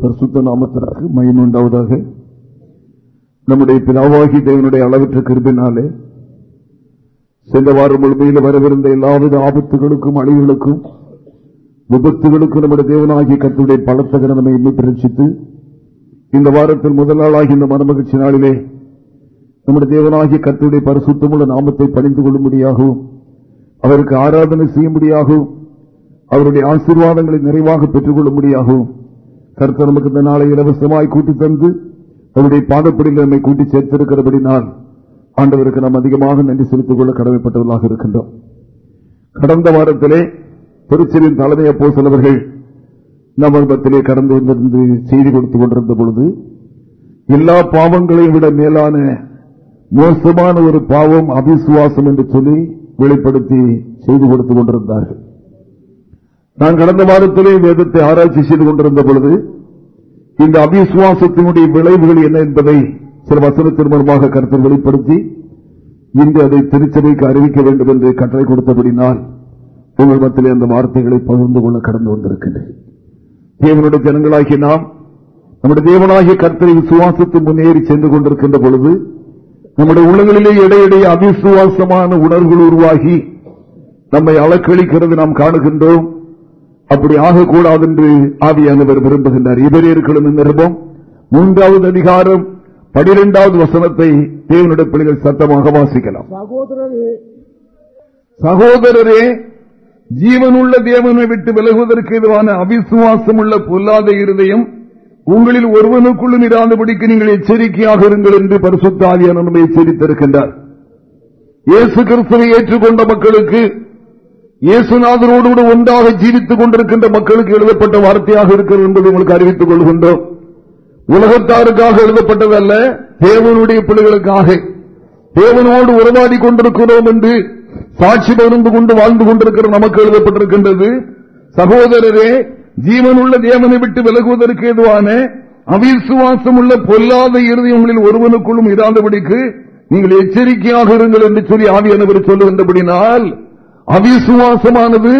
பரிசுத்த நாமத்திற்கு மயம் உண்டாவதாக. நம்முடைய பிதாவாகி தேவனுடைய அளவற்ற கருப்பினாலே சென்ற வாரம் முழுமையில் வரவிருந்த எல்லாவித ஆபத்துகளுக்கும் அழிவுகளுக்கும் விபத்துகளுக்கும் நம்முடைய தேவனாகிய கத்துடைய பலத்த நம்மை எண்ணி இந்த வாரத்தில் முதல் நாளாகி இந்த மனமகிழ்ச்சி நாளிலே நம்முடைய தேவனாகிய கத்துடைய பரிசுத்தமுள்ள நாமத்தை பணிந்து கொள்ளும்படியாகவும் அவருக்கு ஆராதனை செய்யும்படியாகவும் அவருடைய ஆசீர்வாதங்களை நிறைவாக பெற்றுக் கொள்ளும்படியாகவும் கருத்து நமக்கு இந்த நாளை இலவசமாய் கூட்டி தந்து அவருடைய பாதப்படியில் நம்மை கூட்டி சேர்த்திருக்கிறபடினால் ஆண்டவருக்கு நாம் அதிகமாக நன்றி செலுத்திக் கொள்ள கடமைப்பட்டவர்களாக இருக்கின்றோம். கடந்த வாரத்திலே திருச்சியின் தலைமையை போ சிலவர்கள் நவம்பத்திலே கடந்து வந்திருந்து செய்தி கொடுத்துக் கொண்டிருந்த பொழுது எல்லா பாவங்களையும் விட மேலான மோசமான ஒரு பாவம் அபிசுவாசம் என்று சொல்லி வெளிப்படுத்தி செய்து கொடுத்துக் கொண்டிருந்தார்கள். நான் கடந்த வாரத்திலே வேதத்தை ஆராய்ச்சி செய்து கொண்டிருந்த பொழுது இந்த அவிசுவாசத்தினுடைய விளைவுகள் என்ன என்பதை சில வசனத்தின் மூலமாக கருத்து வெளிப்படுத்தி இன்று அதை திருச்சபைக்கு அறிவிக்க வேண்டும் என்று கட்டளை கொடுத்தபடினால் உங்கள் மத்திலே அந்த வார்த்தைகளை பகிர்ந்து கொள்ள கடந்து வந்திருக்கின்றேன். தேவனுடைய ஜனங்களாகி நாம் நம்முடைய தேவனாகிய கர்த்தரை விசுவாசத்து முன்னேறி சென்று கொண்டிருக்கின்ற பொழுது நம்முடைய உலகளிலே இடையிடையே அவிசுவாசமான உணர்வுகள் உருவாகி நம்மை அளக்களிக்கிறது நாம் காணுகின்றோம். அப்படி ஆகக்கூடாது என்று ஆவியானவர் விரும்புகின்றார். இவரேர்களும் நிருபம்? மூன்றாவது அதிகாரம் பனிரெண்டாவது வசனத்தை தேவனுடைய பிள்ளைகள் சத்தமாக வாசிக்கலாம். சகோதரரே சகோதரரே ஜீவனுள்ள தேவனை விட்டு விலகுவதற்கு எதிரான அவிசுவாசம் உள்ள பொல்லாத இருதயம் உங்களில் ஒருவனுக்குள்ளும் இராதபடிக்கு நீங்கள் எச்சரிக்கையாக இருங்கள் என்று பரிசுத்தாவியான எச்சரித்திருக்கின்றார். இயேசு கிறிஸ்துவை ஏற்றுக்கொண்ட மக்களுக்கு இயேசுநாதரோடு கூட ஒன்றாக ஜீவித்துக் கொண்டிருக்கின்ற மக்களுக்கு எழுதப்பட்ட வார்த்தையாக இருக்கிறது என்பதை உங்களுக்கு அறிவித்துக் கொள்கின்றோம். உலகத்தாருக்காக எழுதப்பட்டதல்ல தேவனுடைய பிள்ளைகளுக்காக. தேவனோடு உறவாடி கொண்டிருக்கிறோம் என்று சாட்சி பகிர்ந்து கொண்டு வாழ்ந்து கொண்டிருக்கிற நமக்கு எழுதப்பட்டிருக்கின்றது. சகோதரரே ஜீவனுள்ள தேவனை விட்டு விலகுவதற்கு எதுவான அவிசுவாசம் உள்ள பொல்லாத இறுதியங்களில் ஒருவனுக்குள்ளும் இராதபடிக்கு நீங்கள் எச்சரிக்கையாக இருங்கள் என்று சொல்லி ஆவியானவர் சொல்லுகின்றபடினால் அவிசுவாசமானது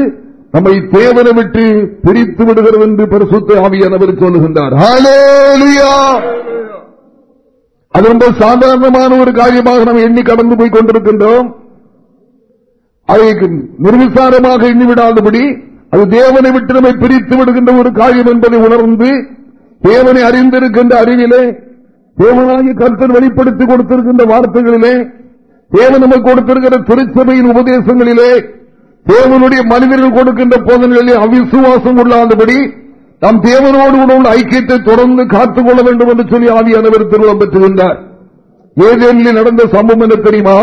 நம்மை தேவனை விட்டு பிரித்து விடுகிறது என்று பரிசுத்த ஆவியானவர் சொல்லுகின்றார். அது ரொம்ப சாதாரணமான ஒரு காரியமாக நாம் எண்ணி கடந்து போய் கொண்டிருக்கின்றோம். அதை நிர்விசாரமாக எண்ணிவிடாதபடி அது தேவனை விட்டு நம்மை பிரித்து விடுகின்ற ஒரு காரியம் என்பதை உணர்ந்து தேவனை அறிந்திருக்கின்ற அறிவிலே தேவனாகிய கருத்தன் வெளிப்படுத்தி கொடுத்திருக்கின்ற வார்த்தைகளிலே தேவன் நமக்கு கொடுத்திருக்கிற திருச்சபையின் உபதேசங்களிலே தேவனுடைய மனிதர்கள் கொடுக்கின்ற போதனைகளிலே அவிசுவாசம் உள்ளாதபடி நாம் தேவனோடு உள்ள ஐக்கியத்தை தொடர்ந்து காத்துக் கொள்ள வேண்டும் என்று சொல்லி ஆவியானவர் திருமணம் பெற்றுகின்றார். ஏதேனில் நடந்த சம்பவம் என்ன தெரியுமா?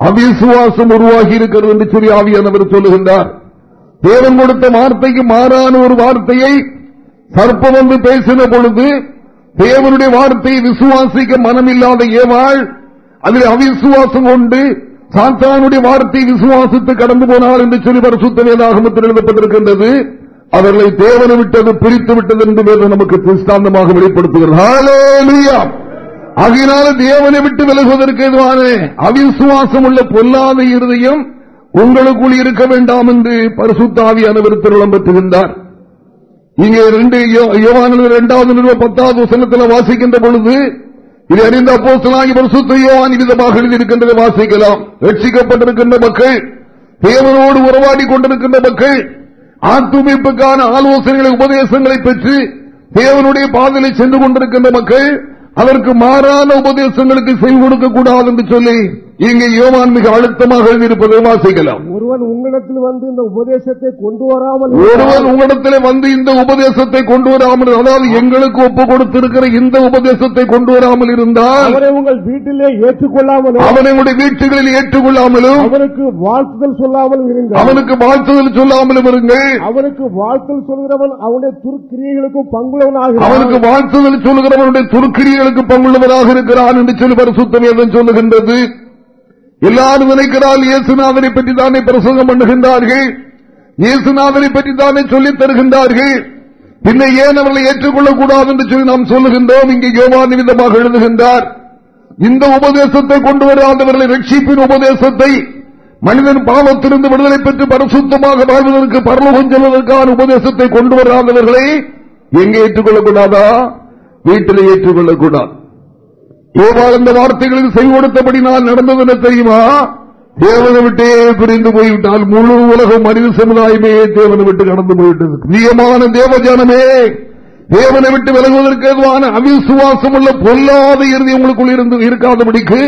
அவிசுவாசம் உருவாகி இருக்கிறது என்று சொல்லி ஆவியானவர் சொல்லுகின்றார். தேவன் கொடுத்த வார்த்தைக்கு மாறான ஒரு வார்த்தையை சர்ப்பம் வந்து பேசின பொழுது தேவனுடைய வார்த்தையை விசுவாசிக்க மனமில்லாத ஏவாள் அதில் அவிசுவாசம் கொண்டு சாத்தானுடைய வார்த்தை விசுவாசித்து கடந்து போனார் என்று சொல்லி பரிசுத்த வேதாகமத்தில் எழுதப்பட்டிருக்கின்றது அவர்களை தேவனை விட்டது பிரித்து விட்டது என்று நமக்கு திருஷ்டாந்தமாக வெளிப்படுத்துகிறார் அதனால தேவனை விட்டு விலகுவதற்கு எதுவான அவிசுவாசம் உள்ள பொல்லாத இருதயம் உங்களுக்குள் இருக்க வேண்டாம் என்று பரிசுத்தாவியானவர் திருளம் பெற்றுகின்றார் இங்கே ரெண்டு இரண்டாவது நிறுவ பத்தாவது வசனத்தில் வாசிக்கின்ற பொழுது இது அறிந்த அப்போ பரிசுத்த விதமாக எழுதியிருக்கின்றதை வாசிக்கலாம். ரட்சிக்கப்பட்டிருக்கின்ற மக்கள் தேவனோடு உறவாடி கொண்டிருக்கின்ற மக்கள் ஆத்துமிப்புக்கான ஆலோசனைகளை உபதேசங்களை பெற்று தேவனுடைய பாதையை சென்று கொண்டிருக்கின்ற மக்கள் அதற்கு மாறான உபதேசங்களுக்கு செய்து கொடுக்கக்கூடாது என்று சொல்லி இங்கே யோவான் மிக அழுத்தமாக எழுதியிருப்பதை வாசிக்கலாம். ஒருவன் உங்களிடத்தில் வந்து இந்த உபதேசத்தை கொண்டு வராமல் ஒருவன் உங்களிடத்தில் வந்து இந்த உபதேசத்தை கொண்டு வராமல் அதாவது எங்களுக்கு ஒப்பு கொடுத்திருக்கிற இந்த உபதேசத்தை கொண்டு வராமல் இருந்தால் அவரை உங்கள் வீட்டிலே ஏற்றுக்கொள்ளாமலும் அவனை உங்களுடைய வீட்டுகளில் ஏற்றுக்கொள்ளாமலும் அவனுக்கு வாழ்த்துதல் சொல்லாமலும் இருங்கள். அவனுக்கு வாழ்த்துதல் சொல்லாமலும் இருங்கள். அவனுக்கு வாழ்த்தல் சொல்கிறவன் அவனுடைய துருக்கிரியைகளுக்கும் பங்குள்ளவனாக அவனுக்கு வாழ்த்துதல் சொல்லுகிறவனுடைய துருக்கிரியர்களுக்கு பங்குள்ளவராக இருக்கிறான் என்று சொல்லி பரிசுத்தம் சொல்லுகின்றது. எல்லாரும் நினைக்கிறால் இயேசுநாதனை பற்றி தானே பிரசங்கம் பண்ணுகின்றார்கள்? இயேசுநாதனை பற்றி தானே சொல்லித் தருகின்றார்கள்? பின்ன ஏன் அவர்களை ஏற்றுக்கொள்ளக் கூடாது என்று சொல்லி நாம் சொல்லுகின்றோம்? இங்கே யோவான் விதமாக எழுதுகின்றார் இந்த உபதேசத்தை கொண்டு வராதவர்களை ரட்சிப்பின் உபதேசத்தை மனிதன் பாவத்திலிருந்து விடுதலை பெற்று பரிசுத்தமாக வாழ்வதற்கு பரலோகம் செல்வதற்கான உபதேசத்தை கொண்டு வராதவர்களை எங்கே ஏற்றுக்கொள்ளக்கூடாதா? வீட்டில் ஏற்றுக்கொள்ளக்கூடாது. யோவால் அந்த வார்த்தைகளுக்கு செவி கொடுத்தபடி நான் நடந்தது என்ன தெரியுமா? தேவனை விட்டே பிரிந்து போய்விட்டால் முழு உலகம் மனித சமுதாயமே தேவனை விட்டு கடந்து போய்விட்டது. பிரியமான தேவஜானமே தேவனை விட்டு விலகுவதற்கு எதுவான அவிசுவாசம் உள்ள பொல்லாத இறுதி உங்களுக்குள் இருந்து இருக்காதபடிக்கு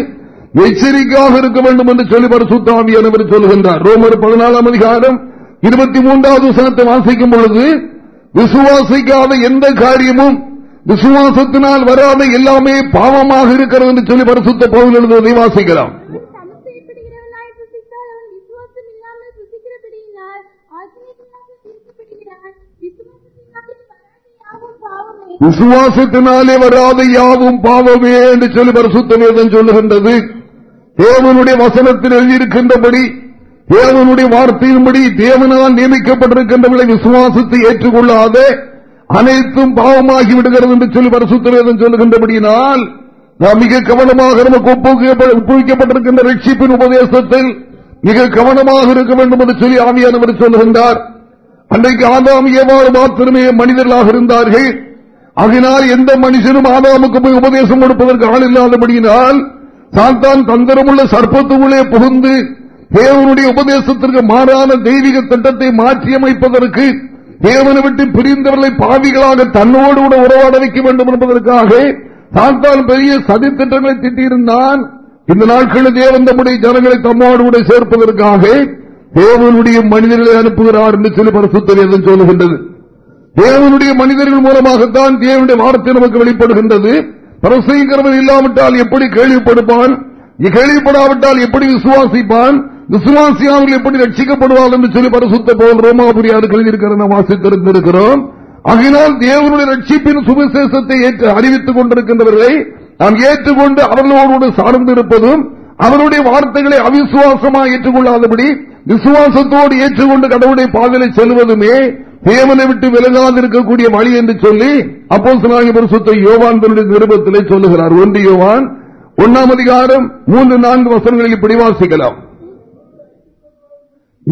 எச்சரிக்கையாக இருக்க வேண்டும் என்று சொல்லி பரிசுத்தாமியானவர் சொல்லுகின்றார். ரோமர் பதினாலாம் அதிகாரம் இருபத்தி மூன்றாவது சனத்தை வாசிக்கும் பொழுது விசுவாசிக்காத எந்த காரியமும் விசுவாசத்தினால் வராத எல்லாமே பாவமாக இருக்கிறது என்று சொல்லி பரிசுத்த பவுல் எழுதுவதை வாசிக்கலாம் விசுவாசத்தினாலே வராத யாவும் பாவமே என்று சொல்லி பரிசுத்த வேதம் சொல்லுகின்றது. தேவனுடைய வசனத்தில் எழுதியிருக்கின்றபடி தேவனுடைய வார்த்தையின்படி தேவனால் நியமிக்கப்பட்டிருக்கின்றவர்களை விசுவாசத்தை ஏற்றுக்கொள்ளாத. அனைத்தும் பாவமாகி விடுகிறது என்று சொல்லி பரிசுத்தவேதம் சொல்லுகின்றபடியினால் நாம் மிக கவனமாக நமக்கு ஒப்புவிக்கப்பட்டிருக்கின்ற ரட்சிப்பின் உபதேசத்தில் மிக கவனமாக இருக்க வேண்டும் என்று சொல்லி ஆமியானவர் சொல்லுகின்றார். அன்றைக்கு ஆதாம் ஏவாறு மாத்திரமே மனிதர்களாக இருந்தார்கள். அதனால் எந்த மனுஷனும் ஆதாமுக்கு போய் உபதேசம் கொடுப்பதற்கு ஆள் இல்லாதபடியினால் சாத்தான் தந்திரமுள்ள சர்ப்பத்துக்குள்ளே புகுந்து தேவனுடைய உபதேசத்திற்கு மாறான தெய்வீக திட்டத்தை மாற்றியமைப்பதற்கு தேவனை விட்டு பிரிந்தவர்களை பாவிகளாக தன்னோடு கூட உறவாட வைக்க வேண்டும் என்பதற்காக சாத்தான் பெரிய சதி திட்டங்களை திட்டியிருந்தான். இந்த நாட்களில் தேவன் தம்முடைய ஜனங்களை தம்மோடு கூட சேர்ப்பதற்காக தேவனுடைய மனிதர்களை அனுப்புகிறார் என்று சில பரிசுத்த சொல்லுகின்றது. தேவனுடைய மனிதர்கள் மூலமாகத்தான் தேவனுடைய வார்த்தை நமக்கு வெளிப்படுகின்றது. பிரசைங்கிறவன் இல்லாவிட்டால் எப்படி கேள்விப்படுப்பான்? கேள்விப்படாவிட்டால் எப்படி விசுவாசிப்பான்? விசுவாசியாமல் எப்படி ரட்சிக்கப்படுவார் என்று சொல்லி பரிசுத்த போல் ரோமாபுரியார் எழுதியிருக்கிற நாம் வாசித்திருந்திருக்கிறோம் ஆகினால் தேவனுடைய ரட்சிப்பின் சுவிசேஷத்தை அறிவித்துக் கொண்டிருக்கின்றவர்களை நாம் ஏற்றுக்கொண்டு அவர்களோடு சார்ந்து இருப்பதும் அவருடைய வார்த்தைகளை அவிசுவாசமாக ஏற்றுக்கொள்ளாதபடி விசுவாசத்தோடு ஏற்றுக்கொண்டு கடவுளுடைய பாதலை செல்வதுமே தேவனை விட்டு விலகாதிருக்கக்கூடிய வழி என்று சொல்லி அப்போ சுத்த யோவான் தன்னுடைய நிருபத்திலே சொல்லுகிறார். ஒன்று யோவான் ஒன்னாம் அதிகாரம் மூன்று நான்கு வசனங்களில் இப்படி வாசிக்கலாம்.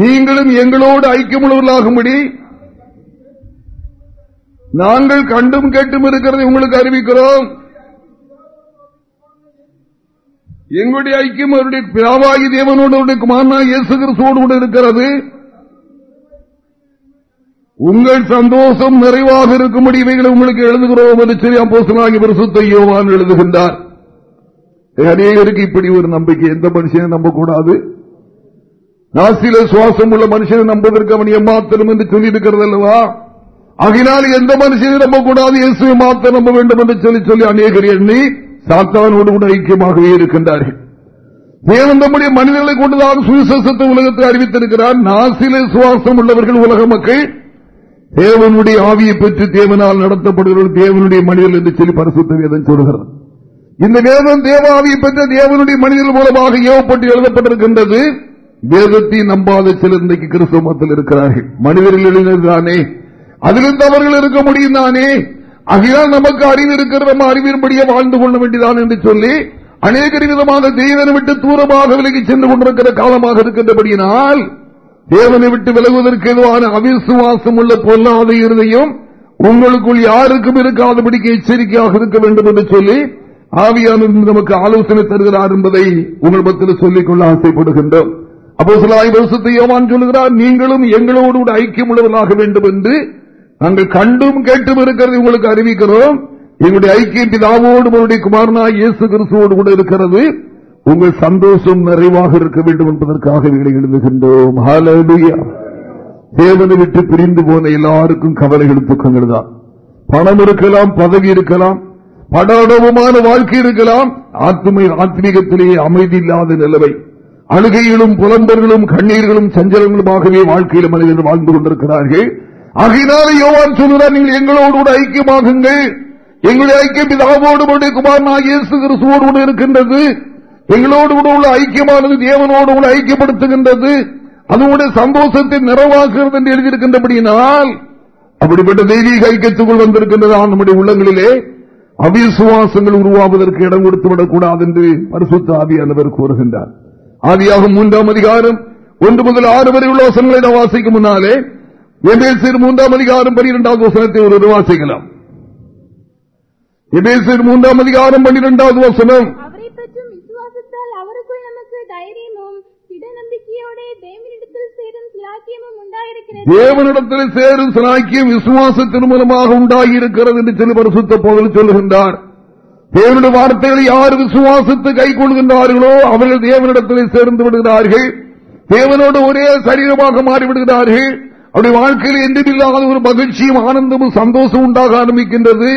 நீங்களும் எங்களோடு ஐக்கியமுள்ளவர்களாகும்படி நாங்கள் கண்டும் கேட்டும் இருக்கிறதை உங்களுக்கு அறிவிக்கிறோம். எங்களுடைய ஐக்கியம் அவருடைய பிராவாகி தேவனோடு குமாரனா இயேசு கிறிஸ்துவோடு கூட இருக்கிறது. உங்கள் சந்தோஷம் நிறைவாக இருக்கும்படி இவைகளை உங்களுக்கு எழுதுகிறோம் என்று சொல்லி அப்போசனாகி பரிசுத்த யோவான் எழுதுகின்றார். அநேகருக்கு இப்படி ஒரு நம்பிக்கை. எந்த மனுஷனை நம்பக்கூடாது. நாசில சுவாசம் உள்ள மனுஷனை நம்புவதற்கு அவன் ஏமாத்தனும் என்று சொல்லி இருக்கிறது அல்லவா ஆகினால் எந்த மனுஷனை நம்பக்கூடாது. இயேசுவை மாத்த நம்ப வேண்டும் என்று சொல்லி சொல்லி அநேகர் எண்ணி சாத்தானோடு கூட ஐக்கியமாகவே இருக்கின்றார்கள். தேவன் நம்முடைய மனிதர்களை கொண்டுதான் சுவிசேஷத்தை உலகத்தை அறிவித்திருக்கிறார். நாசில சுவாசம் உள்ளவர்கள் உலக மக்கள். தேவனுடைய ஆவியை பெற்று தேவனால் நடத்தப்படுகிறவர்கள் தேவனுடைய மனிதர்கள் என்று சொல்லி பரிசுத்த வேதம் சொல்கிறது. இந்த வேதம் தேவாவியை பெற்ற தேவனுடைய மனிதர்கள் மூலமாக ஏவப்பட்டு எழுதப்பட்டிருக்கின்றது. வேதத்தை நம்பாத சிலர் இன்றைக்கு கிறிஸ்தவத்தில் இருக்கிறார்கள். மனிதர்கள் எழுதினதுதானே அதிலிருந்து அவர்கள் இருக்க முடியும் தானே? அகையால் நமக்கு அறிவு இருக்கிற நம்ம அறிவின்படியே வாழ்ந்து கொள்ள வேண்டியதான் என்று சொல்லி அநேக விதமாக தெய்வனை விட்டு தூரமாக விலகி சென்று கொண்டிருக்கிற காலமாக இருக்கின்றபடியினால் தேவனை விட்டு விலகுவதற்கு எதுவான அவிசுவாசம் உள்ள பொல்லாத இருதையும் உங்களுக்குள் யாருக்கும் இருக்காதபடிக்கு எச்சரிக்கையாக இருக்க வேண்டும் என்று சொல்லி ஆவியான நமக்கு ஆலோசனை தருகிறார் என்பதை உங்கள் மத்தியில் சொல்லிக் கொள்ள ஆசைப்படுகின்றோம். அப்போ சில வருஷத்தை சொல்லுகிறார் நீங்களும் எங்களோடு கூட ஐக்கியம் உள்ளவர்களாக வேண்டும் என்று நாங்கள் கண்டும் கேட்டும் இருக்கிறது உங்களுக்கு அறிவிக்கிறோம். எங்களுடைய ஐக்கியம் பிதாவோடு உங்களுடைய குமாரனா இயேசு கிறிஸ்துவோடு கூட இருக்கிறது. உங்கள் சந்தோஷம் நிறைவாக இருக்க வேண்டும் என்பதற்காக எழுதுகின்றோம். தேவனை விட்டு பிரிந்து போன எல்லாருக்கும் கவலைகள் துக்கங்கள் தான். பணம் இருக்கலாம் பதவி இருக்கலாம் படடவுமான வாழ்க்கை இருக்கலாம். ஆத்மீகத்திலேயே அமைதி இல்லாத நிலவை அழுகைகளும் புலம்பர்களும் கண்ணீர்களும் சஞ்சலங்களுமாகவே வாழ்க்கையில் மனிதர்கள் வாழ்ந்து கொண்டிருக்கிறார்கள். ஆகினால யோவான் சொல்கிறார் நீங்கள் எங்களோடு கூட ஐக்கியமாகுங்கள். எங்களுடைய ஐக்கியம் பிதாவோடு குமார் இயேசு கிறிஸ்துவோடு இருக்கின்றது. எங்களோடு கூட உள்ள ஐக்கியமானது தேவனோடு கூட ஐக்கியப்படுத்துகின்றது. அதனுடைய சந்தோஷத்தை நிறைவாக்குகிறது என்று எழுதியிருக்கின்றபடியினால் அப்படிப்பட்ட தெய்வீக ஐக்கியத்துக்குள் வந்திருக்கின்றதா. நம்முடைய உள்ளங்களிலே அவிசுவாசங்கள் உருவாவதற்கு இடம் கொடுத்து விடக்கூடாது என்று பரிசுத்த ஆவியானவர் கூறுகின்றார். ஆதியாக மூன்றாம் அதிகாரம். ஒன்று முதல் ஆறு வரை உள்ள வசனங்களை நாம் வாசிக்கும் முன்னாலே எம்பேசியர் மூன்றாம் அதிகாரம் பனிரெண்டாவது வசனத்தை ஒரு வாசிக்கலாம். எபேசியர் மூன்றாம் அதிகாரம் பன்னிரெண்டாவது வசனம். தேவனிடத்தில் சேரும் சிலாக்கியம் விசுவாசத்தின் மூலமாக உண்டாகி இருக்கிறது என்று சொல்லி பரிசுத்த பவுல் சொல்லுகின்றார். தேவனுடைய வார்த்தைகளை யார் விசுவாசித்து கை கொள்கின்றார்களோ அவர்கள் தேவனிடத்திலே சேர்ந்து விடுகிறார்கள். தேவனோடு ஒரே சரீரமாக மாறிவிடுகிறார்கள். அவருடைய வாழ்க்கையில் என்றுமில்லாத ஒரு மகிழ்ச்சியும் ஆனந்தமும் சந்தோஷம் உண்டாக ஆரம்பிக்கின்றது.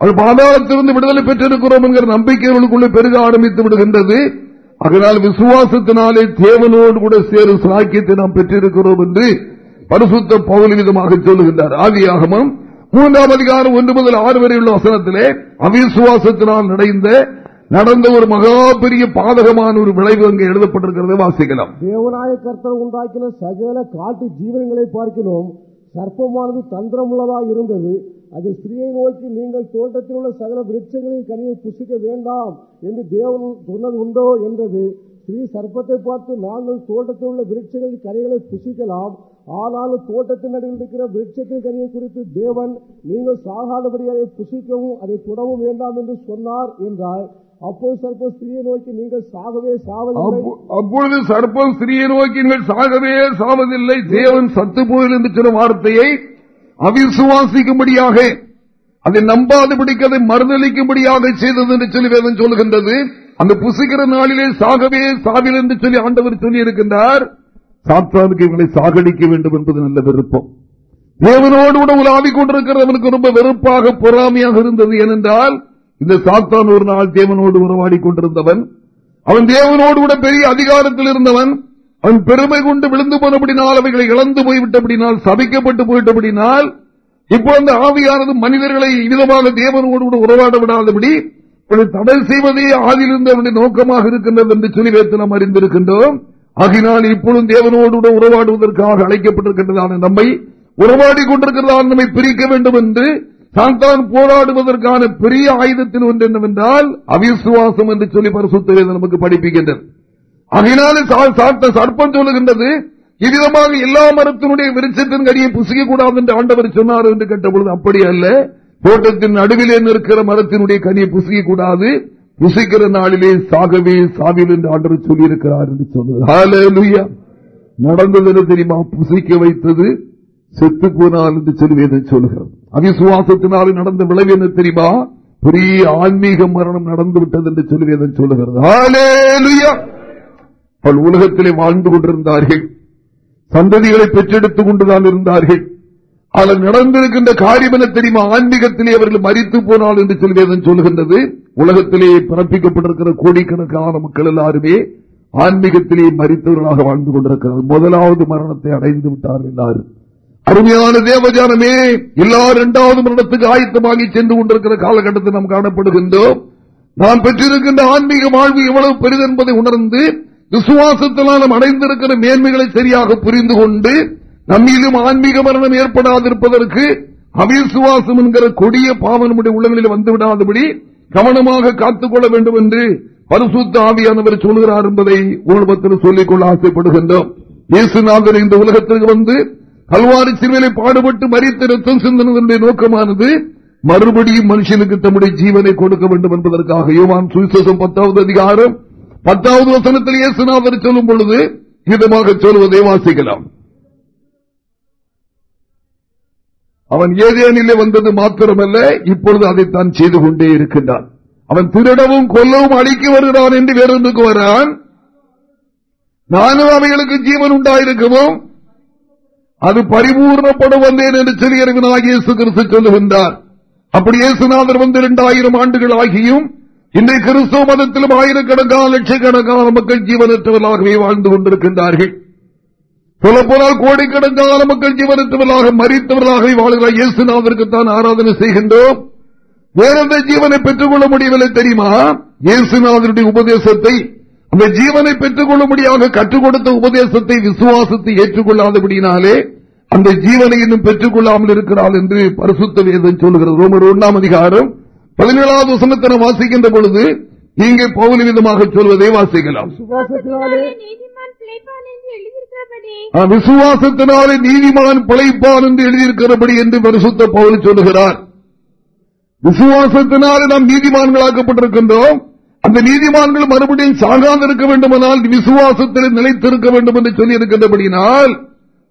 அவள் பாதாளத்திலிருந்து விடுதலை பெற்றிருக்கிறோம் என்கிற நம்பிக்கை அவர்களுக்குள்ளே பெருக ஆரம்பித்து விடுகின்றது. அதனால் விசுவாசத்தினாலே தேவனோடு கூட சேரும் சாக்கியத்தை நாம் பெற்றிருக்கிறோம் என்று பரிசுத்த பவுல் விதமாக சொல்லுகின்றார். ஆதியாகமம் மூன்றாம் அதிகாரம் ஒன்று முதல் ஆறு வரை உள்ள வசனத்திலே அவிசுவாசத்தினால் நடைந்த நடந்த ஒரு மகா பெரிய பாதகமான ஒரு விளைவு அங்கே எழுதப்பட்டிருக்கிறத வாசிக்கலாம். தேவனாய கர்த்தர் உண்டாக்கின சகல காட்டு ஜீவனங்களை பார்க்கிறோம் சர்ப்பமானது தந்திரமுள்ளதாக இருந்தது. அது ஸ்திரீயை நோக்கி நீங்கள் தோட்டத்தில் உள்ள சகல விருட்சங்களின் கனியை புசிக்க வேண்டாம் என்று தேவன் சொன்னது உண்டோ என்றது. ஸ்ரீ சர்ப்பத்தை பார்த்து நாங்கள் தோட்டத்தில் உள்ள விருட்சங்களின் கரைகளை புசிக்கலாம். ஆனாலும் தோட்டத்தின் நடுவில் இருக்கிற விருட்சத்தின் கரையை குறித்து தேவன் நீங்கள் சாகாதபடி அதை புசிக்கவும் அதை தொடவும் வேண்டாம் என்று சொன்னார் என்றால் அப்போது சர்ப்பம் ஸ்திரியை நோக்கி நீங்கள் சாகவே சாவதில்லை. அப்பொழுது சர்ப்பம் ஸ்திரியை நோக்கி நீங்கள் சாகவே சாவதில்லை. தேவன் சத்து போயில் இருக்கிற வார்த்தையை அவிசுவாசிக்கும்படியாக அதை நம்பாதபடிக்கு அதை மறுதளிக்கும்படியாக செய்தது என்று சொல்லி வேதம் சொல்கின்றது அந்த புசிக்கிற நாளிலே சாகவே சாவில் என்று சொல்லி ஆண்டவர் சொல்லி இருக்கின்றார் சாத்தானுக்கு இவங்களை சாகடிக்க வேண்டும் என்பது நல்ல விருப்பம். தேவனோடு கூட உலாவிக் கொண்டிருக்கிறவனுக்கு ரொம்ப வெறுப்பாக பொறாமையாக இருந்தது ஏனென்றால் இந்த சாத்தான் ஒரு நாள் தேவனோடு உறவாடி கொண்டிருந்தவன். அவன் தேவனோடு கூட பெரிய அதிகாரத்தில் இருந்தவன். அவன் பெருமை கொண்டு விழுந்து போனபடினால் அவைகளை இழந்து போய்விட்டபடினால் சபிக்கப்பட்டு போயிட்டபடினால் இப்போ அந்த ஆவியானது மனிதர்களை விதமாக தேவனோடு கூட உறவாட விடாதபடி தடை செய்வதே ஆதிலிருந்து அவனுடைய நோக்கமாக இருக்கின்றது என்று சொல்லி வைத்து நாம் அறிந்திருக்கின்றோம். ஆகினால் இப்பொழுதும் தேவனோடு உறவாடுவதற்காக அழைக்கப்பட்டிருக்கின்றதான நம்மை உறவாடி கொண்டிருக்கிறதான நம்மை பிரிக்க வேண்டும் என்று சாந்தான் போராடுவதற்கான பெரிய ஆயுதத்தில் ஒன்று என்னவென்றால் அவிசுவாசம் என்று சொல்லி பரிசுத்த நமக்கு படிப்புகின்றது அதனால சர்ப்பம் சொல்லுகின்றது. இவ்விதமாக எல்லா மரத்தினுடைய விருட்சத்தின் கடியை புசிக்க கூடாது என்று ஆண்டவர் சொன்னார் என்று கேட்டபொழுது அப்படி அல்ல. தோட்டத்தின் நடுவிலே நிற்கிற மரத்தினுடைய கனியை புசிக்க கூடாது புசிக்கிற நாளிலே சாகவே சாவில் என்று ஆண்டவர் சொல்லியிருக்கிறார் என்று சொல்லுது நடந்தது என்ன தெரியுமா? புசிக்க வைத்தது செத்து போனால் என்று சொல்லுவேன் சொல்லுகிறது. அவிசுவாசத்தினால் நடந்த விளைவு என்ன தெரியுமா? பெரிய ஆன்மீக மரணம் நடந்து விட்டது என்று சொல்லுவேன் சொல்லுகிறது. உலகத்திலே வாழ்ந்து கொண்டிருந்தார்கள். சந்ததிகளை பெற்றெடுத்துக் கொண்டுதான் இருந்தார்கள். அதில் நடந்திருக்கின்ற காரியம் என தெரியுமா? ஆன்மீகத்திலே அவர்கள் மறித்து போனால் என்று சொல்வேதன் சொல்கின்றது உலகத்திலே பிறப்பிக்கப்பட்டிருக்கிற கோடிக்கணக்கான மக்கள் எல்லாருமே ஆன்மீகத்திலே மறித்தவர்களாக வாழ்ந்து கொண்டிருக்கிறார் முதலாவது மரணத்தை அடைந்து விட்டார் எல்லாரும். அருமையான தேவஜானமே எல்லா இரண்டாவது மரணத்துக்கு ஆயத்தமாகி சென்று கொண்டிருக்கிற காலகட்டத்தில் நாம் காணப்படுகின்றோம். நாம் பெற்றிருக்கின்ற ஆன்மீக வாழ்வு எவ்வளவு பெரிது என்பதை உணர்ந்து விசுவாசத்தினால் நாம் அடைந்திருக்கிற மேன்மைகளை சரியாக புரிந்து கொண்டு நம்மீதும் ஆன்மீக மரணம் ஏற்படாதிருப்பதற்கு அவிசுவாசம் என்கிற கொடிய பாவம் நம்முடைய உள்ளங்களில் வந்துவிடாதபடி கவனமாக காத்துக்கொள்ள வேண்டும் என்று பரிசுத்த ஆவியானவர் சொல்கிறார் என்பதை ஊழபத்தில் சொல்லிக்கொள்ள ஆசைப்படுகின்றோம். இயேசுநாதர் இந்த உலகத்திற்கு வந்து கல்வாரி சிறுவிலை பாடுபட்டு மறித்த ரத்தம் சிந்தனுடைய நோக்கமானது மறுபடியும் மனுஷனுக்கு தம்முடைய ஜீவனை கொடுக்க வேண்டும் என்பதற்காக யோவான் சுவிசேஷம் பத்தாவது அதிகாரம் பத்தாவது வசனத்தில் இயேசுநாதர் சொல்லும் பொழுது இதமாக சொல்வதை வாசிக்கலாம். அவன் ஏதேனிலே வந்தது மாத்திரமல்ல இப்பொழுது அதைத்தான் செய்து கொண்டே இருக்கின்றான். அவன் திருடவும் கொல்லவும் அழிக்க வருகிறான் என்று வேறொன்றுக்கு வரான். நானும் அவைகளுக்கு ஜீவன் உண்டாயிருக்கவும் அது பரிபூர்ணப்பட வந்தேன் என்று சொல்லி இயேசு கிறிஸ்து சொல்லுகின்றார் அப்படி இயேசுநாதர் வந்து இரண்டாயிரம் ஆண்டுகள் ஆகியும் இன்றைய கிறிஸ்தவ மதத்திலும் ஆயிரக்கணக்கான லட்சக்கணக்கான மக்கள் ஜீவனற்றவர்களாகவே வாழ்ந்து கொண்டிருக்கின்றார்கள். சொல்லப்போனால் கோடிக்கணக்கான மக்கள் ஜீவனத்தவர்களாக மறித்தவர்களாக வாழ்கிறார். இயேசுநாதருக்கு தான் ஆராதனை செய்கின்றோம். வேறெந்த ஜீவனை பெற்றுக் கொள்ள முடியவில்லை தெரியுமா? இயேசுநாதனுடைய உபதேசத்தை அந்த ஜீவனை பெற்றுக் கொள்ளும்படியாக கற்றுக் கொடுத்த உபதேசத்தை விசுவாசத்தை ஏற்றுக்கொள்ளாதபடியினாலே அந்த ஜீவனை இன்னும் பெற்றுக் கொள்ளாமல் இருக்கிறாள் என்று பரிசுத்த வேதம் சொல்லுகிறது. ரோமர் ஒன்றாம் அதிகாரம் பதினேழாவது வசனத்தின வாசிக்கின்ற பொழுது இங்கே பௌலி விதமாக சொல்வதை வாசிக்கலாம். விசுவாசத்தினாலே நீதிமான் பிழைப்பான் என்று எழுதியிருக்கிறபடி என்று பரிசுத்த பவுல் சொல்லுகிறார். விசுவாசத்தினாலே நாம் நீதிமான்களாக்கப்பட்டிருக்கின்றோம். அந்த நீதிமான்கள் மறுபடியும் சாகாது இருக்க வேண்டுமானால் விசுவாசத்தில் நிலைத்திருக்க வேண்டும் என்று சொல்லி இருக்கின்றபடியினால்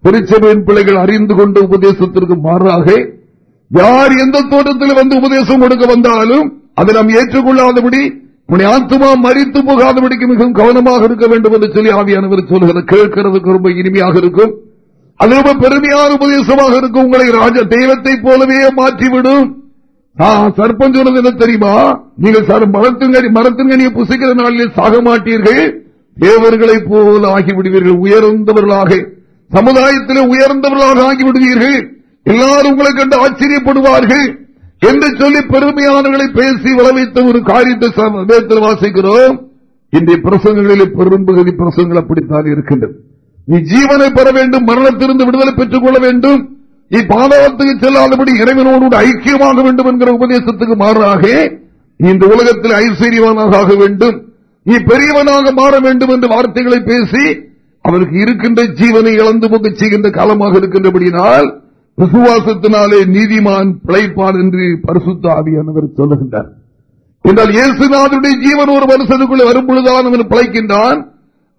திருச்சபையின் பிள்ளைகள் அறிந்து கொண்ட உபதேசத்திற்கு மாறாக யார் எந்த தோட்டத்தில் வந்து உபதேசம் கொடுக்க வந்தாலும் அதை நாம் ஏற்றுக்கொள்ளாதபடி உன்னை ஆத்மா மறித்து போகாதபடிக்கு மிகவும் கவனமாக இருக்க வேண்டும் என்று சொல்லி ஆவியானவர் சொல்கிறது கேட்கிறதுக்கு ரொம்ப இனிமையாக இருக்கும். அது ரொம்ப பெருமையான உபதேசமாக இருக்கும். உங்களை ராஜ தெய்வத்தை போலவே மாற்றிவிடும் சர்ப்பம் சொன்னது என்ன தெரியுமா? நீங்கள் மரத்தின் மரத்தின்கனியை புசிக்கிற நாளில் சாக மாட்டீர்கள். தேவர்களைப் போல ஆகிவிடுவீர்கள். உயர்ந்தவர்களாக சமுதாயத்தில் உயர்ந்தவர்களாக ஆகிவிடுவீர்கள். எல்லாரும் உங்களை கண்டு ஆச்சரியப்படுவார்கள். என்று சொல்லி பெருமையானவர்களை பேசி வளவைத்த ஒரு காரியத்தை வாசிக்கிறோம். இன்றைய பிரசங்களில் பெரும்பகுதி பிரசங்கள் அப்படித்தான் இருக்கின்றது. நீ ஜீவனை பெற வேண்டும் மரணத்திலிருந்து விடுதலை பெற்றுக் கொள்ள வேண்டும். நீ பாதவத்துக்கு செல்லாதபடி இறைவனோடு ஐக்கியமாக வேண்டும் என்கிற உபதேசத்துக்கு மாறாக இந்த உலகத்தில் ஐஸ்வர்யவானாக ஆக வேண்டும். நீ பெரியவனாக மாற வேண்டும் என்று வார்த்தைகளை பேசி அவருக்கு இருக்கின்ற ஜீவனை இழந்து போக செய்கின்ற காலமாக இருக்கின்றபடியினால் விசுவாசத்தினாலே நீதிமான் பிழைப்பான் என்று பரிசுத்த ஆவியானவர் சொல்லுகின்றார். என்றால் இயேசுநாதனுடைய ஜீவன் ஒரு மனுஷனுக்குள்ளே வரும் பொழுதுதான் அவன் பிழைக்கின்றான்.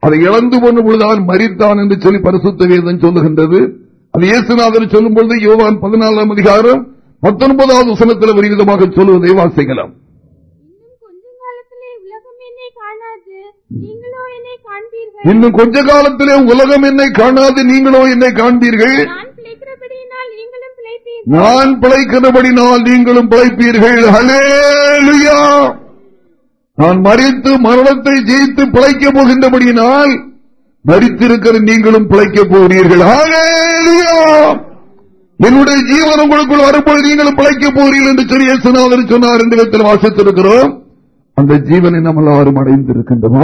அதை இழந்து போன பொழுதுதான் மறித்தான் என்று சொல்லி பரிசுத்த வேதம் சொல்லுகின்றது. அது இயேசுநாதன் சொல்லும் பொழுது யோவான் பதினாலாம் அதிகாரம் பத்தொன்பதாவது வசனத்தில் ஒரு விதமாக சொல்லுவதை வாசிக்கலாம். இன்னும் கொஞ்ச காலத்திலே உலகம் என்னை காணாது. நீங்களோ என்னை காண்பீர்கள். நான் பிழைக்கிறபடினால் நீங்களும் பிழைப்பீர்கள். நான் மறித்து மரணத்தை ஜெயித்து பிழைக்கப் போகின்றபடியினால் மறித்திருக்கிற நீங்களும் பிழைக்க போகிறீர்கள். என்னுடைய ஜீவன் உங்களுக்குள் வரும்போது நீங்களும் பிழைக்கப் போகிறீர்கள் என்று சொல்லி இயேசுநாதர் சொன்னார் என்று விதத்தில் வாசித்திருக்கிறோம். அந்த ஜீவனை நம்ம எல்லாரும் அடைந்திருக்கின்றோம்.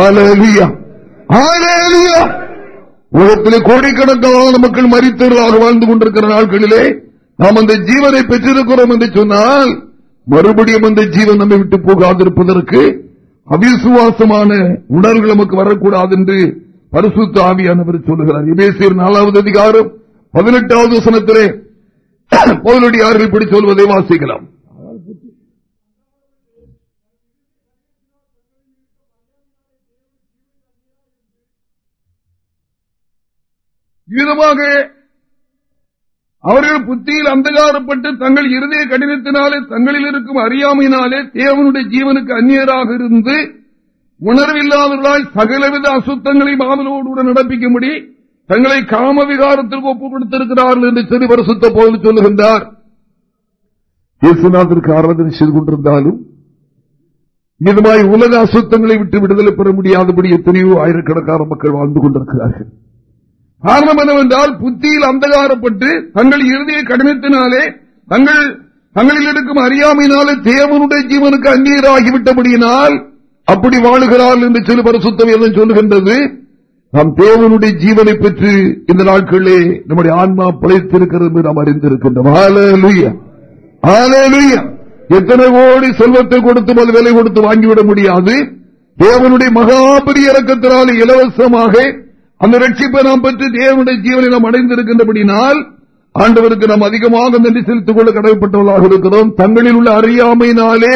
உலகத்திலே கோடிக்கணக்கான மக்கள் மறித்தவர்களாக வாழ்ந்து கொண்டிருக்கிற நாட்களிலே நாம் அந்த ஜீவனை பெற்றிருக்கிறோம் என்று சொன்னால் மறுபடியும் அந்த ஜீவன் நம்மை விட்டு போகாதிருப்பதற்கு அவிசுவாசமான உணர்வுகள் நமக்கு வரக்கூடாது என்று பரிசுத்த ஆவியானவர் சொல்லுகிறார். இமேசியர் நாலாவது அதிகாரம் பதினெட்டாவது வசனத்திலே பவுலடியார்கள் இப்படி சொல்வதை வாசிக்கலாம். விதமாக அவர்கள் புத்தியில் அந்தகாரப்பட்டு தங்கள் இருதய கடினத்தினாலே தங்களில் இருக்கும் அறியாமையினாலே தேவனுடைய ஜீவனுக்கு அந்நியராக இருந்து உணர்வில்லாதவர்களால் சகலவித அசுத்தங்களை ஆவலோடு நடப்பிக்கும்படி தங்களை காம விகாரத்திற்கு ஒப்புக் கொடுத்திருக்கிறார்கள் என்று சொல்லி பரிசுத்த போது சொல்லுகின்றார். இயேசுநாதற்கு ஆராதனை செய்து கொண்டிருந்தாலும் இதுமாய் உலக அசுத்தங்களை விட்டு விடுதலை பெற முடியாதபடி எத்தனையோ ஆயிரக்கணக்கான மக்கள் வாழ்ந்து கொண்டிருக்கிறார்கள். காரணம் என்னவென்றால் புத்தியில் அந்தகாரப்பட்டு தங்கள் இறுதியை கடினத்தினாலே தங்கள் தங்களில் எடுக்கும் அறியாமையினாலே தேவனுடைய ஜீவனுக்கு அந்நியராகிவிட்டபடியினால் அப்படி வாழுகிறார்கள் என்று சொல்லி பரிசுத்தம் சொல்லுகின்றது. நாம் தேவனுடைய ஜீவனை பெற்று இந்த நாட்களிலே நம்முடைய ஆன்மா பிழைத்திருக்கிறது என்று நாம் அறிந்திருக்கின்றோம். எத்தனை கோடி செல்வத்தை கொடுத்து அது விலை கொடுத்து வாங்கிவிட முடியாது. தேவனுடைய மகாபரி இறக்கத்தினால் இலவசமாக அந்த ரட்சிப்பை நாம் பெற்று தேவனுடைய ஜீவனை நாம் அடைந்திருக்கின்றபடினால் ஆண்டவருக்கு நாம் அதிகமாக நன்றி செலுத்திக் கொள்ள கடமைப்பட்டவர்களாக இருக்கிறோம். தங்களில் உள்ள அறியாமையினாலே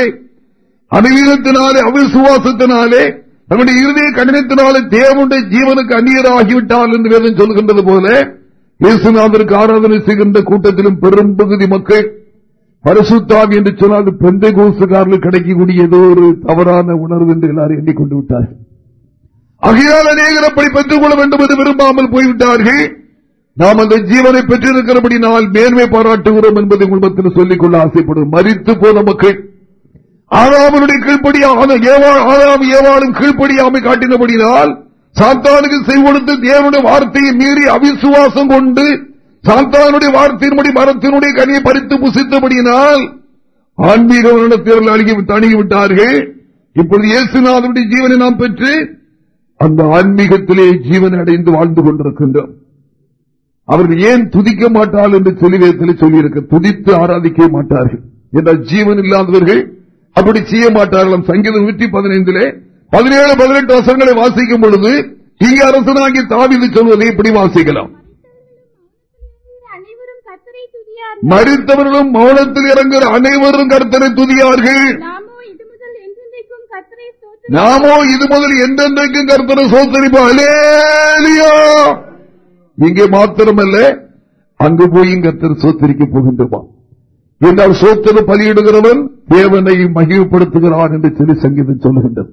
அனுவீனத்தினாலே அவிசுவாசத்தினாலே நம்முடைய இறுதிய கடினத்தினாலே தேவனுடைய ஜீவனுக்கு அந்நியராகிவிட்டால் என்று வேதம் சொல்கின்றது போல இயேசுநாதருக்கு ஆராதனை செய்கின்ற கூட்டத்திலும் பெரும்பகுதி மக்கள் பரிசுத்தாவி என்று சொன்னால் பெந்தை கோசுக்காரர்கள் கிடைக்கக்கூடிய ஏதோ ஒரு தவறான உணர்வு என்று எல்லாரும் எண்ணிக்கொண்டு விட்டார்கள். ஆகையால் அநேகர் அப்படி பெற்றுக் கொள்ள வேண்டும் என்று விரும்பாமல் போய்விட்டார்கள். நாம் அந்த ஜீவனை பெற்றிருக்கிறபடினால் மேன்மை பாராட்டுகிறோம் என்பதை குடும்பத்தில் சொல்லிக்கொள்ள ஆசைப்படும் மறித்து போன மக்கள் ஆதாமனுடைய கீழ்ப்படியாக ஆதாம் ஏவாளும் கீழ்ப்படியாமை காட்டினபடினால் சாத்தானுக்கு செய்வொடுத்து தேவனுடைய வார்த்தையை மீறி அவிசுவாசம் கொண்டு சாத்தானுடைய வார்த்தையின்படி மரத்தினுடைய கனியை பறித்து புசித்தபடியினால் ஆன்மீக வருடத்தில் அணுகி தணுகிவிட்டார்கள் இப்பொழுது இயேசுநாதனுடைய ஜீவனை நாம் பெற்று அந்த ஆன்மீகத்திலே ஜீவன் அடைந்து வாழ்ந்து கொண்டிருக்கின்றோம். அவர்கள் ஏன் துதிக்க மாட்டார்கள் என்று சொல்லிவேத்தில் சொல்லியிருக்க. துதித்து ஆராதிக்க மாட்டார்கள். என்றால் ஜீவன் இல்லாதவர்கள் அப்படி செய்ய மாட்டார்கள் சங்கீதம் நூற்றி பதினைந்திலே பதினேழு பதினெட்டு வருஷங்களை வாசிக்கும் பொழுது இங்கே அரசனாகி தாவிது சொல்வதை இப்படி வாசிக்கலாம். மறித்தவர்களும் மௌனத்தில் இறங்குற அனைவரும் கர்த்தரை துதியார்கள் நாமோ இது முதல் என்றென்றைக்கும் கர்த்தரை ஸ்தோத்திரம் நாமோ இது முதல் எந்தெந்தைக்கும் கர்த்தரை சோத்தரிப்போம் இங்கே மாத்திரமல்ல அங்கு போய் கர்த்தர் சோத்தரிக்க போகின்றோமா? என்றால் சோத்தரு பலியிடுகிறவன் தேவனை மகிழ்ப்படுத்துகிறான் என்று சொல்லி சங்கீதம் சொல்லுகின்றது.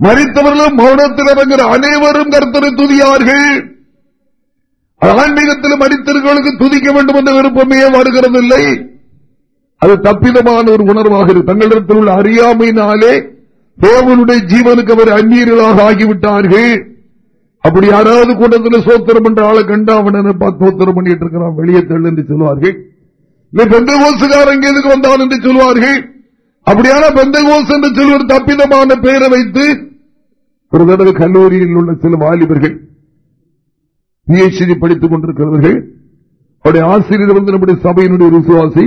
மறித்தவர்களும் மௌனத்தில் இறங்குற அனைவரும் கர்த்தரை துதியார்கள். ஆன்மீகத்தில் மறித்தவர்களுக்கு துதிக்க வேண்டும் என்ற விருப்பமே வருகிறதில்லை. அது தப்பிதமான ஒரு உணர்வாக இருக்கு. தங்களிடத்தில் உள்ள அறியாமையினாலே தேவனுடைய ஜீவனுக்கு அவர் அந்நியர்களாக ஆகிவிட்டார்கள். அப்படி யாராவது கூட்டத்தில் சோத்திரம் என்ற ஆளை கண்டா அவன் சோத்திரம் பண்ணிட்டு இருக்கிறான். வெளியே தள்ளு என்று சொல்வார்கள். இல்லை பெந்த எதுக்கு வந்தான் என்று சொல்வார்கள். அப்படியான பெந்த கோஸ் என்று சொல்வது தப்பிதமான பெயரை வைத்து ஒரு தடவை கல்லூரியில் உள்ள சில வாலிபர்கள் பிஹெச்டி படித்துக் கொண்டிருக்கிறவர்கள் அவருடைய ஆசிரியர் வந்து நம்முடைய சபையினுடைய விசுவாசி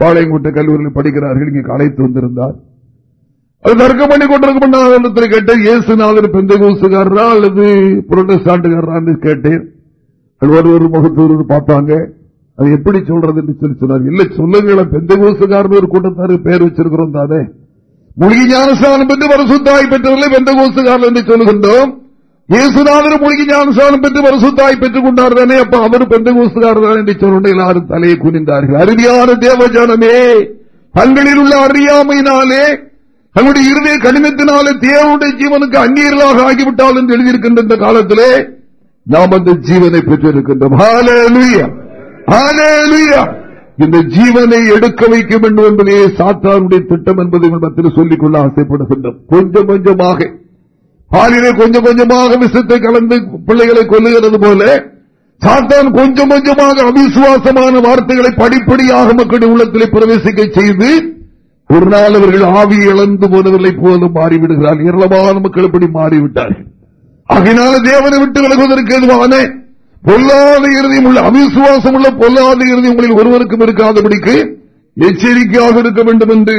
பாளையங்கோட்டை கல்லூரியில் படிக்கிறார்கள். இங்கே அழைத்து வந்திருந்தார். அது தர்க்கம் பண்ணி கொண்டிருக்கும் கேட்டேன். இயேசுநாதர் பெந்த கோசுகாரரா அல்லது புரொட்டஸ்டாண்டுகாரா கேட்டேன். ஒரு ஒரு முகத்தூர் பார்த்தாங்க. அது எப்படி சொல்றது என்று சொல்லி சொன்னார். இல்ல சொல்லுங்களேன் பெந்தகோசுகாரன் ஒரு கூட்டத்தாருக்கு பேர் வச்சிருக்கிறோம் தானே. மொழி ஞானஸ்தானம் பெற்று வரசுத்தாய் பெற்றவர்களை பெந்தகோசுகாரன் என்று சொல்லுகின்றோம். இயேசுநாதர் மொழி ஞானஸ்தானம் பெற்று வரசுத்தாய் பெற்றுக் கொண்டார் தானே. அப்ப அவர் பெந்தகோசுகாரர் தான் என்று சொல்லுண்ட எல்லாரும் தலையை குனிந்தார்கள். அருமையான தேவஜானமே தங்களில் உள்ள அறியாமையினாலே தங்களுடைய இருதய கடினத்தினாலே தேவனுடைய ஜீவனுக்கு அந்நியர்களாக ஆகிவிட்டால் என்று எழுதியிருக்கின்ற இந்த காலத்திலே நாம் அந்த ஜீவனை பெற்றிருக்கின்றோம். இந்த ஜீவனை எடுக்க வைக்க வேண்டும் என்பதே சாத்தானுடைய திட்டம் என்பதை மத்தியில் சொல்லிக் கொள்ள ஆசைப்படுகின்றோம். கொஞ்சம் கொஞ்சமாக. பாலிலே கொஞ்சம் கொஞ்சமாக விஷத்தை கலந்து பிள்ளைகளை கொல்லுகிறது போல சாத்தான் கொஞ்சம் கொஞ்சமாக அவிசுவாசமான வார்த்தைகளை படிப்படியாக மக்களுடைய உள்ளத்திலே பிரவேசிக்க செய்து ஒரு நாள் அவர்கள் ஆவி இழந்து போனவர்களை போல மாறிவிடுகிறார் ஏராளமான மக்கள் இப்படி மாறிவிட்டார்கள். ஆகினால தேவனை விட்டு விலகுவதற்கு எதுவான பொல்லாத இறுதியும் உள்ள அவிசுவாசம் உள்ள பொல்லாத இறுதி உங்களில் ஒருவருக்கும் இருக்காதபடிக்கு எச்சரிக்கையாக இருக்க வேண்டும் என்று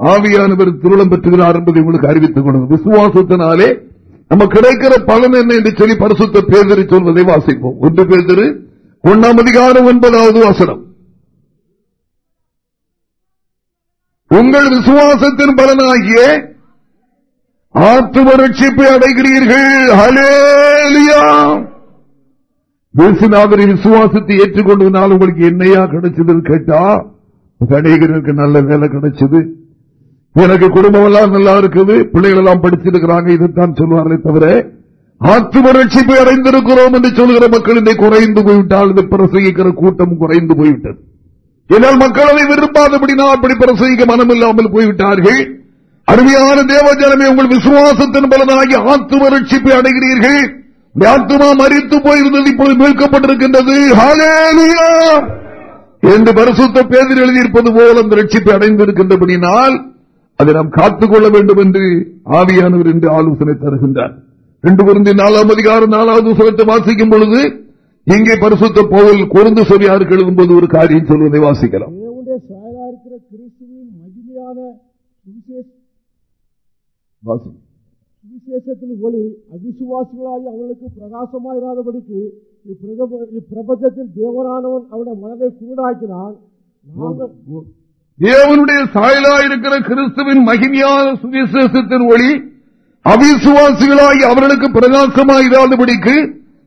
ஆவியானவர் திருளம் பெற்றுகிறார் என்பதை உங்களுக்கு அறிவித்துக் கொண்டது விசுவாசத்தினாலே நம்ம கிடைக்கிற பலன் என்ன என்று சொல்லி பரிசுத்த பேதரி சொல்வதை வாசிப்போம். ஒன்று பேதரு ஒன்னாம் அதிகாரம் ஒன்பதாவது வாசனம். உங்கள் விசுவாசத்தின் பலனாகிய ஆத்தும ரட்சிப்பை அடைகிறீர்கள். ஹலேலியா தேசிநாதரை விசுவாசத்தை ஏற்றுக்கொண்டதுனால உங்களுக்கு என்னையா கிடைச்சதுன்னு கேட்டா அநேகருக்கு நல்ல வேலை கிடைச்சது. எனக்கு குடும்பம் எல்லாம் நல்லா இருக்குது பிள்ளைகள் எல்லாம் படிச்சிருக்கிறாங்க இதுதான் சொல்லுவார்களே தவிர ஆத்தும ரட்சிப்பை அடைந்திருக்கிறோம் என்று சொல்கிற மக்கள் இன்றை குறைந்து போய்விட்டால் இந்த பிரசங்கிக்கிற கூட்டம் குறைந்து போய்விட்டது. என்னால் மக்கள் அதை நான் அப்படி பிரசங்கிக்க மனமில்லாமல் போய்விட்டார்கள். அருமையான தேவஜனமே உங்கள் விசுவாசத்தின் பலனாகி ஆத்தும ரட்சிப்பை அடைகிறீர்கள். ஆத்துமா மறித்து போயிருந்தது இப்பொழுது மீட்கப்பட்டிருக்கின்றது. என்று பரிசுத்த பேரில் எழுதியிருப்பது போல் அந்த ரட்சிப்பை அடைந்திருக்கின்றபடினால் அதை நாம் காத்துக்கொள்ள வேண்டும் என்று ஆவியானவர் என்று ஆலோசனை தருகின்றார். ரெண்டு பொருந்தி நாலாம் அதிகாரம் நாலாவது சுகத்தை வாசிக்கும் பொழுது இங்கே பரிசுத்த போவல் குறுந்து சொல்லியாருக்கு எழுதும்போது ஒரு காரியம் சொல்வதை வாசிக்கலாம். சுவிசேஷத்தின் ஒளி அவிசுவாசிகளாகி அவளுக்கு பிரகாசமாயிராதபடிக்கு இப்பிரபஞ்சத்தில் தேவனானவன் அவருடைய மனதை குருடாக்கினான் தேவனுடைய சாயலாயிருக்கிற கிறிஸ்துவின் மகிமையான சுவிசேஷத்தின் ஒளி அவிசுவாசிகளாகி அவர்களுக்கு பிரகாசமாயிராதபடிக்கு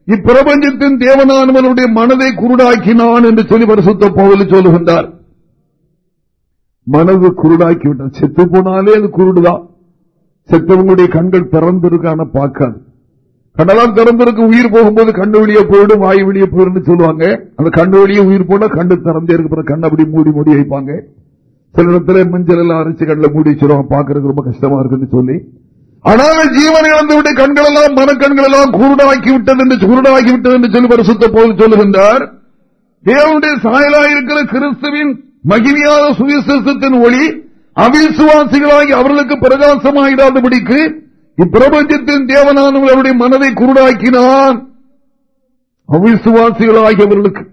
இப்பிரபஞ்சத்தின் தேவனானவனுடைய மனதை குருடாக்கினான் என்று சொல்லி பரிசுத்த போவல் சொல்லுகின்றார். மனது குருடாக்கிவிட்டான் செத்து போனாலே அது குருடுதான் செத்தவங்களுடைய கண்கள் திறந்திருக்கான பார்க்காது. கண்ணெல்லாம் திறந்திருக்கு உயிர் போகும்போது கண்ணு வெளியே போயிடும் வாய் வெளியே போயிடும் சொல்லுவாங்க. அந்த கண்ணு வெளியே உயிர் போனா கண்ணு திறந்தே இருக்கு கண் அப்படி மூடி மூடி வைப்பாங்க. சில இடத்துல மஞ்சள் எல்லாம் அரைச்சு கண்ணில் மூடி வச்சிருவாங்க பாக்குறதுக்கு ரொம்ப கஷ்டமா இருக்குன்னு சொல்லி. ஆனால் ஜீவன் இழந்துவிட்டு கண்கள் எல்லாம் மனக்கண்கள் எல்லாம் குருடாக்கிவிட்டது என்று குருடாக்கிவிட்டது என்று சொல்லி பரிசுத்த போல் சொல்லுகின்றார். தேவனுடைய சாயலாயிருக்கிற கிறிஸ்துவின் மகிமையான சுவிசேஷத்தின் ஒளி அவிசுவாசிகளாகி அவர்களுக்கு பிரகாசமாயிடாதபடிக்கு இப்பிரபஞ்சத்தின் தேவனானவர்களுடைய மனதை குருடாக்கினான். அவிசுவாசிகளாகியவர்களுக்கு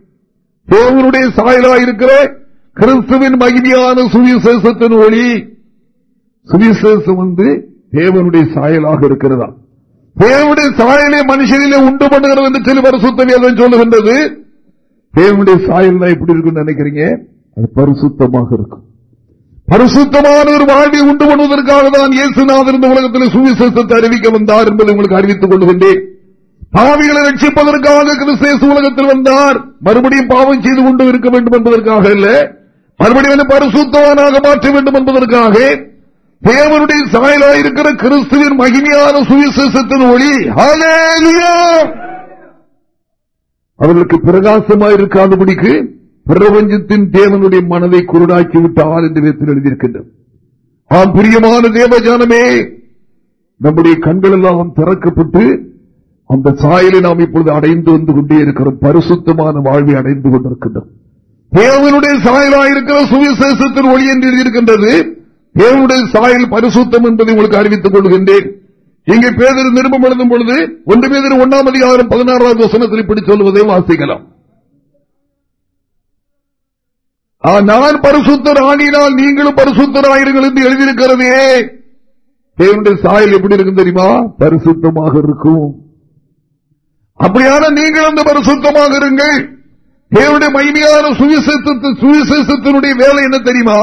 தேவனுடைய சாயலாயிருக்கிற கிறிஸ்துவின் மகிமையான சுவிசேஷத்தின் ஒளி. சுவிசேஷம் வந்து தேவனுடைய சாயலாக இருக்கிறதா? தேவனுடைய சாயலை மனுஷனிலே உண்டு பண்ணுகிறது என்று சொல்லி சுத்தம் சொல்லுகின்றது. தேவனுடைய சாயல் தான் எப்படி இருக்கும் நினைக்கிறீங்க? அது பரிசுத்தமாக இருக்கும். பரிசுத்தமான ஒரு வாழ்வை உண்டு பண்ணுவதற்காக தான் இயேசுநாதர் இந்த உலகத்தில் சுவிசேஷத்தை அறிவிக்க வந்தார் என்பதை உங்களுக்கு அறிவித்துக் கொள்கின்றேன். பாவிகளை ரட்சிப்பதற்காக கிறிஸ்தேசு உலகத்தில் வந்தார். மறுபடியும் பாவம் செய்து கொண்டு இருக்க வேண்டும் என்பதற்காக இல்ல மறுபடியும் பரிசுத்தவானாக மாற்ற வேண்டும் என்பதற்காக தேவனுடைய சாயலாயிருக்கிற கிறிஸ்துவின் மகிமையான சுவிசேஷத்தின் ஒளி. ஹalleluya அவர்களுக்கு பிரகாசமாயிருக்காதபடிக்கு பிரபஞ்சத்தின் தேவனுடைய மனதை குருடாக்கி விட்டார் என்று வேத்தில் எழுதியிருக்கின்றது. ஆம் பிரியமான தேவஜானமே நம்முடைய கண்கள் எல்லாம் திறக்கப்பட்டு அந்த சாயலை நாம் இப்பொழுது அடைந்து வந்து கொண்டே இருக்கிறோம். பரிசுத்தமான வாழ்வை அடைந்து கொண்டிருக்கின்றோம். தேவனுடைய சாயலாயிருக்கிற சுவிசேஷத்தின் ஒளி என்று எழுதியிருக்கின்றது. தேவனுடைய சாயல் பரிசுத்தம் என்பதை உங்களுக்கு அறிவித்துக் கொள்கின்றேன். இங்கே பேதர் நிருபம் எழுதும் பொழுது ஒன்று பேதர் ஒன்னாம் அதிகாரம் பதினாறாவது வசனத்தில் இப்படி சொல்வதை வாசிக்கலாம். நான் பரிசுத்தர் ஆணினால் நீங்களும் பரிசுத்தராயிருங்கள் என்று எழுதியிருக்கிறதே. தேவனுடைய சாயல் எப்படி இருக்கும் தெரியுமா? பரிசுத்தமாக இருக்கும். அப்படியான நீங்கள் அந்த பரிசுத்தமாக இருங்கள். தேவனுடைய மகிமையான சுவிசேஷத்தினுடைய வேலை என்ன தெரியுமா?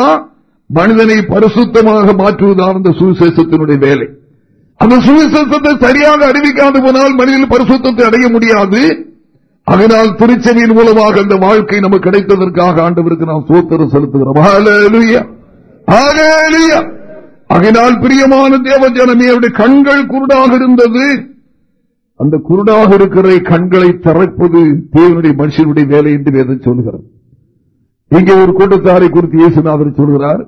மனிதனை பரிசுத்தமாக மாற்றுவதுதான் அந்த சுவிசேஷத்தினுடைய வேலை. அந்த சுவிசேஷத்தை சரியாக அறிவிக்காது போனால் மனிதன் பரிசுத்தத்தை அடைய முடியாது. அதனால் திருச்செவியின் மூலமாக அந்த வாழ்க்கை நமக்கு கிடைத்ததற்காக ஆண்டவருக்கு நாம் சோத்திரம் செலுத்துகிறோம். அதனால் பிரியமான தேவ ஜனமே அவருடைய கண்கள் குருடாக இருந்தது. அந்த குருடாக இருக்கிற கண்களை திறப்பது தேவனுடைய மனுஷனுடைய வேலை என்று வேதம் சொல்கிறார் இங்கே ஒரு கூட்டத்தாரை குறித்து இயேசுநாதர் சொல்கிறார்.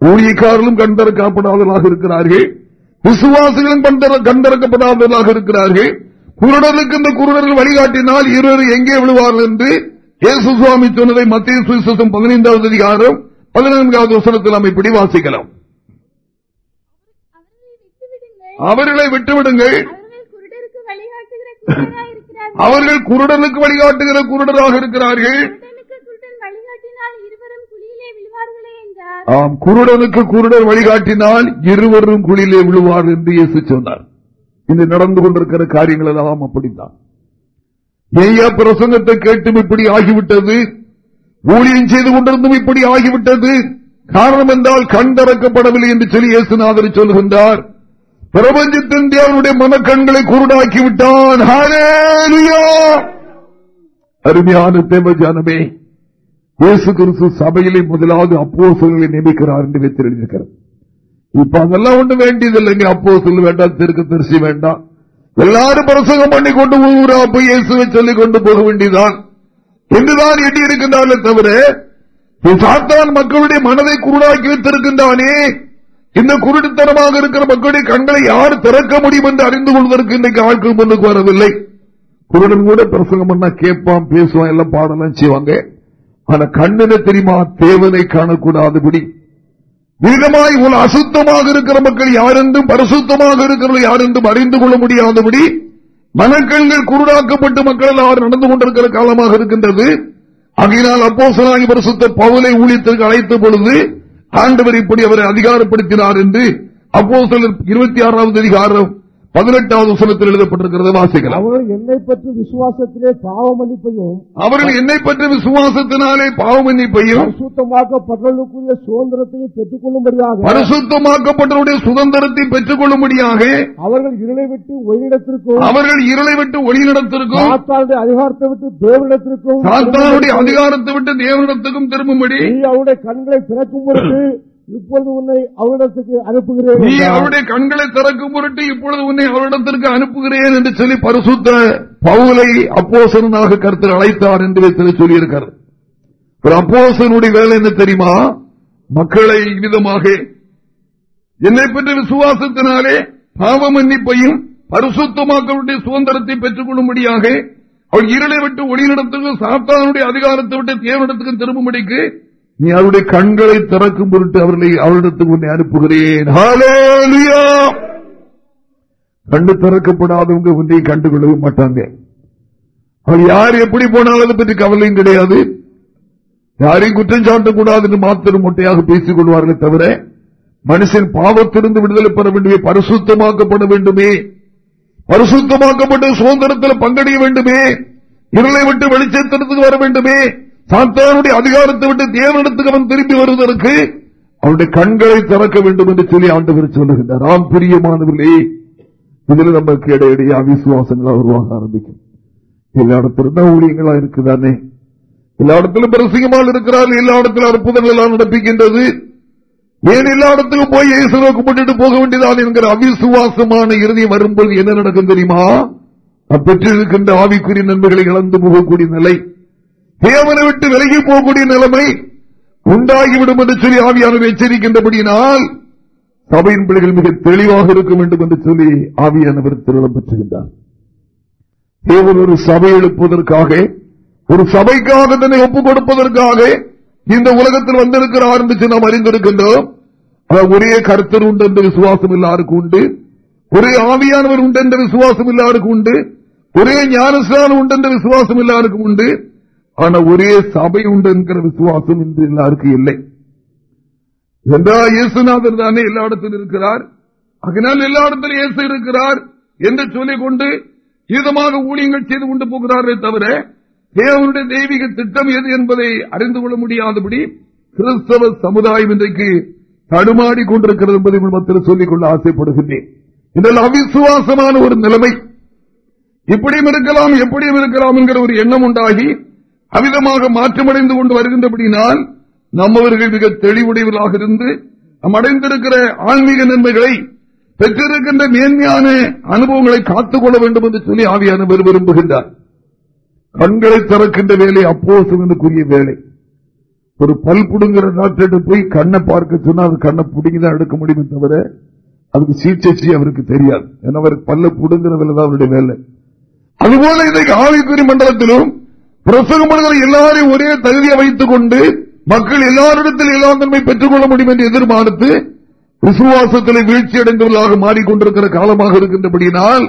ஊழியக்காரர்களும் கண்டறக்கப்படாதவர்களாக இருக்கிறார்கள். விசுவாசிகளும் கண்டற- கண்டறக்கப்படாதவர்களாக இருக்கிறார்கள். குருடனுக்கு இந்த குருடர்கள் வழிகாட்டினால் இருவர் எங்கே விழுவார்கள் என்று இயேசு சுவாமி சொன்னதை மத்திய சுவிசேஷம் பதினைந்தாவது அதிகாரம் பதினான்காவது வசனத்தில் நாம் இப்படி வாசிக்கலாம். அவர்களை விட்டுவிடுங்கள். அவர்களை குருடனுக்கு வழிகாட்டுகிற குருடராக இருக்கிறார்கள் குருடனுக்கு குருடன் வழிகாட்டினால் இருவரும் குழியிலே விழுவார்களே என்றார் ஆம் குருடனுக்கு குருடர் வழிகாட்டினால் இருவரும் குழியிலே விழுவார் என்று இயேசு சொன்னார். இது நடந்து கொண்டிருக்கிற காரியங்கள் எல்லாம் அப்படித்தான். ஏயா பிரசங்கத்தை கேட்டும் இப்படி ஆகிவிட்டது. ஊழியம் செய்து கொண்டிருந்தும் இப்படி ஆகிவிட்டது. காரணம் என்றால் கண் திறக்கப்படவில்லை என்று சொல்லி இயேசுநாதர் சொல்கின்றார். பிரபஞ்சத்தின் தேவனுடைய மனக்கண்களை குருடாக்கி விட்டான் ஹalleluya. அருமையான தேவஜானமே இயேசு கிறிஸ்து சபையிலே முதலாவது அப்போ அப்போஸ்தலர்களை நியமிக்கிறார் என்று வைத்திருக்கிறார் இப்ப அதெல்லாம் ஒண்ணு வேண்டியதில்லைங்க அப்போ சொல்ல வேண்டாம் தெற்கு தரிசி வேண்டாம். எல்லாரும் பிரசங்கம் பண்ணி கொண்டு ஊரா போய் இயேசுவை சொல்லிக் கொண்டு போக வேண்டியதான் என்றுதான் எட்டி இருக்கின்றார்களே தவிர சாத்தான் மக்களுடைய மனதை குருடாக்கி வைத்திருக்கின்றானே. இந்த குருடித்தனமாக இருக்கிற மக்களுடைய கண்களை யார் திறக்க முடியும் என்று அறிந்து கொள்வதற்கு இன்றைக்கு ஆட்கள் முன்னுக்கு வரவில்லை. குருடன் கூட பிரசங்கம் பண்ணா கேட்பான் பேசுவான் எல்லாம் பாடலாம் செய்வாங்க. ஆனா கண்ணின தெரியுமா? தேவனை காணக்கூடாதபடி. மிகமாய் உள்ள அசுத்தமாக இருக்கிற மக்கள் யாரென்றும் பரிசுத்தமாக இருக்கிறவர்கள் யாரென்றும் அறிந்து கொள்ள முடியாதபடி மனக்கண்கள் குருடாக்கப்பட்டு மக்கள் அவர் நடந்து கொண்டிருக்கிற காலமாக இருக்கின்றது. அகினால் அப்போசனாகி பரிசுத்த பவுலை ஊழியத்திற்கு அழைத்த பொழுது ஆண்டவர் இப்படி அவரை அதிகாரப்படுத்தினார் என்று அப்போ இருபத்தி ஆறாவது அதிகாரம் பதினெட்டாவது வசனத்தில் எழுதப்பட்டிருக்கிறது வாசிக்கலாம். அவர்கள் என்னை பற்றி விசுவாசத்திலே பாவ மன்னிப்பையும் அவர்கள் என்னை பற்றி விசுவாசத்தினாலே பாவ மன்னிப்பையும் பரிசுத்தமாக்கப்பட்டவர்களுக்குரிய சுதந்திரத்தையும் பெற்றுக் கொள்ளும்படியாக பரிசுத்தமாக்கப்பட்டவருடைய சுதந்திரத்தை பெற்றுக் கொள்ளும்படியாக அவர்கள் இருளை விட்டு ஒயிடத்திற்கும் அவர்கள் இருளை விட்டு ஒளியிடத்திற்கும் சாத்தானுடைய அதிகாரத்தை விட்டு தேவனிடத்திற்கும் சாத்தானுடைய அதிகாரத்தை விட்டு தேவனிடத்துக்கும் திரும்பும்படி அவருடைய கண்களை திறக்கும் பொழுது இப்பொழுது உன்னை அவரிடத்துக்கு அனுப்புகிறேன் நீ. அவருடைய கண்களை திறக்கும் பொருட்டு இப்பொழுது உன்னை அவரிடத்திற்கு அனுப்புகிறேன் என்று சொல்லி பரிசுத்த பவுலை அப்போசனாக கருத்தில் அழைத்தார் என்று சொல்லியிருக்கிறார் ஒரு அப்போசனுடைய வேலை என்ன தெரியுமா மக்களை விதமாக என்னை பற்றி விசுவாசத்தினாலே பாவ மன்னிப்பையும் பரிசுத்தமாக்களுடைய சுதந்திரத்தை பெற்றுக் கொள்ளும்படியாக அவள் இருளை விட்டு ஒளியிடத்துக்கும் சாத்தானுடைய அதிகாரத்தை விட்டு தேவனிடத்துக்கும் திரும்பும்படிக்கு நீ அவருடைய கண்களை திறக்கும் பொருட்டு அவர்களை அவரிடத்துக்கு உன்னை அனுப்புகிறேன். கண்டு திறக்கப்படாதவங்க உன்னை கண்டுகொள்ளவே மாட்டாங்க. அவர் யார் எப்படி போனாலும் அதை பற்றி கவலையும் கிடையாது. யாரையும் குற்றம் சாட்டக்கூடாது என்று மாத்திரம் மொட்டையாக பேசிக் கொள்வார்கள் தவிர மனுஷன் பாவத்திலிருந்து விடுதலை பெற வேண்டுமே பரிசுத்தமாக்கப்பட வேண்டுமே பரிசுத்தமாக்கப்பட்ட சுதந்திரத்தில் பங்கடைய வேண்டுமே இருளை விட்டு வெளிச்சத்திற்கு வர வேண்டுமே சாத்தானுடைய அதிகாரத்தை விட்டு தேவனிடத்துக்கு அவன் திரும்பி வருவதற்கு அவனுடைய கண்களை திறக்க வேண்டும் என்று சொல்லி ஆண்டவர் சொல்லுகின்றார். ஆம் பிரியமானவர்களே இதில் நமக்கு இடையிடையே அவிசுவாசங்கள் உருவாக ஆரம்பிக்கும். எல்லா இடத்திலும் தான் ஊழியங்களா இருக்குதானே? எல்லா இடத்திலும் பிரசிங்கமாக இருக்கிறார் எல்லா இடத்திலும் அற்புதங்கள் எல்லாம் நடப்பிக்கின்றது. ஏன் எல்லா இடத்துக்கும் போய் இயேசுவை கும்பிட்டு போக வேண்டியதான் என்கிற அவிசுவாசமான இறுதி வரும்போது என்ன நடக்கும் தெரியுமா? பெற்றிருக்கின்ற ஆவிக்குரிய நண்பர்களை இழந்து போகக்கூடிய நிலை. தேவனை விட்டு விலகி போகக்கூடிய நிலைமை உண்டாகிவிடும் என்று சொல்லி ஆவியானவர் எச்சரிக்கின்றபடியினால் சபையின் பிள்ளைகள் மிக தெளிவாக இருக்க வேண்டும் என்று சொல்லி ஆவியானவர் திருடம் பெற்றுகின்றார். தேவன் ஒரு சபை எழுப்புவதற்காக ஒரு சபைக்காக தன்னை ஒப்புக் கொடுப்பதற்காக இந்த உலகத்தில் வந்திருக்கிறார் என்று நாம் அறிந்திருக்கின்றோம். ஒரே கருத்தர் உண்டு என்ற விசுவாசம் எல்லாருக்கும் உண்டு. ஒரே ஆவியானவர் உண்டு என்ற விசுவாசம் எல்லாருக்கும் உண்டு. ஒரே ஞானஸ்தானம் உண்டு என்ற விசுவாசம் எல்லாருக்கும் உண்டு. ஆனா ஒரே சபை உண்டு என்கிற விசுவாசம் இன்று எல்லாருக்கும் இல்லை. என்றா இயேசுநாதர் தானே எல்லா இடத்திலும் இருக்கிறார்? அதனால் எல்லா இடத்திலும் இயேசு இருக்கிறார் என்று சொல்லிக் கொண்டு இதமாக ஊழியங்கள் செய்து கொண்டு போகிறார்களே தவிர தேவனுடைய தெய்வீக திட்டம் எது என்பதை அறிந்து கொள்ள முடியாதபடி கிறிஸ்தவ சமுதாயம் இன்றைக்கு தடுமாடி கொண்டிருக்கிறது என்பதை மத்தியில் சொல்லிக் கொள்ள ஆசைப்படுகின்றேன். இதில் அவிசுவாசமான ஒரு நிலைமை. இப்படியும் இருக்கலாம் எப்படியும் இருக்கலாம் என்கிற ஒரு எண்ணம் உண்டாகி அமிதமாக மாற்றமடைந்து கொண்டு வருகின்றபடினால் நம்மவர்கள் மிக தெளிவுடையவர்களாக இருந்து நம் அடைந்திருக்கிற ஆன்மீக நன்மைகளை பெற்றிருக்கின்ற மேன்மையான அனுபவங்களை காத்துக் கொள்ள வேண்டும் என்று சொல்லி ஆவியானவர் விரும்புகின்றார். கண்களை திறக்கின்ற வேலை அப்போசனுக்குரிய வேலை. ஒரு பல் புடுங்கிற டாக்டர் போய் கண்ணை பார்க்க சொன்னா அது கண்ணை புடுங்கிதான் எடுக்க முடியுமே தவிர அதுக்கு சிகிச்சை அவருக்கு தெரியாது. ஏன்னா அவருக்கு பல்ல புடுங்கிற தான் அவருடைய வேலை. அதுபோல இன்றைக்கு ஆவிக்குறி மண்டலத்திலும் பிரசங்கம் எல்லாரையும் ஒரே தகுதியை வைத்துக் கொண்டு மக்கள் எல்லாரிடத்தில் எல்லா தன்மை பெற்றுக் கொள்ள முடியும் என்று எதிர்பார்த்து விசுவாசத்தில் வீழ்ச்சி அடைந்தவர்களாக மாறிக்கொண்டிருக்கிற காலமாக இருக்கின்றபடியினால்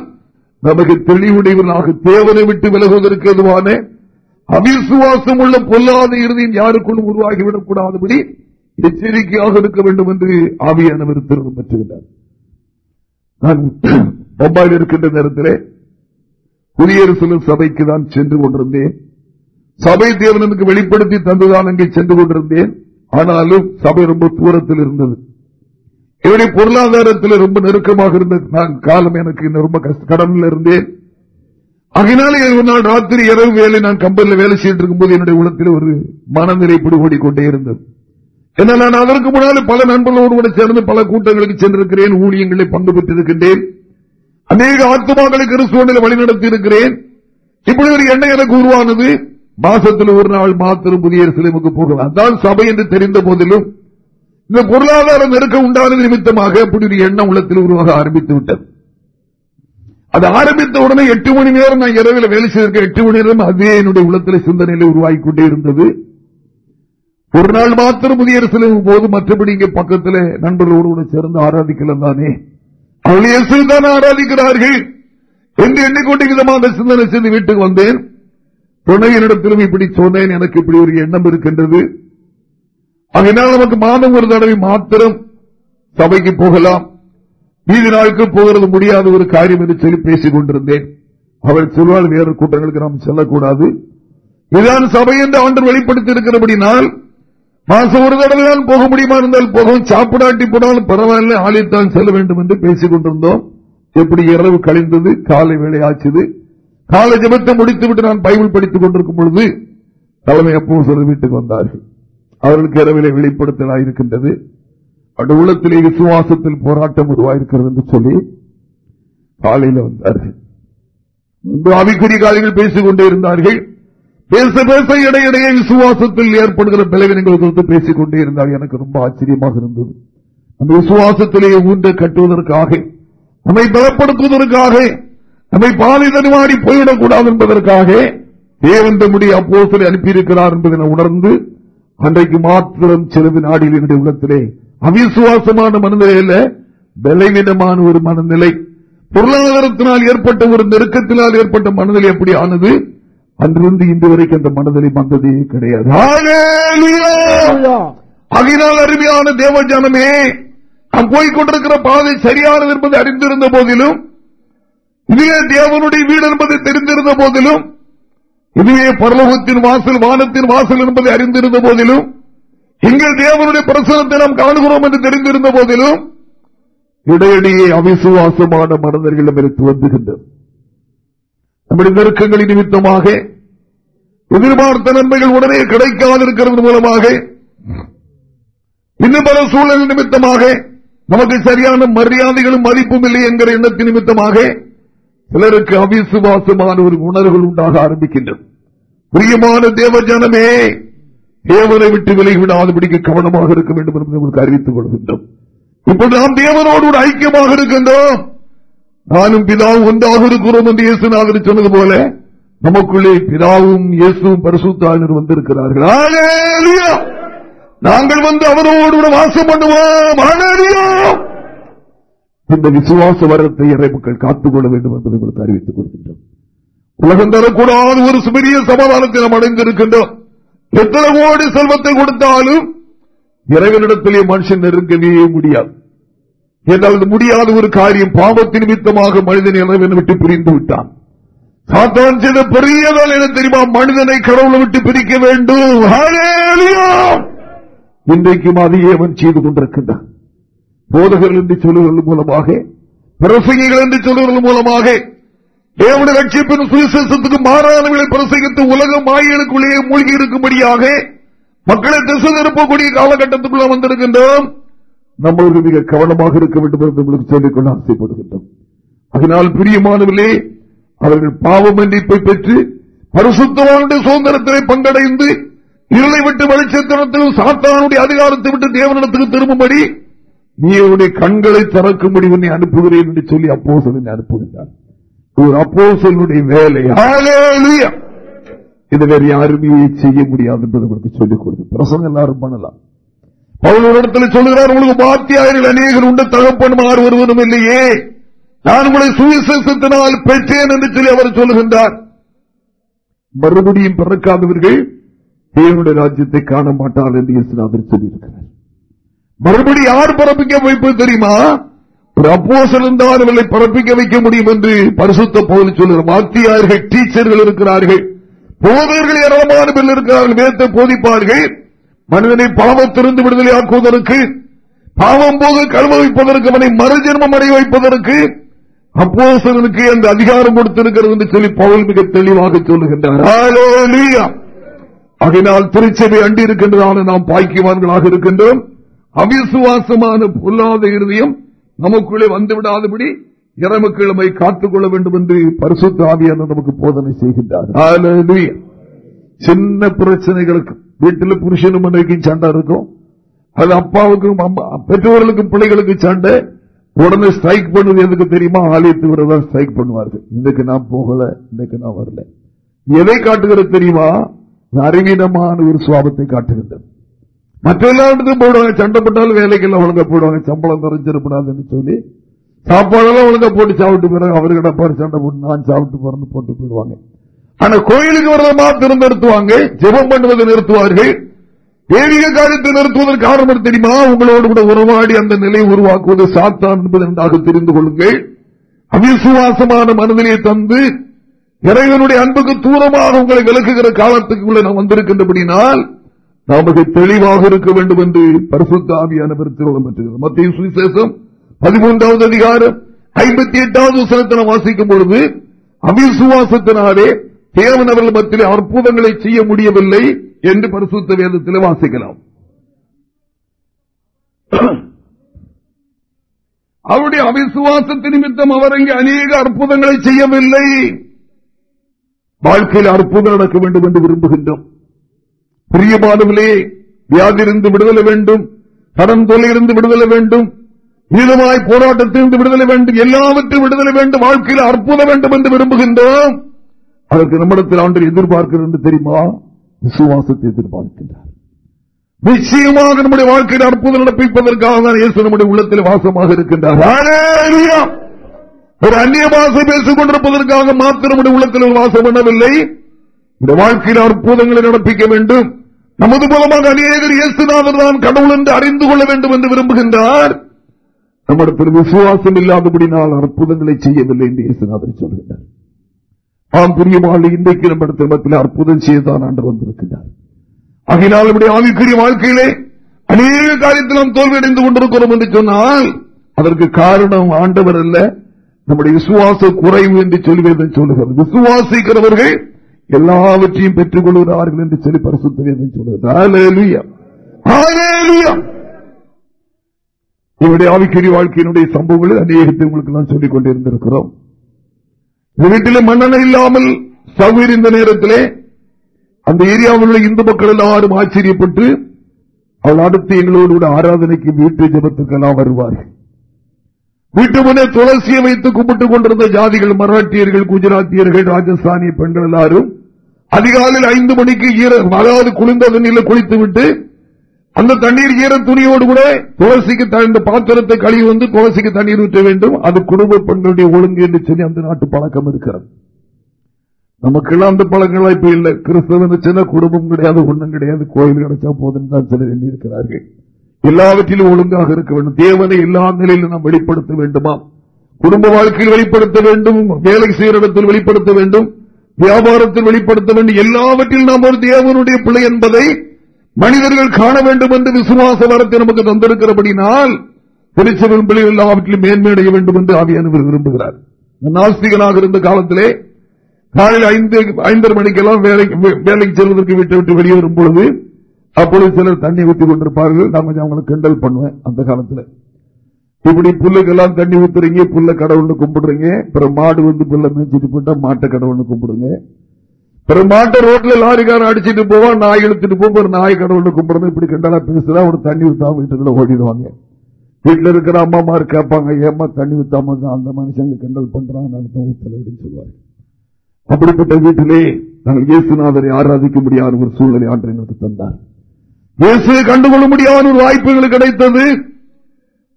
நமக்கு தெளிவுடையவர்களாக தேவனை விட்டு விலகுவதற்கு எதுவான அவிசுவாசம் உள்ள பொல்லாத இறுதியும் யாருக்குள்ளும் உருவாகிவிடக் கூடாதபடி எச்சரிக்கையாக இருக்க வேண்டும் என்று ஆவியானவர் திரும்ப பெற்றுகிறார் நான் பம்பாயில் இருக்கின்ற நேரத்தில் குடியரசு சபைக்கு தான் சென்று கொண்டிருந்தேன். சபை தேவனுக்கு வெளிப்படுத்தி தந்துதான் அங்கே சென்று கொண்டிருந்தேன். ஆனாலும் சபை ரொம்ப தூரத்தில் இருந்தது. என்னுடைய பொருளாதாரத்தில் ரொம்ப நெருக்கமாக இருந்த நான் காலம் எனக்கு ரொம்ப கடனில் இருந்தேன். அதனால ஒரு நாள் ராத்திரி இரவு வேலை நான் கம்பெனியில் வேலை செய்து இருக்கும்போது என்னுடைய உலகத்தில் ஒரு மனநிலை பிடிபடி கொண்டே இருந்தது. என்ன நான் அதற்கு முன்னால் பல நண்பர்களோடு கூட சேர்ந்து பல கூட்டங்களுக்கு சென்றிருக்கிறேன் ஊழியங்களை பங்கு பெற்றிருக்கின்றேன். அநேக ஆத்மாக்களை கிறிஸ்துவனில் வழிநடத்தி இருக்கிறேன் இப்படி ஒரு எண்ணம் எனக்கு உருவானது. மாசத்தில் ஒரு நாள் மாத்திரம் புதிய சிலைமுக்கு போகலாம். அதான் சபை என்று தெரிந்த போதிலும் இந்த பொருளாதார நெருக்கம் உண்டான நிமித்தமாக அப்படி ஒரு எண்ணம் உள்ளத்தில் உருவாக ஆரம்பித்து விட்டது. அது ஆரம்பித்த உடனே எட்டு மணி நேரம் நான் இரவில் வேலை செய்திருக்க எட்டு மணி நேரம் அதே என்னுடைய உள்ளத்தில் சிந்தனையில் உருவாகி கொண்டே இருந்தது. ஒரு நாள் மாத்திரம் புதிய சிலைவு போது மற்றபடி இங்கே பக்கத்தில் நண்பர்களோடு சேர்ந்து ஆராதிக்கலாம் தானே. அவள் தான் ஆராதிக்கிறார்கள். என்று எண்ணிக்கொண்டு விதமாக சிந்தனை செய்து வீட்டுக்கு வந்தேன். துணையினிடத்திலும் இப்படி சொன்னேன் எனக்கு இப்படி ஒரு எண்ணம் இருக்கின்றது. அதனால் நமக்கு மாதம் ஒரு தடவை மாத்திரம் சபைக்கு போகலாம். மீதி நாளுக்கு போகிறது முடியாத ஒரு காரியம் என்று சொல்லி பேசிக் கொண்டிருந்தேன். அவள் சொல்வாள் வேறு கூட்டங்களுக்கு நாம் செல்லக்கூடாது. இதுதான் சபை என்று ஆண்டு வெளிப்படுத்தி இருக்கிறபடினால் மாசம் ஒரு தடவை தான் போக முடியுமா இருந்தால் போகும் சாப்பிடாட்டி போனாலும் பரவாயில்ல ஆலயத்தான் செல்ல வேண்டும் என்று பேசிக் கொண்டிருந்தோம். எப்படி இரவு கழிந்தது காலை வேலை ஆச்சுது. கால ஜபத்தை முடித்துவிட்டு நான் பைபிள் படித்துக் கொண்டிருக்கும் பொழுது தலைமை அப்போ சொல்ல வீட்டுக்கு வந்தார்கள். அவர்களுக்கு இரவிலே வெளிப்படுத்தலாயிருக்கின்றது அந்த உள்ளத்திலே விசுவாசத்தில் போராட்டம் உருவாயிருக்கிறது என்று சொல்லி காலையில் வந்தார்கள். அவிக்குரிய காலையில் பேசிக் கொண்டே இருந்தார்கள். பேச பேச இடையிடையே விசுவாசத்தில் ஏற்படுகிற பலவீனங்கள் குறித்து பேசிக் கொண்டே இருந்தால் எனக்கு ரொம்ப ஆச்சரியமாக இருந்தது. அந்த விசுவாசத்திலேயே ஊன்ற கட்டுவதற்காக நம்மை பலப்படுத்துவதற்காக நம்மை பாதை தருவாடி போய்விடக்கூடாது என்பதற்காக தேவன் முடிய அப்போ அனுப்பியிருக்கிறார் என்பதை உணர்ந்து அன்றைக்கு மாத்திரம் சிறிது நாடில் என்னுடைய உள்ளத்திலே அவிசுவாசமான மனநிலை அல்ல பலவீனமான ஒரு மனநிலை பொருளாதாரத்தினால் ஏற்பட்ட ஒரு நெருக்கத்தினால் ஏற்பட்ட மனநிலை எப்படி ஆனது? அன்றிருந்து இன்று வரைக்கும் அந்த மனநிலை வந்ததே கிடையாது. அகினால் அருமையான தேவஜானமே நாம் போய்கொண்டிருக்கிற பாதை சரியானது என்பதை அறிந்திருந்த போதிலும் இதுவே தேவனுடைய வீடு என்பதை தெரிந்திருந்த போதிலும் இதுவே பரலோகத்தின் வாசல் வானத்தின் வாசல் என்பதை அறிந்திருந்த போதிலும் எங்கள் தேவனுடைய பிரசனத்தை நாம் காணுகிறோம் என்று தெரிந்திருந்த போதிலும் இடையிடையே அவிசுவாசமான மனிதர்களிடம் இருந்து வந்துகின்றது. நம்முடைய நெருக்கங்களின் நிமித்தமாக எதிர்பார்த்த நன்மைகள் உடனே கிடைக்காதிருக்கிறது மூலமாக இன்னும் பல சூழல் நிமித்தமாக நமக்கு சரியான மரியாதைகளும் மதிப்பும் இல்லை என்கிற எண்ணத்தின் நிமித்தமாக சிலருக்கு அவிசுவாசமான ஒரு உணர்வுகள் உண்டாக ஆரம்பிக்கின்றது. பிரியமான தேவ ஜனமே தேவனை விட்டு விலகிவிடாதபடிக்கு கவனமாக இருக்க வேண்டும் என்று உங்களுக்கு அறிவித்துக் கொள்கின்றோம். இப்போது நாம் தேவனோடு ஒரு ஐக்கியமாக இருக்கின்றோம். நானும் பிதாவும் ஒன்றாக இருக்கிறோம் என்று இயேசுநாதர் சொன்னது போல நமக்குள்ளே பிதாவும் இயேசுவும் பரிசுத்தாளர் வந்திருக்கிறார்கள். நாங்கள் வந்து அவரோடு வாசம் பண்ணுவோம். இந்த விசுவாச வரத்தை இறை மக்கள் காத்துக்கொள்ள வேண்டும் என்பதை உங்களுக்கு அறிவித்துக் கொடுக்கின்றோம். உலகம் தரக்கூடாத ஒரு பெரிய சமாதானத்தை நாம் அடைந்திருக்கின்றோம். எத்தனை கோடி செல்வத்தை கொடுத்தாலும் இறைவனிடத்திலே மனுஷன் நெருங்கவே முடியாது. என்றால் முடியாத ஒரு காரியம். பாவத்தின் நிமித்தமாக மனிதன் இறைவனை விட்டு பிரிந்து விட்டான். சாத்தான் செய்த பெரியதால் என தெரியுமா மனிதனை கடவுளை விட்டு பிரிக்க வேண்டும். இன்றைக்கும் அதையே அவன் செய்து கொண்டிருக்கின்றான். போதகர்கள் என்று சொல்லுவதன் மூலமாக பிரசங்கிகள் என்று சொல்லுவதன் மூலமாக தேவனுடைய லட்சியப்பின் சுவிசேஷத்துக்கு மாறானவர்களை பிரசங்கித்து உலக மாயலுக்குள்ளேயே மூழ்கி இருக்கும்படியாக மக்களை திசை நிரப்பக்கூடிய காலகட்டத்துக்குள்ள வந்திருக்கின்றோம். நம்மளுக்கு மிக கவனமாக இருக்க வேண்டும் என்று உங்களுக்கு சொல்லிக்கொள்ள ஆசைப்படுகின்றோம். அதனால் பிரியமானவர்களே அவர்கள் பாவ மன்னிப்பை பெற்று பரிசுத்தவானுடைய சுதந்திரத்திலே பங்கடைந்து இருளை விட்டு வெளிச்சத்தினத்திலும் சாத்தானுடைய அதிகாரத்தை விட்டு தேவனிடத்துக்கு திரும்பும்படி நீ உன்னுடைய கண்களை திறக்கும்படி உன்னை அனுப்புகிறேன் என்று சொல்லி அப்போ சொல்லி அனுப்புகின்றார் ஒரு அப்போ சொல்லுடைய வேலை இது வேறு யாருமே செய்ய முடியாது என்பது உங்களுக்கு சொல்லிக் கொடுத்து பிரசங்க எல்லாரும் பண்ணலாம். பவுனிடத்தில் சொல்லுகிறார் உங்களுக்கு பாத்தியாயிரம் அநேகர் உண்டு தகப்பன்மார் ஒருவரும் இல்லையே. நான் உங்களை சுவிசேஷத்தினால் பெற்றேன் என்று சொல்லி அவர் சொல்லுகின்றார். மறுபடியும் பிறக்காதவர்கள் தேவனுடைய ராஜ்யத்தை காண மாட்டார் என்று இயேசுநாதர் சொல்லியிருக்கிறார். மறுபடி யார் பிறப்பிக்க வைப்பது தெரியுமா? ஒரு அப்போசல் இருந்தால் அவர்களை பிறப்பிக்க வைக்க முடியும் என்று பரிசுத்த போது சொல்லுகிறார். வாத்தியார்கள் டீச்சர்கள் இருக்கிறார்கள். போதர்கள் ஏராளமான பேர் இருக்கிறார்கள். வேத்தை போதிப்பார்கள். மனிதனை பாவத்திருந்து விடுதலை ஆக்குவதற்கு பாவம் போது கழுவ வைப்பதற்கு அவனை மறுஜென்மம் அடைய வைப்பதற்கு அப்போசனுக்கு அந்த அதிகாரம் கொடுத்திருக்கிறது என்று சொல்லி பவுல் மிக தெளிவாக சொல்லுகின்றார். அதனால் திருச்சபை அண்டி இருக்கின்றதான நாம் பாய்க்குவான்களாக இருக்கின்றோம். அவிசுவாசமான பொல்லாத இருதயம் நமக்குள்ளே வந்துவிடாதபடி இறமக்கிழமை காத்துக்கொள்ள வேண்டும் என்று பரிசுத்த ஆவியான நமக்கு போதனை செய்கின்றார். சின்ன பிரச்சனைகளுக்கு வீட்டில் புருஷனும் மனைவிக்கும் சண்டை இருக்கும். அது அப்பாவுக்கும் பெற்றோர்களுக்கும் பிள்ளைகளுக்கு சண்டை. உடனே ஸ்ட்ரைக் பண்ணுவது எதுக்கு தெரியுமா? ஆலயத்துக்கு ஸ்ட்ரைக் பண்ணுவார்கள். இன்னைக்கு நான் போகல இன்னைக்கு நான் வரல. எதை காட்டுகிறது தெரியுமா? அறிவீனமான ஒரு சுவாபத்தை காட்டுகின்றது. மற்ற எல்லா போடுவாங்க. சண்டை போட்டாலும் வேலைக்கெல்லாம் ஒழுங்கா போடுவாங்க. சம்பளம் குறைஞ்சிருப்படாதுன்னு சொல்லி சாப்பாடெல்லாம் ஒழுங்கா போட்டு சாப்பிட்டு பிறகு அவர்கிட்ட பாரு சண்டை போட்டு நான் சாப்பிட்டு போறேன்னு போட்டு போயிடுவாங்க. ஆனா கோயிலுக்கு வரதமா திறந்து நிறுத்துவாங்க. ஜெபம் பண்ணுவதை நிறுத்துவார்கள். தெய்வீக காரியத்தை நிறுத்துவதற்கு காரணம் தெரியுமா? உங்களோடு கூட உறவாடி அந்த நிலையை உருவாக்குவது சாத்தான் என்பது என்றாக தெரிந்து கொள்ளுங்கள். அவிசுவாசமான மனதிலே தந்து இறைவனுடைய அன்புக்கு தூரமாக உங்களை விலக்குகிற காலத்துக்குள்ள நாம் வந்திருக்கின்றபடினால் நமக்கு தெளிவாக இருக்க வேண்டும் என்று பரிசுத்த ஆவியான பெருத்திரோகம் பெற்றுகிறது மத்திய சுவிசேஷம் பதிமூன்றாவது அதிகாரம் ஐம்பத்தி எட்டாவது வசனத்தை வாசிக்கும் பொழுது அவிசுவாசத்தினாலே தேவன் அவர்கள் மத்தியில் அற்புதங்களை செய்ய முடியவில்லை என்று பரிசுத்த வேதத்தில் வாசிக்கலாம். அவருடைய அவிசுவாசத்தின் நிமித்தம் அவர் இங்கே அநேக அற்புதங்களை செய்யவில்லை. வாழ்க்கையில் அற்புதம் நடக்க வேண்டும் என்று விரும்புகின்றோம். பிரியமானவர்களே வியாதிருந்து விடுதலை வேண்டும் கடன் தொலையிருந்து விடுதலை வேண்டும் மீதமாய் போராட்டத்திலிருந்து விடுதலை வேண்டும் எல்லாவற்றையும் விடுதலை வேண்டும் வாழ்க்கையில் அற்புதம் வேண்டும் என்று விரும்புகின்றோம். அதற்கு நம்மிடத்தில் ஆண்டு எதிர்பார்க்கிறது என்று தெரியுமா? விசுவாசத்தை எதிர்பார்க்கின்றார். நிச்சயமாக நம்முடைய வாழ்க்கையில் அற்புதம் நடப்பிப்பதற்காக தான் இயேசு நம்முடைய உள்ளத்தில் வாசமாக இருக்கின்றார். ஒரு அந்நிய பாசை பேசிக் கொண்டிருப்பதற்காக மாத்திரம் நம்முடைய உள்ளத்தில் வாசம் பண்ணவில்லை. இந்த வாழ்க்கையில் அற்புதங்களை நடப்பிக்க வேண்டும். நமது மூலமாக அநேகர் இயேசுநாதர் தான் கடவுள் என்று அறிந்து கொள்ள வேண்டும் என்று விரும்புகின்றார். நம்மிடத்தில் விசுவாசம் இல்லாதபடி நான் அற்புதங்களை செய்யவில்லை என்று இயேசுநாதர் சொல்கின்றார். ஆம் பிரியமான இன்றைக்கு நம்ம மத்தியில் அற்புதம் செய்தான் ஆண்டு வந்திருக்கின்றார். ஆகினால் நம்முடைய ஆவிக்குரிய வாழ்க்கையிலே அநேக காரியத்தில் நாம் தோல்வியடைந்து கொண்டிருக்கிறோம் என்று சொன்னால் அதற்கு காரணம் ஆண்டவர் அல்ல நம்முடைய விசுவாச குறைவு என்று சொல்லுவது சொல்லுகிறது. விசுவாசிக்கிறவர்கள் எல்லாவற்றையும் பெற்றுக் கொள்கிறார்கள் என்று சொல்லி பரிசுத்தவேதன் சொல்லுகிறார் இவருடைய ஆவிக்குரிய வாழ்க்கையினுடைய சம்பவங்கள் அநேகத்தை உங்களுக்கு நான் சொல்லிக் கொண்டிருந்திருக்கிறோம். வீட்டிலே மன்னனை இல்லாமல் சவுர் இந்த நேரத்திலே அந்த ஏரியாவில் உள்ள இந்து மக்கள் எல்லாரும் ஆச்சரியப்பட்டு அவள் அடுத்து எங்களோடு கூட ஆராதனைக்கு வீட்டு ஜபத்துக்கெல்லாம் வருவார்கள். வீட்டு முன்னே துளசியை வைத்து கும்பிட்டுக் கொண்டிருந்த ஜாதிகள் மராட்டியர்கள் குஜராத்தியர்கள் ராஜஸ்தானிய பெண்கள் எல்லாரும் அதிகாலையில் ஐந்து மணிக்கு ஈர அதாவது குளிர்ந்த தண்ணீரில் குளித்து விட்டு அந்த தண்ணீர் ஈர துணியோடு கூட துளசிக்கு இந்த பாத்திரத்தை கழுவி வந்து துளசிக்கு தண்ணீர் ஊற்ற வேண்டும். அது குடும்ப பெண்களுடைய ஒழுங்கு என்று சொல்லி அந்த நாட்டு பழக்கம் இருக்கிறது. நமக்கெல்லாம் அந்த பழங்கள்லாம் இப்ப இல்லை. கிறிஸ்தவன் சின்ன குடும்பம் கிடையாது ஒண்ணும் கிடையாது. கோயில் கிடைச்சா போதும் தான் சிலர் எண்ணி இருக்கிறார்கள் எல்லாவற்றிலும் ஒழுங்காக இருக்க வேண்டும். தேவனை எல்லா நிலையிலும் நாம் வெளிப்படுத்த வேண்டுமா? குடும்ப வாழ்க்கையில் வெளிப்படுத்த வேண்டும். வேலை செய்கிற இடத்தில் வெளிப்படுத்த வேண்டும். வியாபாரத்தில் வெளிப்படுத்த வேண்டிய எல்லாவற்றில் நாம் ஒரு தேவனுடைய பிள்ளை என்பதை மனிதர்கள் காண வேண்டும் என்று விசுவாச வரத்தை நமக்கு தந்திருக்கிறபடினால் திருச்செவன் பிள்ளைகள் எல்லாவற்றிலும் மேன்மையடைய வேண்டும் என்று ஆவியானவர் விரும்புகிறார். நாஸ்திகனாக இருந்த காலத்திலே காலையில் ஐந்து ஐந்தரை மணிக்கெல்லாம் வேலைக்கு செல்வதற்கு வீட்டை விட்டு வெளியே வரும் பொழுது அப்பொழுது சிலர் தண்ணி ஊற்றி கொண்டிருப்பார்கள். நான் கொஞ்சம் அவங்களை கிண்டல் பண்ணுவேன் அந்த காலத்தில். இப்படி புல்லுக்கெல்லாம் தண்ணி ஊத்துறீங்க புல்ல கடவுள்னு கும்பிடுறீங்க அப்புறம் மாடு வந்து புல்ல மேய்ச்சிட்டு போட்டா மாட்டை கடவுள்னு கும்பிடுங்க. பிற மாட்டை ரோட்ல லாரிக்காரன் அடிச்சுட்டு போவான் நாய் இழுத்துட்டு போவோம் நாய் கடவுள்னு கும்பிடணும் இப்படி கண்டாலா பேசுறா ஒரு தண்ணி ஊத்தாம வீட்டுக்குள்ள ஓடிடுவாங்க. வீட்டுல இருக்கிற அம்மா கேட்பாங்க ஏமா தண்ணி ஊத்தாம அந்த மனுஷங்க கிண்டல் பண்றாங்க ஊத்தல அப்படின்னு சொல்லுவாங்க அப்படிப்பட்ட வீட்டிலே நாங்கள் இயேசுநாதரை ஆராதிக்க முடியாத ஒரு சூழ்நிலை ஆண்டு எங்களுக்கு தந்தார். இயேசு கண்டுகொள்ள முடியாத ஒரு வாய்ப்புகள் கிடைத்தது.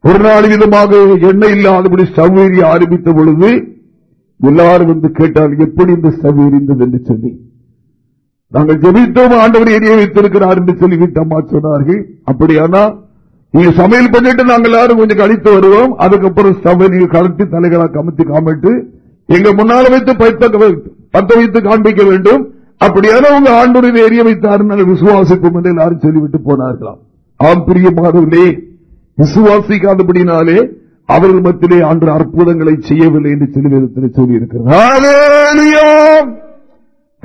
ஒரு நாள் விதமாக எண்ணெய் இல்லாதபடி சவேரி ஆரம்பித்த பொழுது எல்லாரும் வந்து கேட்டால் எப்படி இந்த சவேரி இருந்தது? என்று சொல்லி. நாங்கள் ஜெபித்தோம் ஆண்டவர் எரிய வைத்திருக்கிறார் என்று சொல்லி அம்மா சொன்னார்கள். அப்படியானா? நீங்க சமையல் பண்ணிட்டு நாங்கள் எல்லாரும் கொஞ்சம் கழித்து வருவோம். அதுக்கப்புறம் சபை நீங்க கலத்தி தலைகளா கமத்தி காமிட்டு எங்க முன்னால வைத்து பத்த வைத்து காண்பிக்க வேண்டும். அப்படியான உங்க ஆண்டுடன் எரிய வைத்தார் நாங்கள் விசுவாசிப்போம் என்று எல்லாரும் சொல்லிவிட்டு போனார்களாம். ஆம் பிரியமானவர்களே விசுவாசிக்காதபடினாலே அவர்கள் மத்தியிலே ஆண்டு அற்புதங்களை செய்யவில்லை என்று சொல்லி சொல்லியிருக்கிறார்.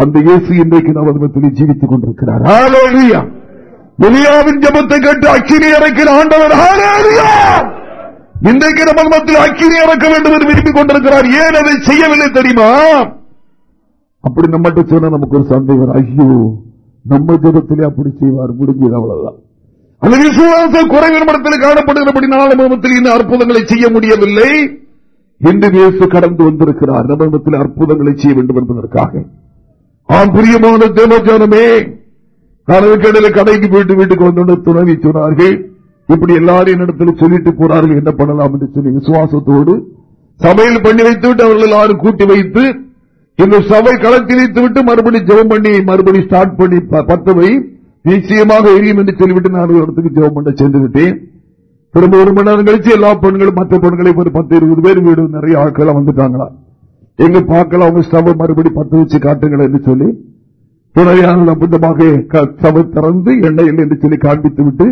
அந்த இயேசு இன்றைக்கு நமது மத்தியிலே ஜீவித்துக் கொண்டிருக்கிறார். துனியாவின் ஜபத்தை கேட்டு அக்கினி இறக்கிற ஆண்டவர் இன்றைக்கு நமது மத்தியில் அக்கினி இறக்க வேண்டும் என்று விரும்பிக் கொண்டிருக்கிறார். ஏன் அதை செய்யவில்லை தெரியுமா? அப்படி நம்மகிட்ட சொன்ன நமக்கு ஒரு சந்தேகம் ஐயோ நம்ம ஜபத்திலே அப்படி செய்வார் முடிஞ்சது அவ்வளவுதான். அந்த விசுவாசம் குறைவிடத்தில் காணப்படுகிறபடி நாளமத்தில் இன்னும் அற்புதங்களை செய்ய முடியவில்லை என்று இயேசு கடந்து வந்திருக்கிறார். நம்மத்தில் அற்புதங்களை செய்ய வேண்டும் என்பதற்காக. ஆம் பிரியமான தேவஜானமே கடலுக்கடையில் கடைக்கு போயிட்டு வீட்டுக்கு வந்தோட துணவி சொன்னார்கள். இப்படி எல்லாரும் என்னிடத்தில் சொல்லிட்டு போறார்கள் என்ன பண்ணலாம் என்று சொல்லி விசுவாசத்தோடு சபையில் பண்ணி வைத்துவிட்டு அவர்கள் எல்லாரும் கூட்டி வைத்து இந்த சபை களத்திரித்து விட்டு மறுபடி ஜெபம் பண்ணி மறுபடி ஸ்டார்ட் பண்ணி பத்தவை நிச்சயமாக எரியும் என்று சொல்லிவிட்டு நான் ஒரு இடத்துக்கு ஜெபம் பண்ண சென்று விட்டேன் திரும்ப ஒரு மணி நேரம் கழிச்சு எல்லா பெண்களும் மற்ற பெண்களை ஒரு பத்து இருபது பேர் வீடு நிறைய ஆட்கள் வந்துட்டாங்களா? எங்க பார்க்கலாம் அவங்க சபை மறுபடி பத்து வச்சு காட்டுங்கள் என்று சொல்லி துணையான புத்தமாக சபை திறந்து எண்ணெய் இல்லை என்று சொல்லி காண்பித்து விட்டு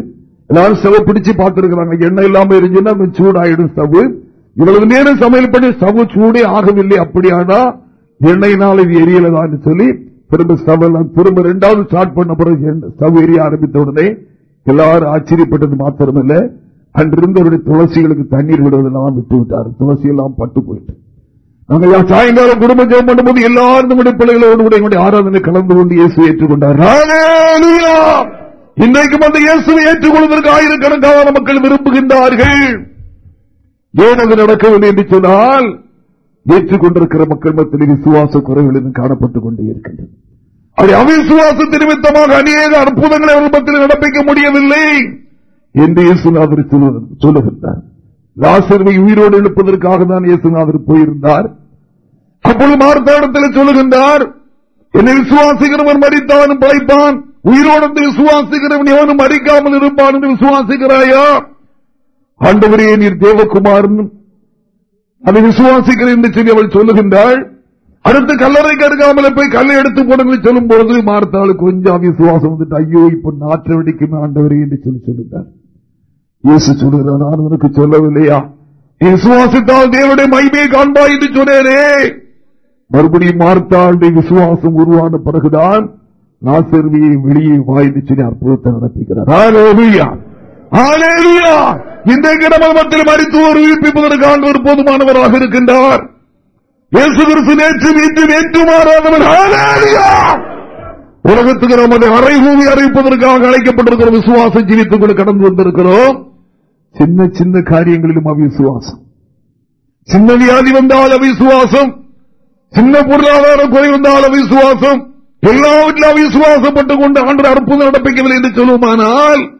எல்லாரும் சவை பிடிச்சு பார்த்திருக்கிறாங்க. எண்ணெய் இல்லாம இருந்துச்சுன்னா சூடாயிடும் சவு இவ்வளவு நேரம் சமையல் பண்ணி சவு சூடே ஆகவில்லை. அப்படியானா எண்ணெயினால் இது எரியலதான்னு சொல்லி திரும்ப ஸ்டவ் திரும்ப ரெண்டாவது ஸ்டார்ட் பண்ண பிறகு ஸ்டவ் எரிய ஆரம்பித்த உடனே எல்லாரும் ஆச்சரியப்பட்டது மாத்திரமல்ல. அன்றிருந்து அவருடைய துளசிகளுக்கு தண்ணீர் விடுவதெல்லாம் விட்டு விட்டார். துளசி எல்லாம் பட்டு போயிட்டு. நாங்கள் சாயங்காலம் குடும்ப ஜெயம் பண்ணும்போது எல்லாரும் நம்முடைய பிள்ளைகளோடு கூட எங்களுடைய ஆராதனை கலந்து கொண்டு இயேசு ஏற்றுக்கொண்டார். இன்றைக்கும் அந்த இயேசுவை ஏற்றுக்கொள்வதற்கு ஆயிரக்கணக்கான மக்கள் விரும்புகின்றார்கள். ஏன் அது நடக்கவில்லை என்று சொன்னால் ஏற்றுக்கொண்டிருக்கிற மக்கள் மத்தியில் விசுவாச குறைகள் காணப்பட்டுக் கொண்டே இருக்கின்றன அவிசுவாச நிமித்தமாக அநேக அற்புதங்களை அவர் நடப்பிக்க முடியவில்லை என்று இயேசுநாதர் சொல்லுகின்றார். லாசர்வை உயிரோடு எழுப்பதற்காக தான் இயேசுநாதர் போயிருந்தார். அப்பொழுது மார்த்தாடத்தில் சொல்லுகின்றார் என்னை விசுவாசிக்கிறவன் மறித்தானும் பழைப்பான் உயிரோடு விசுவாசிக்கிறவன் எவனும் மறிக்காமல் இருப்பான் என்று விசுவாசிக்கிறாயா? ஆண்டவரே நீர் தேவகுமாரன். அதை விசுவாசிக்கிறேன் என்று சொல்லி அவள் சொல்லுகின்றாள் அடுத்து கல்லறை கடுக்காமல போய் கல்லை எடுத்து போடுங்க சொல்லும் பொழுது மார்த்தாள் கொஞ்சம் விசுவாசம் வந்துட்டு ஐயோ இப்ப நாற்ற வெடிக்கும் ஆண்டவரே என்று சொல்லி சொல்லிட்டார். இயேசு சொல்லுகிறார் நான் உனக்கு சொல்லவில்லையா? விசுவாசித்தால் தேவனுடைய மைமையை காண்பா என்று சொன்னேனே. மறுபடியும் மார்த்தாளுடைய விசுவாசம் உருவான பிறகுதான் நாசர்வியை வெளியே வாய்ந்து சொல்லி அற்புதத்தை நடத்துகிறார். இந்த கிடமத்தில் மருத்துவர் உயிர்ப்பிப்பதற்கான ஒரு போதுமானவராக இருக்கின்றார். இயேசுகிறிஸ்து நேற்று மீட்டு நேற்று மாறாதவர் உலகத்துக்கு நம்முடைய அறைகூவி அறிவிப்பதற்காக அழைக்கப்பட்டிருக்கிற விசுவாசம் ஜீவித்துக் கடந்து வந்திருக்கிறோம். சின்ன சின்ன காரியங்களிலும் அவிசுவாசம். சின்ன வியாதி வந்தால் அவிசுவாசம். சின்ன பொருளாதார குறை வந்தால் அவிசுவாசம். எல்லாவற்றிலும் அவிசுவாசப்பட்டுக் கொண்டு ஆண்டு அற்புதம் நடப்பிக்கவில்லை என்று சொல்லுமானால்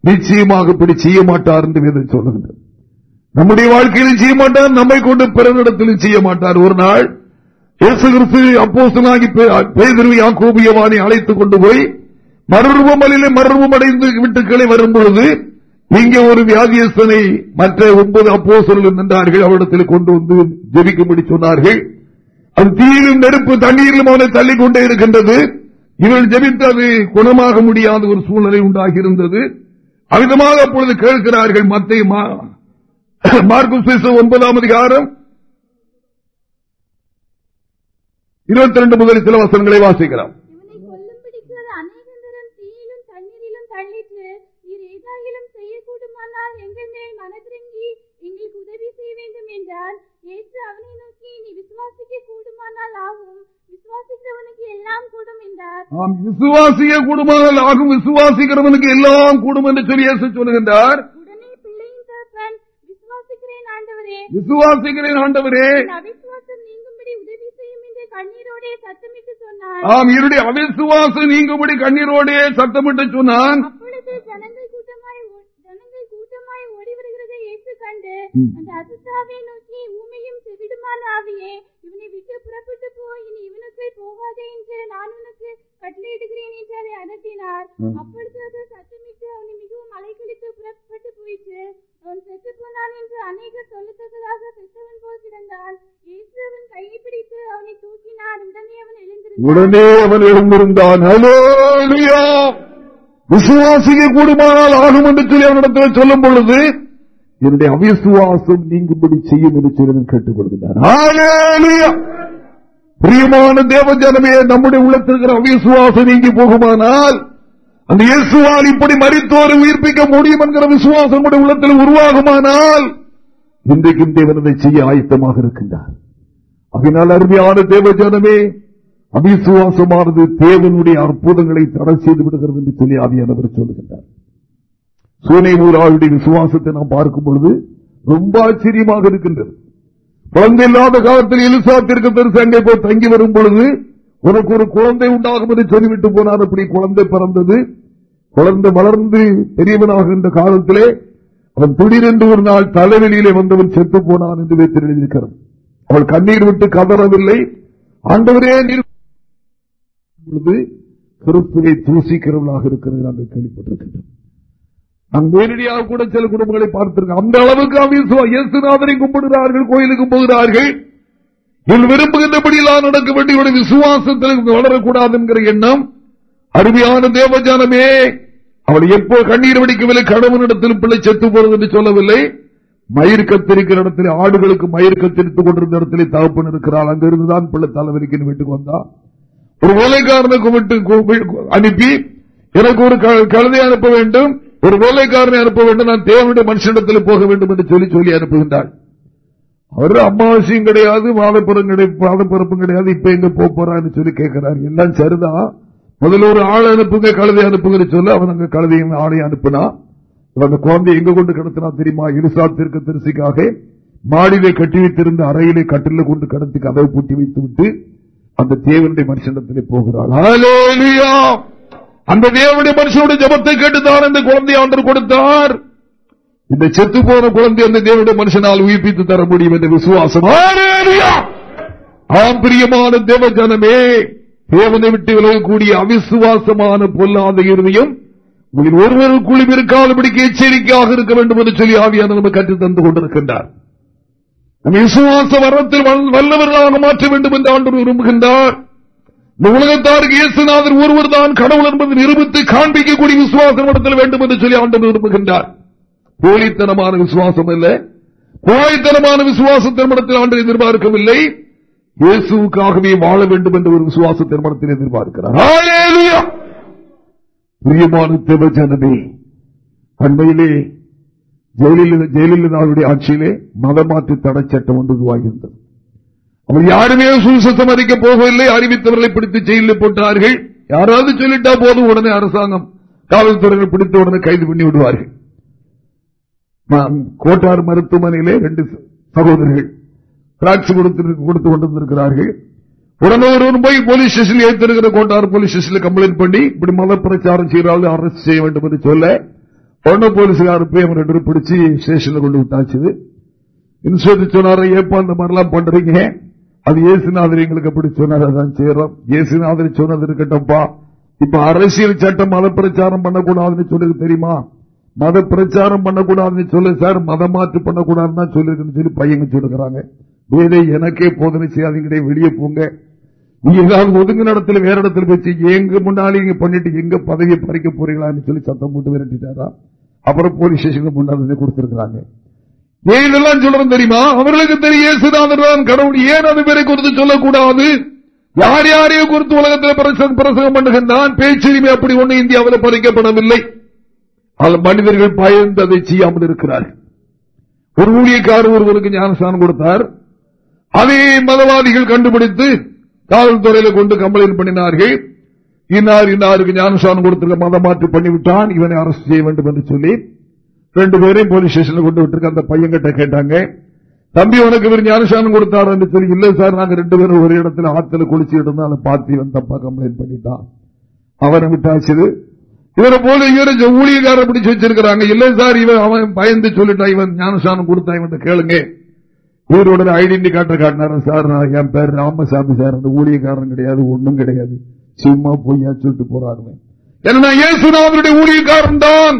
நிச்சயமாக இப்படி செய்ய மாட்டார் என்று வேதம் சொல்லுகின்றது. நம்முடைய வாழ்க்கையிலும் செய்ய மாட்டார் நம்மை கொண்டு பிறனிடத்திலும் செய்ய மாட்டார். ஒரு நாள் இயேசு கிறிஸ்து அப்போசனாகி பேதிரு யாக்கோபியவானை அழைத்துக் கொண்டு போய் மறுரூபமலிலே மறுரூபம் அடைந்து வீட்டுக்களை வரும்பொழுது இங்கே ஒரு வியாதியஸ்தனை மற்ற ஒன்பது அப்போசர்கள் நின்றார்கள். அவரிடத்தில் கொண்டு வந்து ஜெபிக்கும்படி சொன்னார்கள். அது தீயிலும் நெருப்பு தண்ணீரிலும் அவனை தள்ளிக்கொண்டே இருக்கின்றது. இவள் ஜெபித்து அது குணமாக முடியாத ஒரு சூழ்நிலை உண்டாகி இருந்தது அமிதமாக அப்பொழுது கேட்கிறார்கள் மத்திய மார்க்கும் ஒன்பதாம் அதிகாரம் இருபத்தி ரெண்டு முதல் சில வசனங்களை என்றார். விசுவாசிக்க கூடுமானால் ஆகும். விசுவாசிக்கிறவனுக்கு எல்லாம் கூடும் என்று சொல்லி சொல்லுகின்றார். சத்தமிட்டு சொன்னான் ஆம் இருடைய அவிசுவாசம் நீங்கும்படி கண்ணீரோடே சத்தமிட்டு சொன்னான். கண்டு அந்த அசுத்தாவை நோக்கி ஊமையும் செவிடுமான ஆவியே இவனை விட்டு புறப்பட்டு போய் இனி இவனுக்கு போகாதே என்று நான் உனக்கு கட்டளையிடுகிறேன் என்று அதை அதட்டினார் அப்பொழுது அது சத்தமிட்டு அவனை மிகவும் அலைக்கழித்து புறப்பட்டு போயிற்று. அவன் செத்து போனான் என்று அநேகர் சொல்லத்தக்கதாக செத்தவன் போல் கிடந்தான் இயேசுவின் கையை பிடித்து அவனை தூக்கினார். உடனே அவன் எழுந்திருந்தான். உடனே அவன் எழுந்திருந்தான். விசுவாசிக்க கூடுமானால் ஆகும் என்று சொல்லி அவனிடத்தில் சொல்லும் பொழுது என்னுடைய அவிசுவாசம் நீங்கும்படி செய்யும் என்று சொல்லி கேட்டுக்கொள்கிறார் பிரியமான தேவஜனமே நம்முடைய உள்ளத்திற்கிற அவிசுவாசம் நீங்கி போகுமானால் அந்த இயேசுவால் இப்படி மறித்தோரை உயிர்ப்பிக்க முடியும் என்கிற விசுவாசம் உள்ளத்தில் உருவாகுமானால் இன்றைக்கும் தேவனதை செய்ய ஆயத்தமாக இருக்கின்றார். அதனால் அருமையான தேவஜானமே அவிசுவாசமானது தேவனுடைய அற்புதங்களை தடை செய்து விடுகிறது என்று சொல்லி ஆவியானவர் சொல்லுகின்றார். சூனைமூராவுடைய விசுவாசத்தை நாம் பார்க்கும் பொழுது ரொம்ப ஆச்சரியமாக இருக்கின்றது. குழந்தை இல்லாத காலத்தில் இலுசாத்திற்கு தரிசங்கை அங்கே போய் தங்கி வரும் பொழுது உனக்கு ஒரு குழந்தை உண்டாகும் என்று சொல்லிவிட்டு போனார் அப்படி குழந்தை பிறந்தது குழந்தை வளர்ந்து பெரியவனாகின்ற காலத்திலே அவன் திடீரென்று ஒரு நாள் தலைவெளியிலே வந்தவன் செத்து போனான் என்று வைத்திருக்கிறது அவள் கண்ணீர் விட்டு கதறவில்லை. ஆண்டவரே பொழுது கருத்துரை தூசிக்கிறவர்களாக இருக்கிறது நாங்கள் கேள்விப்பட்டிருக்கின்றோம். நான் நேரடியாக கூட சில குடும்பங்களை பார்த்திருக்கோம் அந்த அளவுக்கு இயேசுநாதனை கும்பிடுகிறார்கள் கோயிலுக்கு போகிறார்கள். இவள் விரும்புகின்றபடியெல்லாம் நடக்க வேண்டிய விசுவாசத்தில் வளரக்கூடாது என்கிற எண்ணம் அருமையான தேவஜானமே அவள் எப்போ கண்ணீர் வடிக்கவில்லை கடவுளிடத்தில் பிள்ளை செத்து போறது என்று சொல்லவில்லை. மயிர் கத்திருக்கிற இடத்துல ஆடுகளுக்கு மயிர் கத்திரித்துக் கொண்டிருந்த இடத்துல தகப்பன் இருக்கிறாள் அங்கிருந்துதான் பிள்ளை தலைவரிக்கின் வீட்டுக்கு வந்தா. ஒரு வேலைக்காரனுக்கு அனுப்பி எனக்கு ஒரு கழுதை அனுப்ப வேண்டும். ஒரு வேலைக்காரனை அனுப்ப வேண்டும். நான் தேவனுடைய மனுஷனிடத்தில் போக வேண்டும் என்று சொல்லி சொல்லி அனுப்புகின்றாள். அவர் அமாவாசையும் கிடையாது மாதப்பிறம் கிடையாது மாதப்பிறப்பும் கிடையாது. இப்ப எங்க போறான்னு சொல்லி கேட்கிறார். எல்லாம் சரிதான். முதல்ல ஒரு ஆள் அனுப்புங்க கழுதை அனுப்புங்க சொல்ல அவன் அங்க கழுதையும் ஆளை அனுப்புனா அந்த குழந்தை எங்க கொண்டு கடத்தினா தெரியுமா? இருசாத்திற்கு திருசிக்காக மாடியிலே கட்டி வைத்திருந்த அறையிலே கட்டில கொண்டு கடத்தி கதவை பூட்டி வைத்து விட்டு அந்த தேவனுடைய மனுஷனத்திலே போகிறாள். அந்த தேவனுடைய மனுஷனுடைய ஜபத்தை கேட்டுத்தான் அந்த குழந்தை ஆண்டர் கொடுத்தார். இந்த செத்து போன குழந்தை அந்த தேவனுடைய மனுஷனால் உயிர்ப்பித்து தர முடியும் என்ற விசுவாசம். ஆம் பிரியமான தேவ ஜனமே தேவனை விட்டு விலகக்கூடிய அவிசுவாசமான பொல்லாத இருமையும் உங்களில் ஒருவருக்குள்ளும் இருக்காதபடிக்கு எச்சரிக்கையாக இருக்க வேண்டும் என்று சொல்லி ஆவியான நம்ம கற்று தந்து கொண்டிருக்கின்றார். நம் விசுவாச வரத்தில் வல்லவர்களாக மாற்ற வேண்டும் என்று ஆண்டு விரும்புகின்றார். இந்த உலகத்தாருக்கு இயேசுநாதர் ஒருவர் தான் கடவுள் என்பதை நிரூபித்து காண்பிக்கக்கூடிய விசுவாசம் இடத்தில் வேண்டும் என்று சொல்லி ஆண்டு விரும்புகின்றார். போலித்தனமான விசுவாசம் அல்ல. கோழைத்தனமான விசுவாசத்தின் மடத்தில் ஆண்டு எதிர்பார்க்கவில்லை. இயேசுக்காகவே வாழ வேண்டும் என்ற ஒரு விசுவாச திருமணத்தில் எதிர்பார்க்கிறார். பிரியமான தேவ ஜனமே அண்மையிலே ஜெயலலிதாவுடைய ஆட்சியிலே மதமாற்று தடை சட்டம் ஒன்று உருவாகியிருந்தது. அவர் யாருமே சுசத்தம் அறிக்க போகவில்லை அறிவித்தவர்களை பிடித்து ஜெயிலில் போட்டார்கள். யாராவது சொல்லிட்டா போதும் உடனே அரசாங்கம் காவல்துறையினர் பிடித்த உடனே கைது பண்ணி விடுவார்கள். கோட்டார் மருத்துவமனையிலே ரெண்டு சகோதரர்கள் பிராக்சி கொடுத்து கொண்டிருக்கிறார்கள் உடனே ஒருவர் போய் போலீஸ் ஸ்டேஷன் ஏற்றிருக்கிற கோட்டார் போலீஸ் ஸ்டேஷன்ல கம்ப்ளைண்ட் பண்ணி இப்படி மத பிரச்சாரம் செய்யறாள் அரெஸ்ட் செய்ய வேண்டும் என்று சொல்ல உடனே போலீஸ்கார போய் அவர் ரெண்டு பிடிச்சி ஸ்டேஷன்ல கொண்டு விட்டாச்சு. இன்ஸ்பெக்டர் சொன்னார ஏப்பா இந்த மாதிரிலாம் பண்றீங்க? அது ஏசுநாதர் எங்களுக்கு அப்படி சொன்னார் அதான் செய்யறோம் ஏசுநாதர் சொன்னது இருக்கட்டும்ப்பா. இப்ப அரசியல் சட்டம் மத பிரச்சாரம் பண்ணக்கூடாதுன்னு சொல்லி தெரியுமா? மத பிரச்சாரம் பண்ணக்கூடாதுன்னு சொல்லு சார். மதம் மாற்று பண்ணக்கூடாதுன்னு சொல்லிருக்குன்னு சொல்லி பையங்க சொல்லுகிறாங்க. வேதை எனக்கே போதனை செய்யாதீங்க வெளியே போங்க. நீ ஏதாவது ஒதுங்க நடத்துல வேற இடத்துல வச்சு எங்க முன்னாடி இங்க பண்ணிட்டு எங்க பதவியை பறிக்க போறீங்களான்னு சொல்லி சத்தம் போட்டு விரட்டிட்டாரா? அப்புறம் போலீஸ் ஸ்டேஷனுக்கு முன்னாடி கொடுத்திருக்கிறாங்க. ஏன் இதெல்லாம் சொல்றோம் தெரியுமா? அவர்களுக்கு தெரியும் கடவுள். ஏன் அது பேரை குறித்து சொல்லக்கூடாது? யார் யாரையோ குறித்து உலகத்தில் பிரசங்கம் பண்ணுகின்றான் பேச்சுரிமை அப்படி ஒண்ணு இந்தியாவில் பறிக்கப்படவில்லை. மனிதர்கள் பயந்து அதை செய்யாமல் இருக்கிறார்கள். ஒரு ஊழியக்காரர் ஒருவருக்கு ஞானஸ்தானம் கொடுத்தார். அதை மதவாதிகள் கண்டுபிடித்து காவல்துறையில கொண்டு கம்ப்ளைண்ட் பண்ணினார்கள். இன்னார் இன்னாருக்கு ஞானஸ்தானம் கொடுத்திருக்க மதமாற்று பண்ணிவிட்டான். இவனை அரசு செய்ய வேண்டும் என்று சொல்லி ரெண்டு பேரையும் போலீஸ் ஸ்டேஷன்ல கொண்டு விட்டு அந்த பையன் கிட்ட கேட்டாங்க. தம்பி உனக்கு இவர் ஞானசானம் கொடுத்தாரு? என்று சொல்லி இல்லை சார் நாங்க ரெண்டு பேரும் ஒரு இடத்துல ஆத்துல குளிச்சு இருந்தோம். அதை பார்த்து இவன் தப்பா கம்ப்ளைண்ட் பண்ணிட்டான். அவரை விட்டாச்சு இவரை போல இவரை ஊழியக்காரர் பிடிச்சு வச்சிருக்கிறாங்க. இல்லை சார் இவன் அவன் பயந்து சொல்லிட்டான். இவன் ஞானசானம் கொடுத்தா இவன் கேளுங்க. இவரோட ஐடென்டி கார்டு காட்டினாரு. சார் நான் என் பேர் ராமசாமி சார். அந்த ஊழியக்காரன் கிடையாது ஒன்றும் கிடையாது. சும்மா பொய்யா சொல்லிட்டு போறாரு ஏன்னா இயேசுநாதனுடைய ஊழியக்காரன் தான்.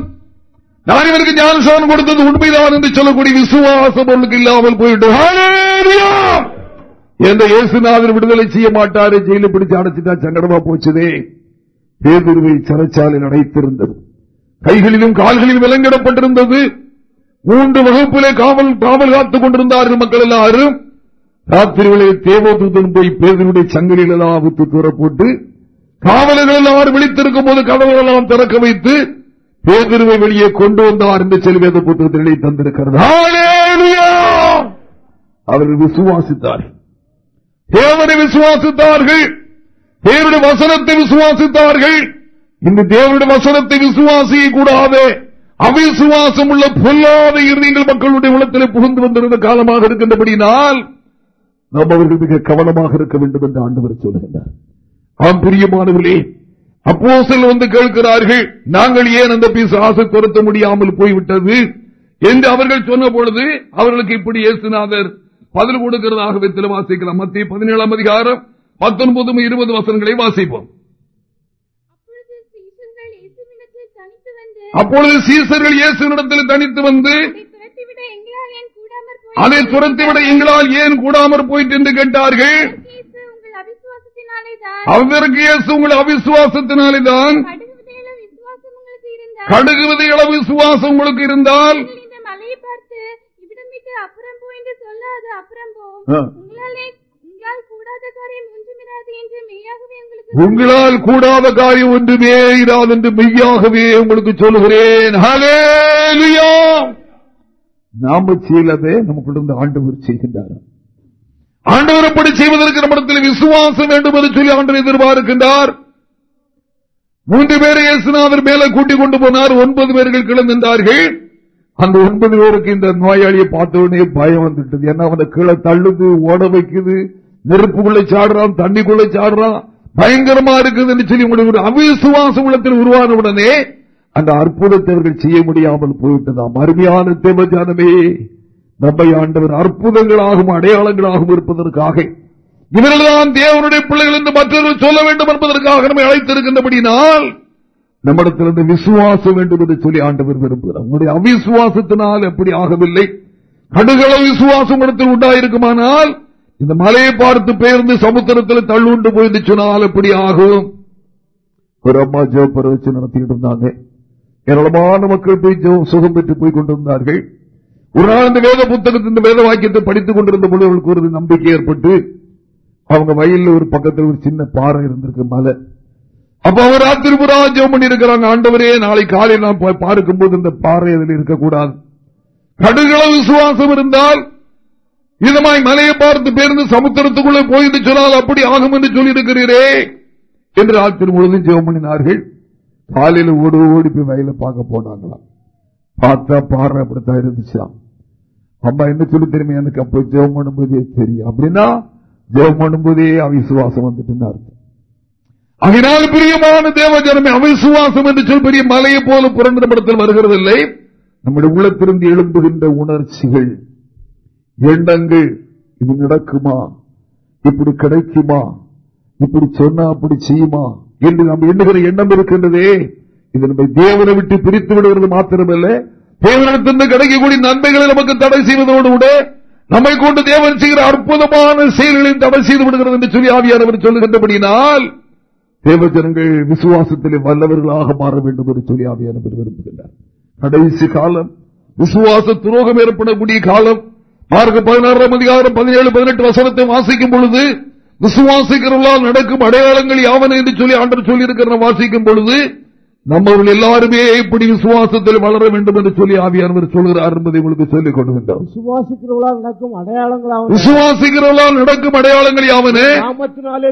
நான் இவருக்கு ஞானசானம் கொடுத்தது உண்மைதான் என்று சொல்லக்கூடிய விசுவாசம் பொருளுக்கு இல்லாமல் போயிட்டு. எந்த இயேசுநாதன் விடுதலை செய்ய மாட்டாரு ஜெயில பிடிச்சு அடைச்சிட்டா சங்கடமா போச்சுதே. பேதுருவை சிறைச்சாலை அடைத்திருந்தது. கைகளிலும் கால்களிலும் விலங்கிடப்பட்டிருந்தது. மூன்று வகுப்பிலே காவல் காவல் காத்துக் கொண்டிருந்தார்கள் மக்கள் எல்லாரும். ராத்திரிகளே தேவதூதன் போய் பேதனுடைய சங்கிலில் எல்லாம் வித்து போட்டு காவலர்கள் எல்லாரும் விழித்திருக்கும் போது கதவுகள் எல்லாம் திறக்க வைத்து பேதிருவை வெளியே கொண்டு வந்தார் என்று செல்வேத புத்தகத்தில் தந்திருக்கிறது. அவர்கள் விசுவாசித்தார்கள். தேவனை விசுவாசித்தார்கள். தேவனுடைய வசனத்தை விசுவாசித்தார்கள். இந்த தேவனுடைய வசனத்தை விசுவாசிய கூடாது. அவிசுவாசம் உள்ள பொல்லாத இறுதியங்கள் மக்களுடைய உலகத்திலே புகுந்து வந்திருந்த காலமாக இருக்கின்றபடினால் நாம் அவர்கள் மிக கவனமாக இருக்க வேண்டும் என்று ஆண்டு சொல்கின்றார் ஆம் பிரியமானவர்களே அப்போ வந்து கேட்கிறார்கள் நாங்கள் ஏன் அந்த பீஸ் ஆசை துரத்த முடியாமல் போய்விட்டது? என்று அவர்கள் சொன்ன பொழுது அவர்களுக்கு இப்படி இயேசுநாதர் பதில் கொடுக்கிறதாக வித்தில் வாசிக்கலாம். மத்திய பதினேழாம் அதிகாரம் பத்தொன்பது இருபது வசனங்களை வாசிப்போம். அப்பொழுது சீசர்கள் இயேசுனிடத்தில் தனித்து வந்து அதை துரத்திவிட எங்களால் ஏன் கூடாமற் போயிட்டு என்று கேட்டார்கள். அவருக்கு இயேசு உங்கள் அவிசுவாசத்தினாலே தான். கடுகுவதை அளவு விசுவாசம் உங்களுக்கு இருந்தால். உங்களால் கூடாத காரியம் உங்களால் கூடாத ஒன்றுமே இராது என்று மெய்யாகவே உங்களுக்கு சொல்லுகிறேன். நாம செய்யலதே நமக்கு ஆண்டவர் செய்கின்றார். ஆண்டவர் எப்படி செய்வதற்கு நம்மிடத்தில் விசுவாசம் வேண்டும் என்று சொல்லி ஆண்டவர் எதிர்பார்க்கின்றார். மூன்று பேரை இயேசுநாதர் மேல கூட்டிக் கொண்டு போனார். ஒன்பது பேர்கள் கிளம்பினார்கள் அந்த ஒன்பது பேருக்கு இந்த நோயாளியை பார்த்த உடனே பயம் வந்துட்டது ஏன்னா அவனை கீழே தள்ளுது ஓட வைக்குது. நெருப்புக்குள்ளே சாடுறான் தண்ணிக்குள்ளே சாடுறான். பயங்கரமா இருக்குது என்று சொல்லி அவிசுவாசம் உள்ளத்தில் உருவான உடனே அந்த அற்புதத்தை அவர்கள் செய்ய முடியாமல் போய்விட்டதாம். அருமையான தேவஜானமே நம்மை ஆண்டவர் அற்புதங்களாகவும் அடையாளங்களாகவும் இருப்பதற்காக இவர்கள்தான் தேவனுடைய பிள்ளைகள் என்று மற்றவர்கள் சொல்ல வேண்டும் என்பதற்காக நம்மை அழைத்திருக்கின்றபடினால் நம்மிடத்திலிருந்து விசுவாசம் வேண்டும் என்று சொல்லி ஆண்டவர் விரும்புகிறார். உங்களுடைய அவிசுவாசத்தினால் எப்படி ஆகவில்லை. கடுகள விசுவாசம் இடத்தில் உண்டாயிருக்குமானால் இந்த மலையை பார்த்து பெயர்ந்து சமுத்திரத்தில் தள்ளுண்டு போயிருந்து சொன்னால் எப்படி ஆகும்? ஒரு அம்மா ஜோப்பரை வச்சு நடத்திட்டு இருந்தாங்க. ஏராளமான மக்கள் போய் சுகம் பெற்று போய் கொண்டிருந்தார்கள். ஒரு நாள் இந்த வேத புத்தகத்தின் இந்த வேத வாக்கியத்தை படித்துக் கொண்டிருந்த பொழுது அவர்களுக்கு ஒரு நம்பிக்கை ஏற்பட்டு அவங்க வயலில் ஒரு பக்கத்தில் ஒரு சின்ன பாறை இருந்திருக்கு மலை. அப்ப அவர் ராத்திரி புறா ஜெபம் பண்ணி இருக்கிறாங்க ஆண்டவரே நாளை காலையில் நான் பார்க்கும் போது இந்த பாறை அதில் இருக்கக்கூடாது. கடுகள விசுவாசம் இருந்தால் இதமாய் மலையை பார்த்து பேருந்து சமுத்திரத்துக்குள்ளே போயிட்டு சொன்னால் அப்படி ஆகும் என்று சொல்லியிருக்கிறீரே என்று ராத்திரி முழுவதும் ஜெயம் பண்ணினார்கள். காலையில் ஓடி ஓடி போய் வயல பார்க்க போனாங்களாம். பார்த்தா பாறை அப்படித்தான் இருந்துச்சாம். அம்மா என்ன சொல்லி தெரியுமா எனக்கு அப்ப ஜெபம் பண்ணும்போதே தெரியும். அப்படின்னா ஜெபம் பண்ணும்போதே அவிசுவாசம் வந்துட்டு அர்த்தம் அதனால் பிரியமான தேவஜனமே அவிசுவாசம் என்று சொல் பெரிய மலையை போல புரண்ட படத்தில் வருகிறதில்லை. நம்முடைய உள்ளத்திலிருந்து எழும்புகின்ற உணர்ச்சிகள் எண்ணங்கள் இது நடக்குமா? இப்படி கிடைக்குமா? இப்படி சொன்னா அப்படி செய்யுமா? என்று நாம் எண்ணுகிற எண்ணம் இருக்கின்றதே. இது நம்ம தேவனை விட்டு பிரித்து விடுவது மாத்திரமல்ல. தேவனிடத்திலிருந்து கிடைக்கக்கூடிய நன்மைகளை நமக்கு தடை செய்வதோடு கூட நம்மை கொண்டு தேவன் செய்கிற அற்புதமான செயல்களையும் தடை செய்து விடுகிறது என்று சொல்லி ஆவியானவர் சொல்லுகின்றபடியினால் தேவ ஜனங்கள் விசுவாசத்திலே வல்லவர்களாக மாற வேண்டும் என்று சொல்லி ஆவியானவர் விரும்புகின்றார். கடைசி காலம் விசுவாச துரோகம் ஏற்படக்கூடிய காலம். மார்க்க பதினாறாம் அதிகாரம் பதினேழு பதினெட்டு வசனத்தை வாசிக்கும் பொழுது விசுவாசிக்கிறவர்களால் நடக்கும் அடையாளங்கள் யாவன என்று சொல்லி ஆண்டர் சொல்லி இருக்கிற வாசிக்கும் பொழுது நம்மவர்கள் எல்லாருமே இப்படி விசுவாசத்தில் வளர வேண்டும் என்று சொல்லி ஆவியானவர் சொல்கிறார் என்பதை உங்களுக்கு சொல்லிக் கொள்கின்றோம் விசுவாசிக்கிறவர்களால் நடக்கும் அடையாளங்களாக விசுவாசிக்கிறவர்களால் நடக்கும் அடையாளங்கள் யாவனே? நாமத்தினாலே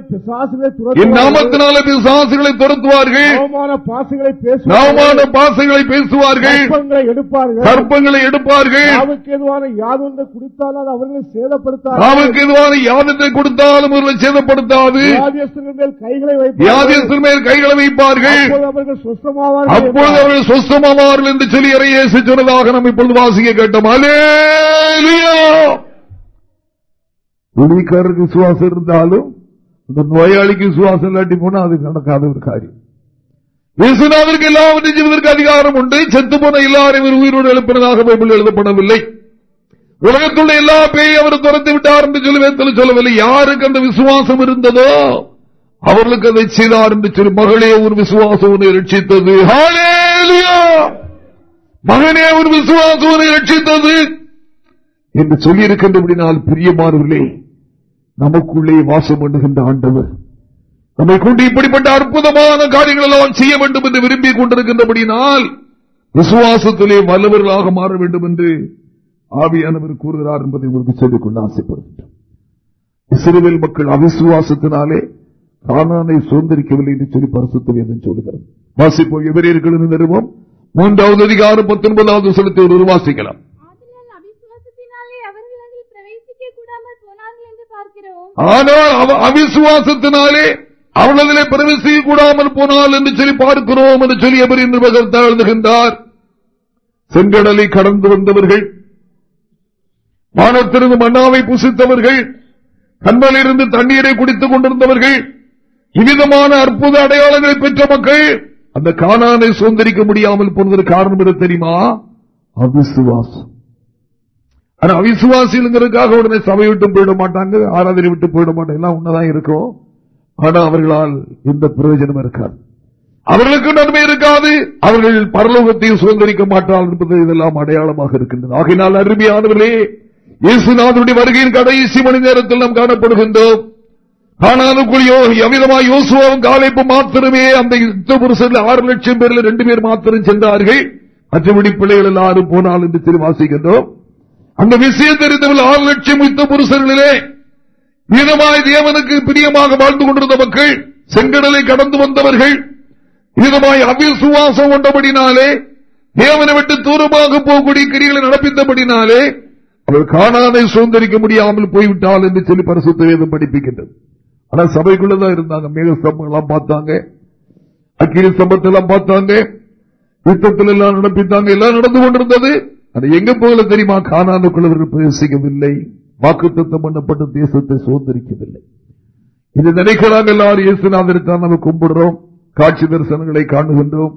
பிசாசுகளை துரத்துவார்கள். நாமான பாசங்களை பேசுவார்கள். கற்பங்களை எடுப்பார்கள். நாவுக்கு எதுவான யாதொன்று குடித்தால் அது அவர்களை சேதப்படுத்தாது. நாவுக்கு எதுவான யாதத்தை கொடுத்தாலும் அவர்களை சேதப்படுத்தாது. மேல் கைகளை வைப்பார்கள். வைப்பார்கள். அப்போது அவர்கள் சொஸ்தமாவார்கள் என்று சொல்லி இறையேசு சொன்னதாக நம்ம இப்பொழுது வாசிக்க கேட்டோம். குடிக்காரருக்கு விசுவாசம் இருந்தாலும் இந்த நோயாளிக்கு விசுவாசம் இல்லாட்டி போனா அது நடக்காத ஒரு காரியம். இயேசுநாதருக்கு எல்லாவற்றையும் செய்வதற்கு அதிகாரம் உண்டு. செத்து போன எல்லாரையும் உயிரோடு எழுப்பினதாக பைபிள் எழுதப்படவில்லை. உலகத்துள்ள எல்லா பேயும் அவர் துரத்து விட்டார் என்று சொல்லி வேத்தல் சொல்லவில்லை. யாருக்கு அந்த விசுவாசம் இருந்ததோ அவர்களுக்கு அதை செய்தார் என்று சொல்லி மகளே ஒரு விசுவாசம் உன்னை ரட்சித்தது. மகனே ஒரு விசுவாசம் உன்னை ரட்சித்தது. என்று சொல்லியிருக்கின்றபடினால் பிரியமானவர்களே நமக்குள்ளே வாசம் பண்ணுகின்ற ஆண்டவர் நம்மை கொண்டு இப்படிப்பட்ட அற்புதமான காரியங்கள் எல்லாம் செய்ய வேண்டும் என்று விரும்பி கொண்டிருக்கின்றபடினால் விசுவாசத்திலே வல்லவர்களாக மாற வேண்டும் என்று ஆவியானவர் கூறுகிறார் என்பதை உங்களுக்கு சொல்லிக் கொண்டு ஆசைப்படுகின்றோம். இஸ்ரவேல் மக்கள் அவிசுவாசத்தினாலே கானானை சுதந்திரிக்கவில்லை என்று சொல்லி பரிசுத்த வேதம் சொல்லுகிறது. வாசிப்போம் எவரியர்களின் நிறுவம் மூன்றாவது அதிகாரம் பத்தொன்பதாவது சொல்லத்தை ஒரு வாசிக்கலாம் ஆதலால் அவிசுவாசத்தினாலே அவர்கள் அதில் பிரவேசிக்க கூடாமல் ஆனால் போனால் என்று சொல்லி பார்க்கிறோம் என்று சொல்லி எவர் எழுதுகின்றார் செங்கடலை கடந்து வந்தவர்கள் வானத்திலிருந்து மன்னாவை புசித்தவர்கள் கண்மலிருந்து தண்ணீரை குடித்துக் கொண்டிருந்தவர்கள் இவ்விதமான அற்புத அடையாளங்களை பெற்ற மக்கள் அந்த காணானை சுதந்திரிக்க முடியாமல் போனதற்கு காரணம் என்ன தெரியுமா? அவிசுவாசம். ஆனா அவிசுவாசிகளுங்கிறதுக்காக உடனே சபை விட்டு போயிட மாட்டாங்க ஆராதனை விட்டு போயிட மாட்டாங்க. எல்லாம் உன்னதான் இருக்கும். ஆனா அவர்களால் எந்த பிரயோஜனம் இருக்காது. அவர்களுக்கு நன்மை இருக்காது. அவர்கள் பரலோகத்தையும் சுதந்திரிக்க மாட்டார்கள் என்பது இதெல்லாம் அடையாளமாக இருக்கின்றது. ஆகையினால் அருமையானவர்களே இயேசுநாதனுடைய வருகையின் கடைசி மணி நேரத்தில் நாம் காணப்படுகின்றோம். ஆனாலும் எவ்விதமாய் யோசுவாவும் காலைப்பு மாத்திரமே. அந்த யுத்த புருஷன் ஆறு லட்சம் பேர்ல ரெண்டு பேர் மாத்திரம் சென்றார்கள். மற்றபடி பிள்ளைகள் எல்லாரும் போனால் என்று திருவாசிக்கின்றோம். அந்த விஷயம் தெரிந்தவர்கள் ஆறு லட்சம் யுத்த புருஷர்களிலே வீதமாய் தேவனுக்கு பிரியமாக வாழ்ந்து கொண்டிருந்த மக்கள் செங்கடலை கடந்து வந்தவர்கள் வீதமாய் அபிசுவாசம் கொண்டபடினாலே தேவனை விட்டு தூரமாக போகக்கூடிய கிரிகளை நடப்பித்தபடினாலே அவர் காணாதை சுதந்திரிக்க முடியாமல் போய்விட்டால் என்று சொல்லி பரிசுத்த வேதம் படிப்பிக்கின்றது. ஆனா சபைக்குள்ளதான் இருந்தாங்க. மேக ஸ்தம்பங்கள்லாம் பார்த்தாங்க. அக்கினி ஸ்தம்பத்தெல்லாம் பார்த்தாங்க. யுத்தத்தில் எல்லாம் நடப்பித்தாங்க. எல்லாம் நடந்து கொண்டிருந்தது. அது எங்க போகல தெரியுமா? காணாதுக்குள்ளவர்கள் பிரவேசிக்கவில்லை. வாக்கு வாக்குத்தத்தம் பண்ணப்பட்ட தேசத்தை சுதந்திரிக்கவில்லை. இது நினைக்கிறாங்க எல்லாரும். இயேசுநாதருக்காக நம்ம கும்பிடுறோம். காட்சி தரிசனங்களை காணுகின்றோம்.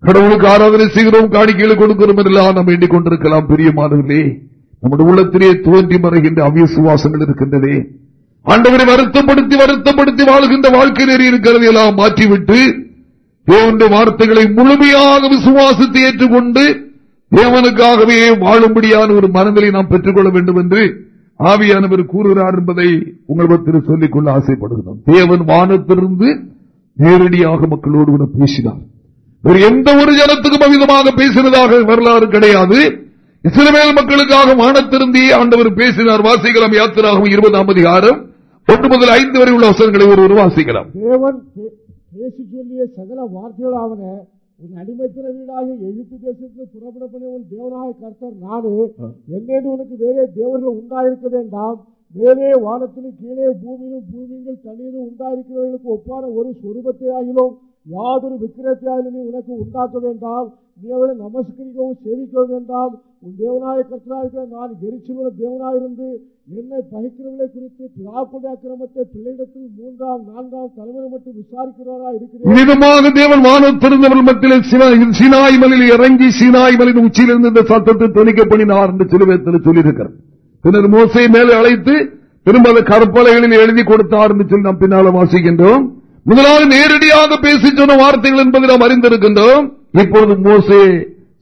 கடவுளுக்கு ஆராதனை செய்கிறோம். காணிக்கைகளை கொடுக்கிறோம் எல்லாம் நம்ம எண்ணிக் கொண்டிருக்கலாம். பிரியமானவர்களே நம்முடைய உள்ளத்திலே தோன்றி மறைகின்ற அவிசுவாசங்கள் இருக்கின்றதே. ஆண்டவரை வருத்தப்படுத்தி வருத்தப்படுத்தி வாழ்கின்ற வாழ்க்கை நெறி இருக்கிறது எல்லாம் மாற்றிவிட்டு தேவனுடைய வார்த்தைகளை முழுமையாக விசுவாசத்தை ஏற்றுக்கொண்டு தேவனுக்காகவே வாழும்படியான ஒரு மனநிலை நாம் பெற்றுக்கொள்ள வேண்டும் என்று ஆவியானவர் கூறுகிறார் என்பதை உங்களிடத்தில் சொல்லிக் கொள்ள ஆசைப்படுகிறோம். தேவன் வானத்திலிருந்து நேரடியாக மக்களோடு கூட பேசினார். வேறு எந்த ஒரு ஜனத்துக்கும் அமிதமாக பேசினதாக வரலாறு கிடையாது. இஸ்ரவேல் மக்களுக்காக வானத்திருந்தே ஆண்டவர் பேசினார். வாசிக்கலாம் யாத்திராகும் இருபதாம் அதிகாரம் ஒன்று முதல் ஐந்து வரை உள்ள வசனங்களை ஒருவர் வாசிக்கலாம் தேவன் பேசி சொல்லிய சகல வார்த்தைகளாவன உன் அடிமைத்தின வீடாக எகிப்து தேசத்துக்கு புறப்பட பண்ணி உன் கர்த்தர் நானே. என்னென்று உனக்கு வேறே தேவர்கள் உண்டாயிருக்க வேண்டாம். மேலே வானத்திலும் கீழே பூமியிலும் பூமியில் தண்ணீரும் உண்டாயிருக்கிறவர்களுக்கு ஒப்பான ஒரு சொரூபத்தை ஆகிலும் யாதொரு விக்கிரத்தை ஆகிலும் நீ உனக்கு உண்டாக்க வேண்டாம். நீ அவளை நமஸ்கரிக்கவும் சேவிக்கவும் வேண்டாம். உன் தேவனாய கர்த்தராயிருக்கிற நான் எரிச்சலுள்ள தேவனாயிருந்து என்னை பகிக்கிறவர்களை குறித்து பிதாக்குடைய அக்கிரமத்தை பிள்ளையிடத்தில் மூன்றாம் நான்காம் தலைமுறை மட்டும் விசாரிக்கிறவரா இருக்கிறேன். விதமாக தேவன் வானத்திருந்தவர்கள் மத்தியில் சீனாய் மலையில் இறங்கி சீனாய் மலையின் உச்சியிலிருந்து இந்த சத்தத்தை தொனிக்க பண்ணினார் என்று சிலுவேத்தில் சொல்லியிருக்கிறார் பின்னர் மோசை மேலே அழைத்து திரும்ப அந்த கற்பலைகளில் எழுதி கொடுத்தார் என்று சொல்லி நாம் பின்னால வாசிக்கின்றோம். முதலாவது நேரடியாக பேசி சொன்ன வார்த்தைகள் என்பதை நாம் அறிந்திருக்கின்றோம். இப்பொழுது மோசே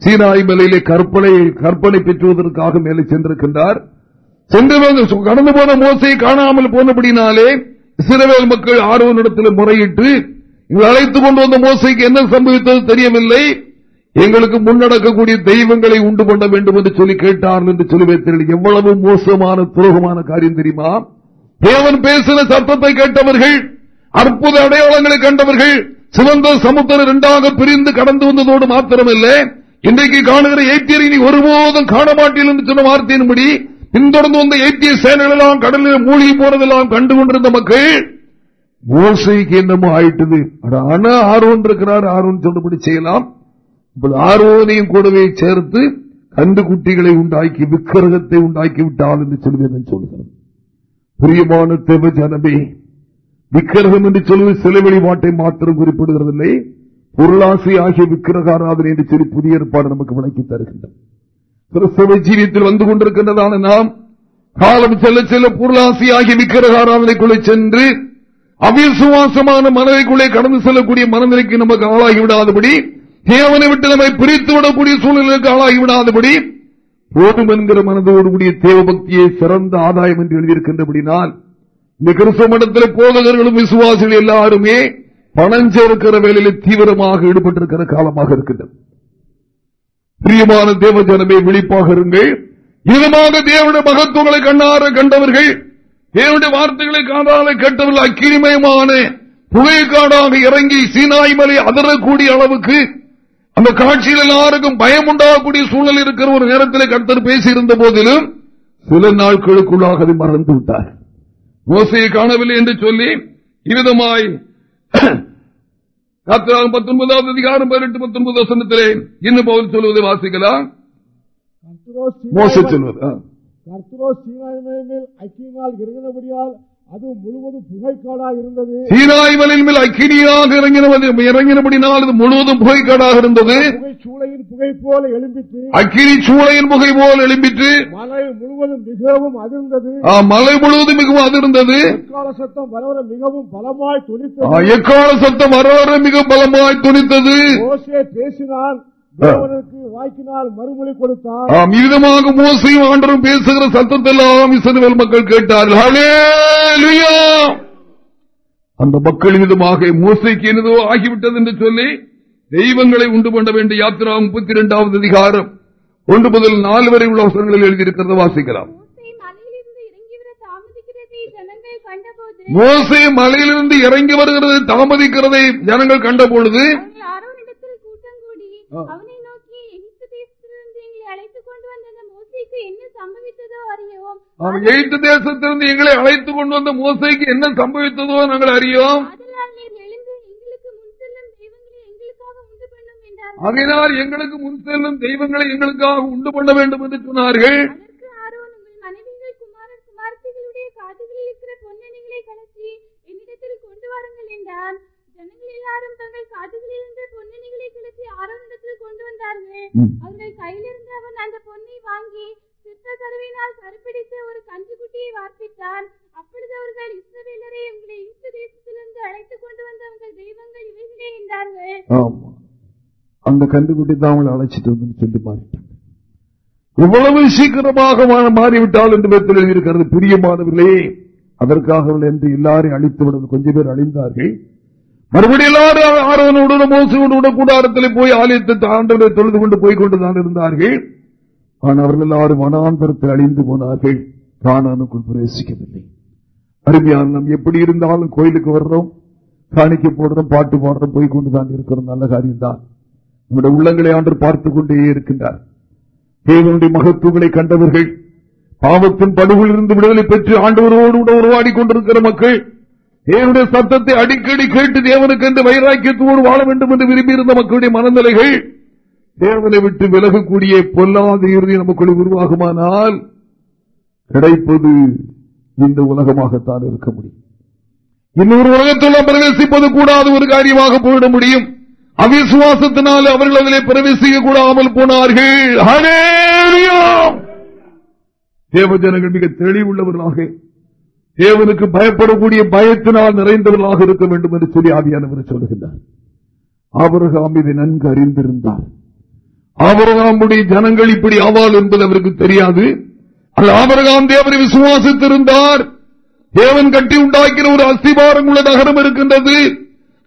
சீனாய் மலையிலே கற்பனை கற்பனை பெற்றுவதற்காக மேலே சென்றிருக்கின்றார். சென்று கடந்து போன மோசையை காணாமல் போனபடினாலே இஸ்ரவேல் மக்கள் ஆர்வனிடத்தில் முறையிட்டு எங்களை அழைத்துக் கொண்டு வந்த மோசைக்கு என்ன சம்பவித்தது தெரியவில்லை. எங்களுக்கு முன்னடக்கக்கூடிய தெய்வங்களை உண்டு பண்ண வேண்டும் என்று சொல்லி கேட்டார்கள் என்று சொல்லி வைத்தீர்கள் எவ்வளவு மோசமான துரோகமான காரியம் தெரியுமா? தேவன் பேசின சத்தத்தை கேட்டவர்கள் அற்புத அடையாளங்களை கண்டவர்கள் சிவந்த சமுத்திரம் இரண்டாக பிரிந்து கடந்து வந்ததோடு மாத்திரமில்லை. இன்றைக்கு காணுகிற ஏத்தியர் இனி ஒருபோதும் காண மாட்டீர்கள் என்று சொன்ன வார்த்தையின்படி பின்தொடர்ந்து வந்த ஏத்திய சேனைகள் எல்லாம் கடலில் மூழ்கி போறதெல்லாம் கண்டு கொண்டிருந்த மக்கள் மோசைக்கு என்னமோ ஆயிட்டது. ஆனா ஆர்வம் இருக்கிறார் ஆர்வம் சொன்னபடி செய்யலாம். இப்போது ஆர்வனையும் கூடவே சேர்த்து கண்டு குட்டிகளை உண்டாக்கி விக்கிரகத்தை உண்டாக்கி விட்டால் என்று சொல்வேன் சொல்கிறேன் பிரியமான தேவ ஜனமே விக்கிரகம் என்று சொல்வது சிலை வழிபாட்டை மாத்திரம் குறிப்பிடுகிறதில்லை. பொருளாசை ஆகிய விக்கிரகாராதனை என்று சொல்லி புதிய ஏற்பாடு நமக்கு விளக்கி தருகின்றன கிறிஸ்தவ ஜீவியத்தில் வந்து கொண்டிருக்கின்றதான நாம் காலம் செல்ல செல்ல பொருளாசி ஆகிய விக்கிரகாராதனைக்குள்ளே சென்று அவிசுவாசமான மனதைக்குள்ளே கடந்து செல்லக்கூடிய மனநிலைக்கு நமக்கு ஆளாகி விடாதபடி தேவனை விட்டு நம்மை பிரித்து விடக்கூடிய சூழ்நிலைக்கு ஆளாகி விடாதபடி போதும் என்கிற மனதோடு கூடிய தேவ பக்தியை சிறந்த ஆதாயம் என்று எழுதியிருக்கின்றபடினால் இந்த கிறிஸ்தவ மடத்தில் போதகர்களும் விசுவாசிகள் எல்லாருமே பணம் சேர்க்கிற வேலையில் தீவிரமாக ஈடுபட்டிருக்கிற காலமாக இருக்கின்றது. பிரியமான தேவ ஜனமே விழிப்பாக இருங்கள். இதமாக தேவனுடைய மகத்துவங்களை கண்ணார கண்டவர்கள் தேவனுடைய வார்த்தைகளை காணாத கேட்டவர்கள் அக்கிரிமயமான புகைக்காடாக இறங்கி சீனாய் மலை அதரக்கூடிய அளவுக்கு அந்த காட்சியில் எல்லாருக்கும் பயம் உண்டாகக்கூடிய சூழல் இருக்கிற ஒரு நேரத்தில் கர்த்தர் பேசியிருந்த போதிலும் சில நாட்களுக்குள்ளாக அதை மறந்து விட்டார். மோசையை காணவில்லை என்று சொல்லி இவ்விதமாய் கர்த்தராக பத்தொன்பதாவது அதிகாரம் பதினெட்டு பத்தொன்பது வசனத்திலே இன்னும் பவுல் சொல்வதை வாசிக்கலாம் கர்த்தரோ மோச சொல்வது. கர்த்தரோ சீனாய் மலை இறங்கினபடியால் அது முழுவதும் புகைக்காடா இருந்தது. சீனாய் மேல் அக்கினியாக இறங்கினபடினால் இது முழுவதும் புகைக்காடாக இருந்தது. சூளையின் புகை போல எழும்பிட்டு அக்கினி சூளையின் புகை போல் எழும்பிட்டு மலை முழுவதும் மிகவும் அதிர்ந்தது. மலை முழுவதும் மிகவும் அதிர்ந்தது. எக்கால சத்தம் வரவர மிகவும் பலமாய் துணித்தது எக்கால சத்தம் வர வர மிக பலமாய் துணித்தது பேசினான். வாய்க்கினால் மறுமொழி கொடுத்தான் ஆம், இவ்விதமாக மோசையும் ஆண்டரும் பேசுகிற சத்தத்தெல்லாம் இஸ்ரவேல் மக்கள் கேட்டார்கள்! அந்த மக்கள் விதமாக மோசைக்கு என்னதோ ஆகிவிட்டது என்று சொல்லி தெய்வங்களை உண்டு பண்ண வேண்டிய யாத்திரா முப்பத்தி இரண்டாவது அதிகாரம் ஒன்று முதல் நாலு வரை உள்ள அவசரங்களில் எழுதியிருக்கிறத வாசிக்கலாம். மோசே மலையிலிருந்து இறங்கி மோசை மலையிலிருந்து வருகிறது தாமதிக்கிறதை ஜனங்கள் கண்டபொழுது அவர்கள் ஆரோனிடத்தில் கூட்டம் கூடி அவனை நோக்கி எகிப்து தேசத்திலிருந்து எங்களை அழைத்துக் கொண்டு வந்த அந்த மோசேக்கு என்ன சம்பவித்ததோ அறியோம் அவன் எய்த்து தேசத்திலிருந்து எங்களை அழைத்துக் கொண்டு வந்த மோசைக்கு என்ன சம்பவித்ததோ நாங்கள் அறியோம். எழுந்து எங்களுக்கு முன் செல்லும் தெய்வங்களை எங்களுக்காக உண்டு பண்ண வேண்டும் என்று சொன்னார்கள். குமாரத்திகளுடைய காதுகளில் இருக்கிற பொன்னணிகளை கலற்றி என்னிடத்தில் கொண்டு வாருங்கள் என்றான். ஜனங்கள் எல்லாரும் தங்கள் காதுகளில் இருந்த பொன்னணிகளை கலற்றி ஆரோனிடத்தில் கொண்டு வந்தார்கள். அவர்கள் கையிலிருந்து அவன் அந்த பொன்னை வாங்கி சித்த கருவின் கையினால் கருப்பிடித்த ஒரு கன்றுக்குட்டியை வார்ப்பித்தான். அப்பொழுது அவர்கள் இஸ்ரவேலரை உங்களை எகிப்து தேசத்திலிருந்து அழைத்துக் கொண்டு வந்த உங்கள் தெய்வங்கள் இவைகளே என்றார்கள். ஆமா. அந்த கண்டுபிடி தான் அவங்களை அழைச்சிட்டு வந்து சொல்லி மாறிட்டாங்க. இவ்வளவு சீக்கிரமாக மாறிவிட்டால் என்று வேத்தில் எழுதியிருக்கிறது பிரியமானவர்களே அதற்காக என்று எல்லாரையும் அழித்து விட கொஞ்சம் பேர் அழிந்தார்கள். மறுபடியும் எல்லாரும் ஆரோனோடு மோசோடு கூடாரத்தில் போய் ஆலயத்தை ஆண்டவரை தொழுது கொண்டு போய் கொண்டுதான் இருந்தார்கள். ஆனால் அவர்கள் எல்லாரும் மனாந்தரத்தில் அழிந்து போனார்கள். காணானுக்குள் பிரவேசிக்கவில்லை. அருமையான நாம் எப்படி இருந்தாலும் கோயிலுக்கு வர்றோம் காணிக்க போடுறோம் பாட்டு பாடுறோம் போய் கொண்டுதான் இருக்கிறோம். நல்ல காரியம்தான். நம்முடைய உள்ளங்களை ஆண்டு பார்த்துக் கொண்டே இருக்கின்றார். தேவனுடைய மகத்துவங்களை கண்டவர்கள் பாவத்தின் படுகொலில் இருந்து விடுதலை பெற்று ஆண்டவரோடு கூட உருவாடி கொண்டிருக்கிற மக்கள் தேவனுடைய சத்தத்தை அடிக்கடி கேட்டு தேவனுக்கு என்று வைராக்கியத்தோடு வாழ வேண்டும் என்று விரும்பியிருந்த மக்களுடைய மனநிலைகள் தேவனை விட்டு விலகக்கூடிய பொல்லாத இறுதி நமக்குள் உருவாகுமானால் கிடைப்பது இந்த உலகமாகத்தான் இருக்க முடியும். இன்னொரு உலகத்தில் பிரவேசிப்பது கூடாது ஒரு காரியமாக போயிட முடியும். அவிசுவாசத்தினால் அவர்கள் அதிலே பிரவேசிக்க கூடாமல் போனார்கள். தேவ ஜனங்கள் மிக தெளிவுள்ளவர்களாக தேவனுக்கு பயப்படக்கூடிய பயத்தினால் நிறைந்தவர்களாக இருக்க வேண்டும் என்று சொல்லி ஆவியானவர் சொல்லுகிறார் ஆபரகாம் இதை நன்கு அறிந்திருந்தார். ஆபரகாமுடைய ஜனங்கள் இப்படி ஆவால் என்பது அவருக்கு தெரியாது. அல்ல ஆபரகாம் தேவரை விசுவாசித்திருந்தார். தேவன் கட்டி உண்டாக்கிற ஒரு அஸ்திபாரம் உள்ள நகரம் இருக்கின்றது.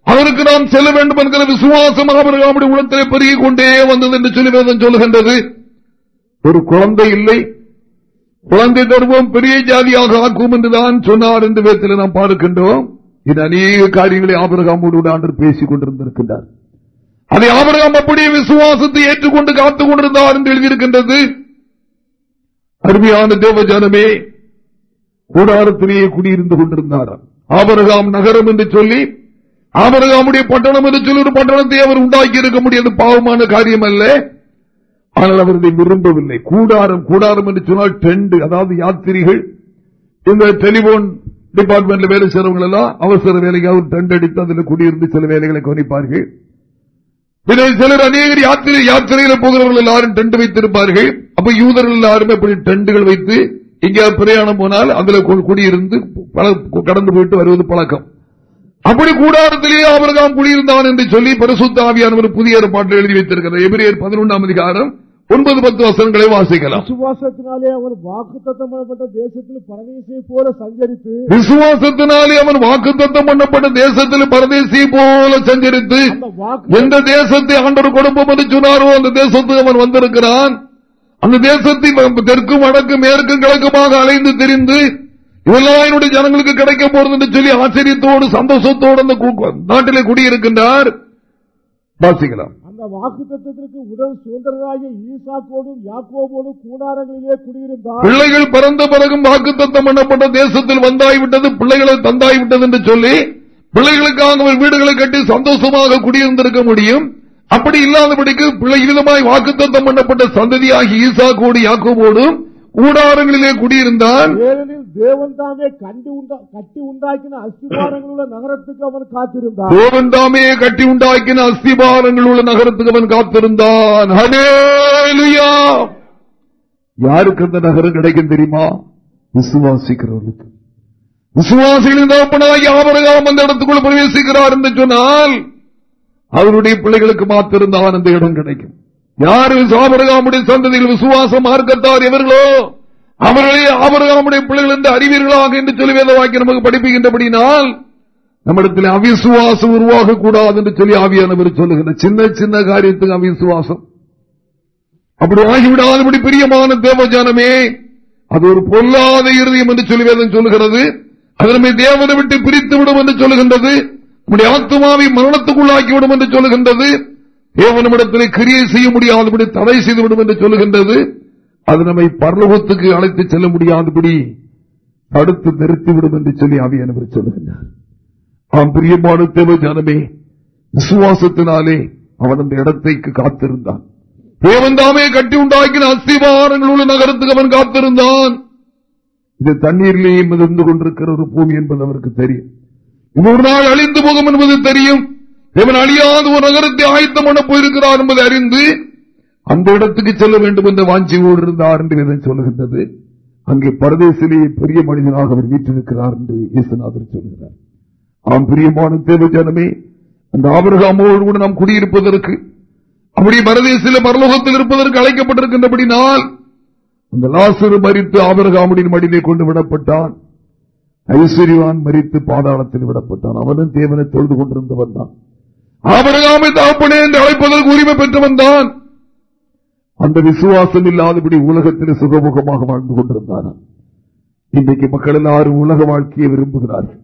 அவருக்கு நாம் செல்ல வேண்டும் என்கிற விசுவாசம் ஆபரகாமுடைய உள்ளத்திலே பெருகிக் கொண்டே வந்தது என்று சொல்லி வேதம் சொல்லுகின்றது. ஒரு குழந்தை இல்லை. குழந்தை தருவோம் பெரிய ஜாதியாக ஆக்கும் என்றுதான் சொன்னார் என்று வேதத்தில் நாம் பார்க்கின்றோம் இது அநேக காரியங்களை ஆபரகாமோடு ஆண்டு பேசிக் கொண்டிருந்திருக்கின்றார். அதை ஆபரகாம் அப்படியே விசுவாசத்தை ஏற்றுக்கொண்டு காத்துக் கொண்டிருந்தார் என்று எழுதியிருக்கின்றது. அருமையான தேவஜானமே கூடாரத்திலேயே குடியிருந்து கொண்டிருந்தார். ஆபரகாம் நகரம் என்று சொல்லி ஆபரகாமுடைய பட்டணம் என்று சொல்லி ஒரு பட்டணத்தை அவர் உண்டாக்கி இருக்க முடியாது. பாவமான காரியம் அல்ல ஆனால் அவர் இதை விரும்பவில்லை. கூடாரம் கூடாரம் என்று சொன்னால் டெண்ட் அதாவது யாத்திரிகள். இந்த டெலிபோன் டிபார்ட்மெண்ட்ல வேலை செய்யறவங்க எல்லாம் அவசர வேலைக்கு ஒரு டெண்ட் அடித்து அதில் குடியிருந்து சில வேலைகளை கவனிப்பார்கள். சிலர் அநேகர் யாத்திரை யாத்திரையில போகிறவர்கள் எல்லாரும் டெண்ட் வைத்திருப்பார்கள். அப்ப யூதர்கள் எல்லாருமே இப்படி டெண்டுகள் வைத்து எங்கேயாவது பிரயாணம் போனால் அதுல குடியிருந்து பல- கடந்து போயிட்டு வருவது பழக்கம். அப்படி கூடாரத்திலேயே அவர்தான் குடியிருந்தான் என்று சொல்லி பரிசுத்த ஆவியானவர் புதிய ஏற்பாட்டில் எழுதி வைத்திருக்கிறார். எபிரேயர் பதினொன்றாம் அதிகாரம் ஒன்பது பத்து வசனங்களை வாசிக்கலாம். விசுவாசத்தினாலே அவர் வாக்குத்தத்தம் பண்ணப்பட்ட தேசத்தில் பரதேசியை போல சஞ்சரித்து விசுவாசத்தினாலே அவன் வாக்குத்தத்தம் பண்ணப்பட்ட தேசத்தில் பரதேசி போல சஞ்சரித்து வாக்கு எந்த தேசத்தை ஆண்டவர் கொடுப்போம் என்று சொன்னாரோ அந்த தேசத்துக்கு அவன் வந்திருக்கிறான். அந்த தேசத்தை தெற்கு வடக்கு மேற்கு கிழக்குமாக அலைந்து திரிந்து இதெல்லாம் என்னுடைய ஜனங்களுக்கு கிடைக்க போறது என்று சொல்லி ஆச்சரியத்தோடு சந்தோஷத்தோடு அந்த நாட்டிலே குடியிருக்கின்றார் வாசிக்கலாம் அந்த வாக்குத்தத்தத்திற்கு உடல் சுதந்திரராகிய ஈசாக்கோடும் யாக்கோபோடும் கூடாரங்களிலே குடியிருந்தார். பிள்ளைகள் பிறந்த பிறகும் வாக்குத்தத்தம் பண்ணப்பட்ட தேசத்தில் வந்தாய்விட்டது பிள்ளைகளை தந்தாய்விட்டது என்று சொல்லி பிள்ளைகளுக்காக அவர் வீடுகளை கட்டி சந்தோஷமாக குடியிருந்திருக்க முடியும். அப்படி இல்லாதபடிக்கு பிள்ளை விதமாய் வாக்குத்தத்தம் பண்ணப்பட்ட சந்ததியாகி ஈசாக்கோடு யாக்கோபோடும் கூடாரங்களிலே குடியிருந்தான். ஏனெனில் தேவன் தாமே கண்டு உண்டா கட்டி உண்டாக்கின அஸ்திபாரங்கள் உள்ள நகரத்துக்கு அவன் காத்திருந்தார் தேவன் தாமே கட்டி உண்டாக்கின அஸ்திபாரங்கள் உள்ள நகரத்துக்கு அவன் காத்திருந்தான். யாருக்கு அந்த நகரம் கிடைக்கும் தெரியுமா? விசுவாசிக்கிறவர்களுக்கு விசுவாசிகளின் தகப்பனாகி ஆபரகாம் அந்த இடத்துக்குள்ள பிரவேசிக்கிறார் என்று சொன்னால் அவருடைய பிள்ளைகளுக்கு மாத்திருந்தான் அந்த இடம் கிடைக்கும். யார் ஆபரகாமுடைய சந்ததியில் விசுவாசம் மார்க்கத்தார் எவர்களோ அவர்களே ஆபரகாமுடைய பிள்ளைகள் என்று அறிவீர்களாக என்று சொல்லி வேத வாக்கி நமக்கு படிப்புகின்றபடினால் நம்மிடத்தில் அவிசுவாசம் உருவாக கூடாது என்று சொல்லி ஆவியானவர் சொல்லுகிற சின்ன சின்ன காரியத்துக்கு அவிசுவாசம். அப்படி ஆகிவிடாதபடி பிரியமான தேவஜானமே அது ஒரு பொல்லாத இறுதியம் என்று சொல்லி வேதம் சொல்லுகிறது. அது நம்மை தேவனை விட்டு பிரித்து விடும் என்று சொல்லுகின்றது. நம்முடைய ஆத்மாவை மரணத்துக்குள்ளாக்கிவிடும் என்று சொல்லுகின்றது. தேவனிடத்தில் கிரியை செய்ய முடியாதபடி தடை செய்துவிடும் என்று சொல்லுகின்றது. அது நம்மை பரலோகத்துக்கு அழைத்து செல்ல முடியாதபடி தடுத்து நிறுத்திவிடும் என்று சொல்லி ஆவியானவர் சொல்லுகின்றார். ஆம் பிரியமான தேவ ஜனமே விசுவாசத்தினாலே அவன் அந்த இடத்தைக்கு காத்திருந்தான். தேவன் தாமே கட்டி உண்டாக்கின அஸ்திவாரங்கள் உள்ள நகரத்துக்கு அவன் காத்திருந்தான். இது தண்ணீரிலேயே மிதந்து கொண்டிருக்கிற ஒரு பூமி என்பது அவருக்கு தெரியும். இது ஒரு நாள் அழிந்து போகும் என்பது தெரியும். தேவன் அழியாத ஒரு நகரத்தை ஆயத்தம் பண்ண போயிருக்கிறார் என்பதை அறிந்து அந்த இடத்துக்கு செல்ல வேண்டும் என்ற வாஞ்சியோடு இருந்தார் என்று சொல்லுகின்றது. அங்கே பரதேசிலேயே பெரிய மனிதனாக அவர் வீற்றிருக்கிறார் என்று இயேசுநாதர் சொல்கிறார் ஆம் பிரியமான தேவ ஜனமே அந்த ஆபரகாமோடு கூட நாம் குடியிருப்பதற்கு அப்படி பரதேசில பரலோகத்தில் இருப்பதற்கு அழைக்கப்பட்டிருக்கின்றபடினால் அந்த லாசரு மறித்து ஆபரகாமுடின் மடியிலே கொண்டு விடப்பட்டான். ஐஸ்வர்யவான் மறித்து பாதாளத்தில் விடப்பட்டான். அவனும் தேவனை தொழுது கொண்டிருந்தவன் தான். ஆபரகாமை தாப்பனே என்று அழைப்பதற்கு உரிமை பெற்றவன் தான் அந்த விசுவாசம் இல்லாதபடி உலகத்தில் சுகமுகமாக வாழ்ந்து கொண்டிருந்தான். இன்றைக்கு மக்கள் எல்லாரும் உலக வாழ்க்கையை விரும்புகிறார்கள்.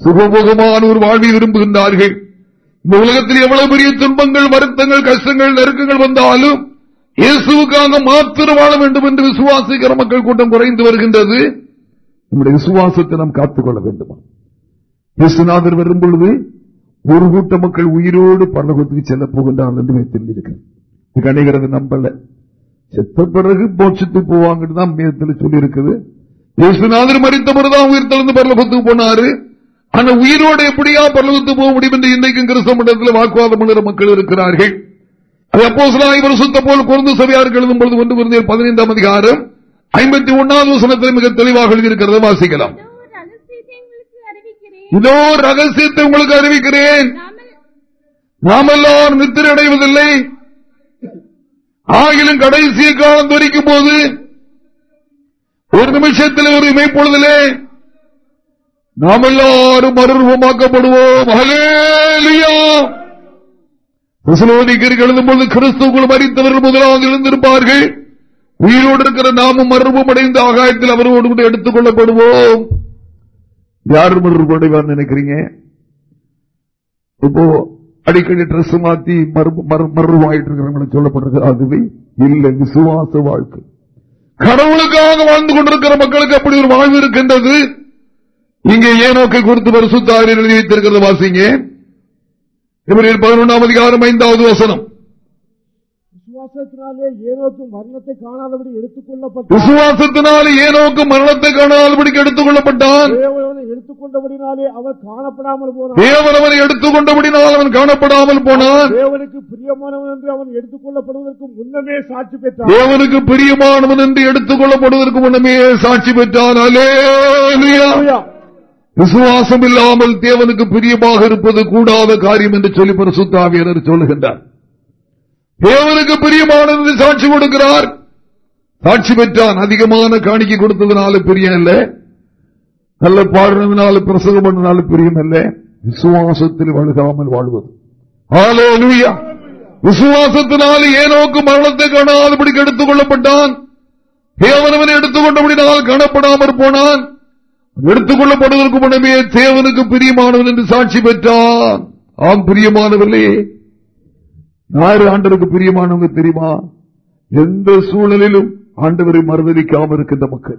சுகமுகமான ஒரு வாழ்வை விரும்புகின்றார்கள். இந்த உலகத்தில் எவ்வளவு பெரிய துன்பங்கள் வருத்தங்கள் கஷ்டங்கள் நெருக்கங்கள் வந்தாலும் இயேசுக்காக மாத்திரம் வாழ வேண்டும் என்று விசுவாசிக்கிற மக்கள் கூட்டம் குறைந்து வருகின்றது. நம்முடைய விசுவாசத்தை நாம் காத்துக்கொள்ள வேண்டுமா? இயேசுநாதர் வரும் பொழுது ஒரு கூட்ட மக்கள் உயிரோடு பரலோகத்துக்கு செல்ல போகின்றார்கள் என்று வைத்திருக்கிறது கணிகிறது நம்பல. செத்த பிறகு போட்சத்துக்கு போவாங்கன்னு தான் மேத்தில் சொல்லி இருக்குது இயேசுநாதர் மறித்த பிறகுதான் உயிர் தளர்ந்து பரலோகத்துக்கு போனாரு. ஆனா உயிரோடு எப்படியா பரலோகத்துக்கு போக முடியும் என்று இன்றைக்கும் கிறிஸ்தவ மண்டலத்தில் வாக்குவாதம் பண்ணுகிற மக்கள் இருக்கிறார்கள். அது அப்போ சில சுத்த போல் குறைந்து சபையாருக்கு எழுதும் பொழுது ஒன்று பதினைந்தாம் அதிகாரம் ஐம்பத்தி ஒன்னாவது வசனத்தில் மிக தெளிவாக எழுதியிருக்கிறத வாசிக்கலாம். இதோ ரகசியத்தை உங்களுக்கு அறிவிக்கிறேன். இதோ ரகசியத்தை நாமெல்லாம் நித்திரை அடைவதில்லை ஆகிலும் கடைசி காலம் துரிக்கும் போது ஒரு நிமிஷத்தில் ஒரு இமைப்பொழுதிலே நாம் எல்லாரும் மறுரூபமாக்கப்படுவோம் எழுதும்போது கிறிஸ்துக்குள் மறித்தவர்கள் முதலாவது எழுந்திருப்பார்கள். உயிரோடு இருக்கிற நாமும் மறுரூபம் அடைந்த ஆகாயத்தில் அவரோடு கூட எடுத்துக் கொள்ளப்படுவோம். யார் மறுரூபம் அடைவார் நினைக்கிறீங்க? இப்போ அடிக்கடி ட்ரெஸ் மாத்தி மறுரூபாயிட்டு இருக்கிறவங்களை சொல்லப்பட்டிருக்கு அதுவே இல்லை விசுவாச வாழ்க்கை. கடவுளுக்காக வாழ்ந்து கொண்டிருக்கிற மக்களுக்கு அப்படி ஒரு வாழ்வு இருக்கின்றது. இங்கே ஏனோக்கை குறித்து பரிசுத்தாரி எழுதி வைத்திருக்கிறது வாசிங்க. பதினொன்றாம் அதிகாரம் ஐந்தாவது வசனம். விசுவாசத்தினாலே ஏனோக்கு மரணத்தை காணாதபடி எடுத்துக் கொள்ளப்பட்டார் விசுவாசத்தினால் ஏனோக்கு மரணத்தை காணாதபடிக்கு எடுத்துக் கொள்ளப்பட்டான். தேவனை எடுத்துக் கொண்டபடினாலே அவர் காணப்படாமல் போனார் தேவன் அவனை எடுத்துக் கொண்டபடினால் அவன் காணப்படாமல் போனான். தேவனுக்கு பிரியமானவன் என்று அவன் எடுத்துக் கொள்ளப்படுவதற்கு முன்னமே சாட்சி பெற்றார் தேவனுக்கு பிரியமானவன் என்று எடுத்துக் கொள்ளப்படுவதற்கு முன்னமே சாட்சி பெற்றான். விசுவாசம் இல்லாமல் தேவனுக்கு பிரியமாக இருப்பது கூடாத காரியம் என்று சொல்லி பரிசுத்தாவியர் சொல்லுகின்றார். தேவனுக்கு பிரியமானது என்று சாட்சி கொடுக்கிறார். சாட்சி பெற்றான். அதிகமான காணிக்கை கொடுத்ததுனால பிரியம் இல்ல நல்ல பாடுறதுனால பிரசங்கம் பண்ணனால பிரியம் அல்ல விசுவாசத்தில் வழுகாமல் வாழ்வது. ஹalleluya. விசுவாசத்தினால் ஏனோக்கு மரணத்தை காணாதபடி எடுத்துக் கொள்ளப்பட்டான். தேவனவனை எடுத்துக் கொண்டபடினால் காணப்படாமற் போனான். எடுத்துக் கொள்ளப்படுவதற்கு முன்னமே தேவனுக்கு பிரியமானவன் என்று சாட்சி பெற்றான். ஆம் பிரியமானவர்களே. யாரு ஆண்டவருக்கு பிரியமானவங்க தெரியுமா? எந்த சூழலிலும் ஆண்டவரை மறுதளிக்காமல் இருக்கின்ற மக்கள்.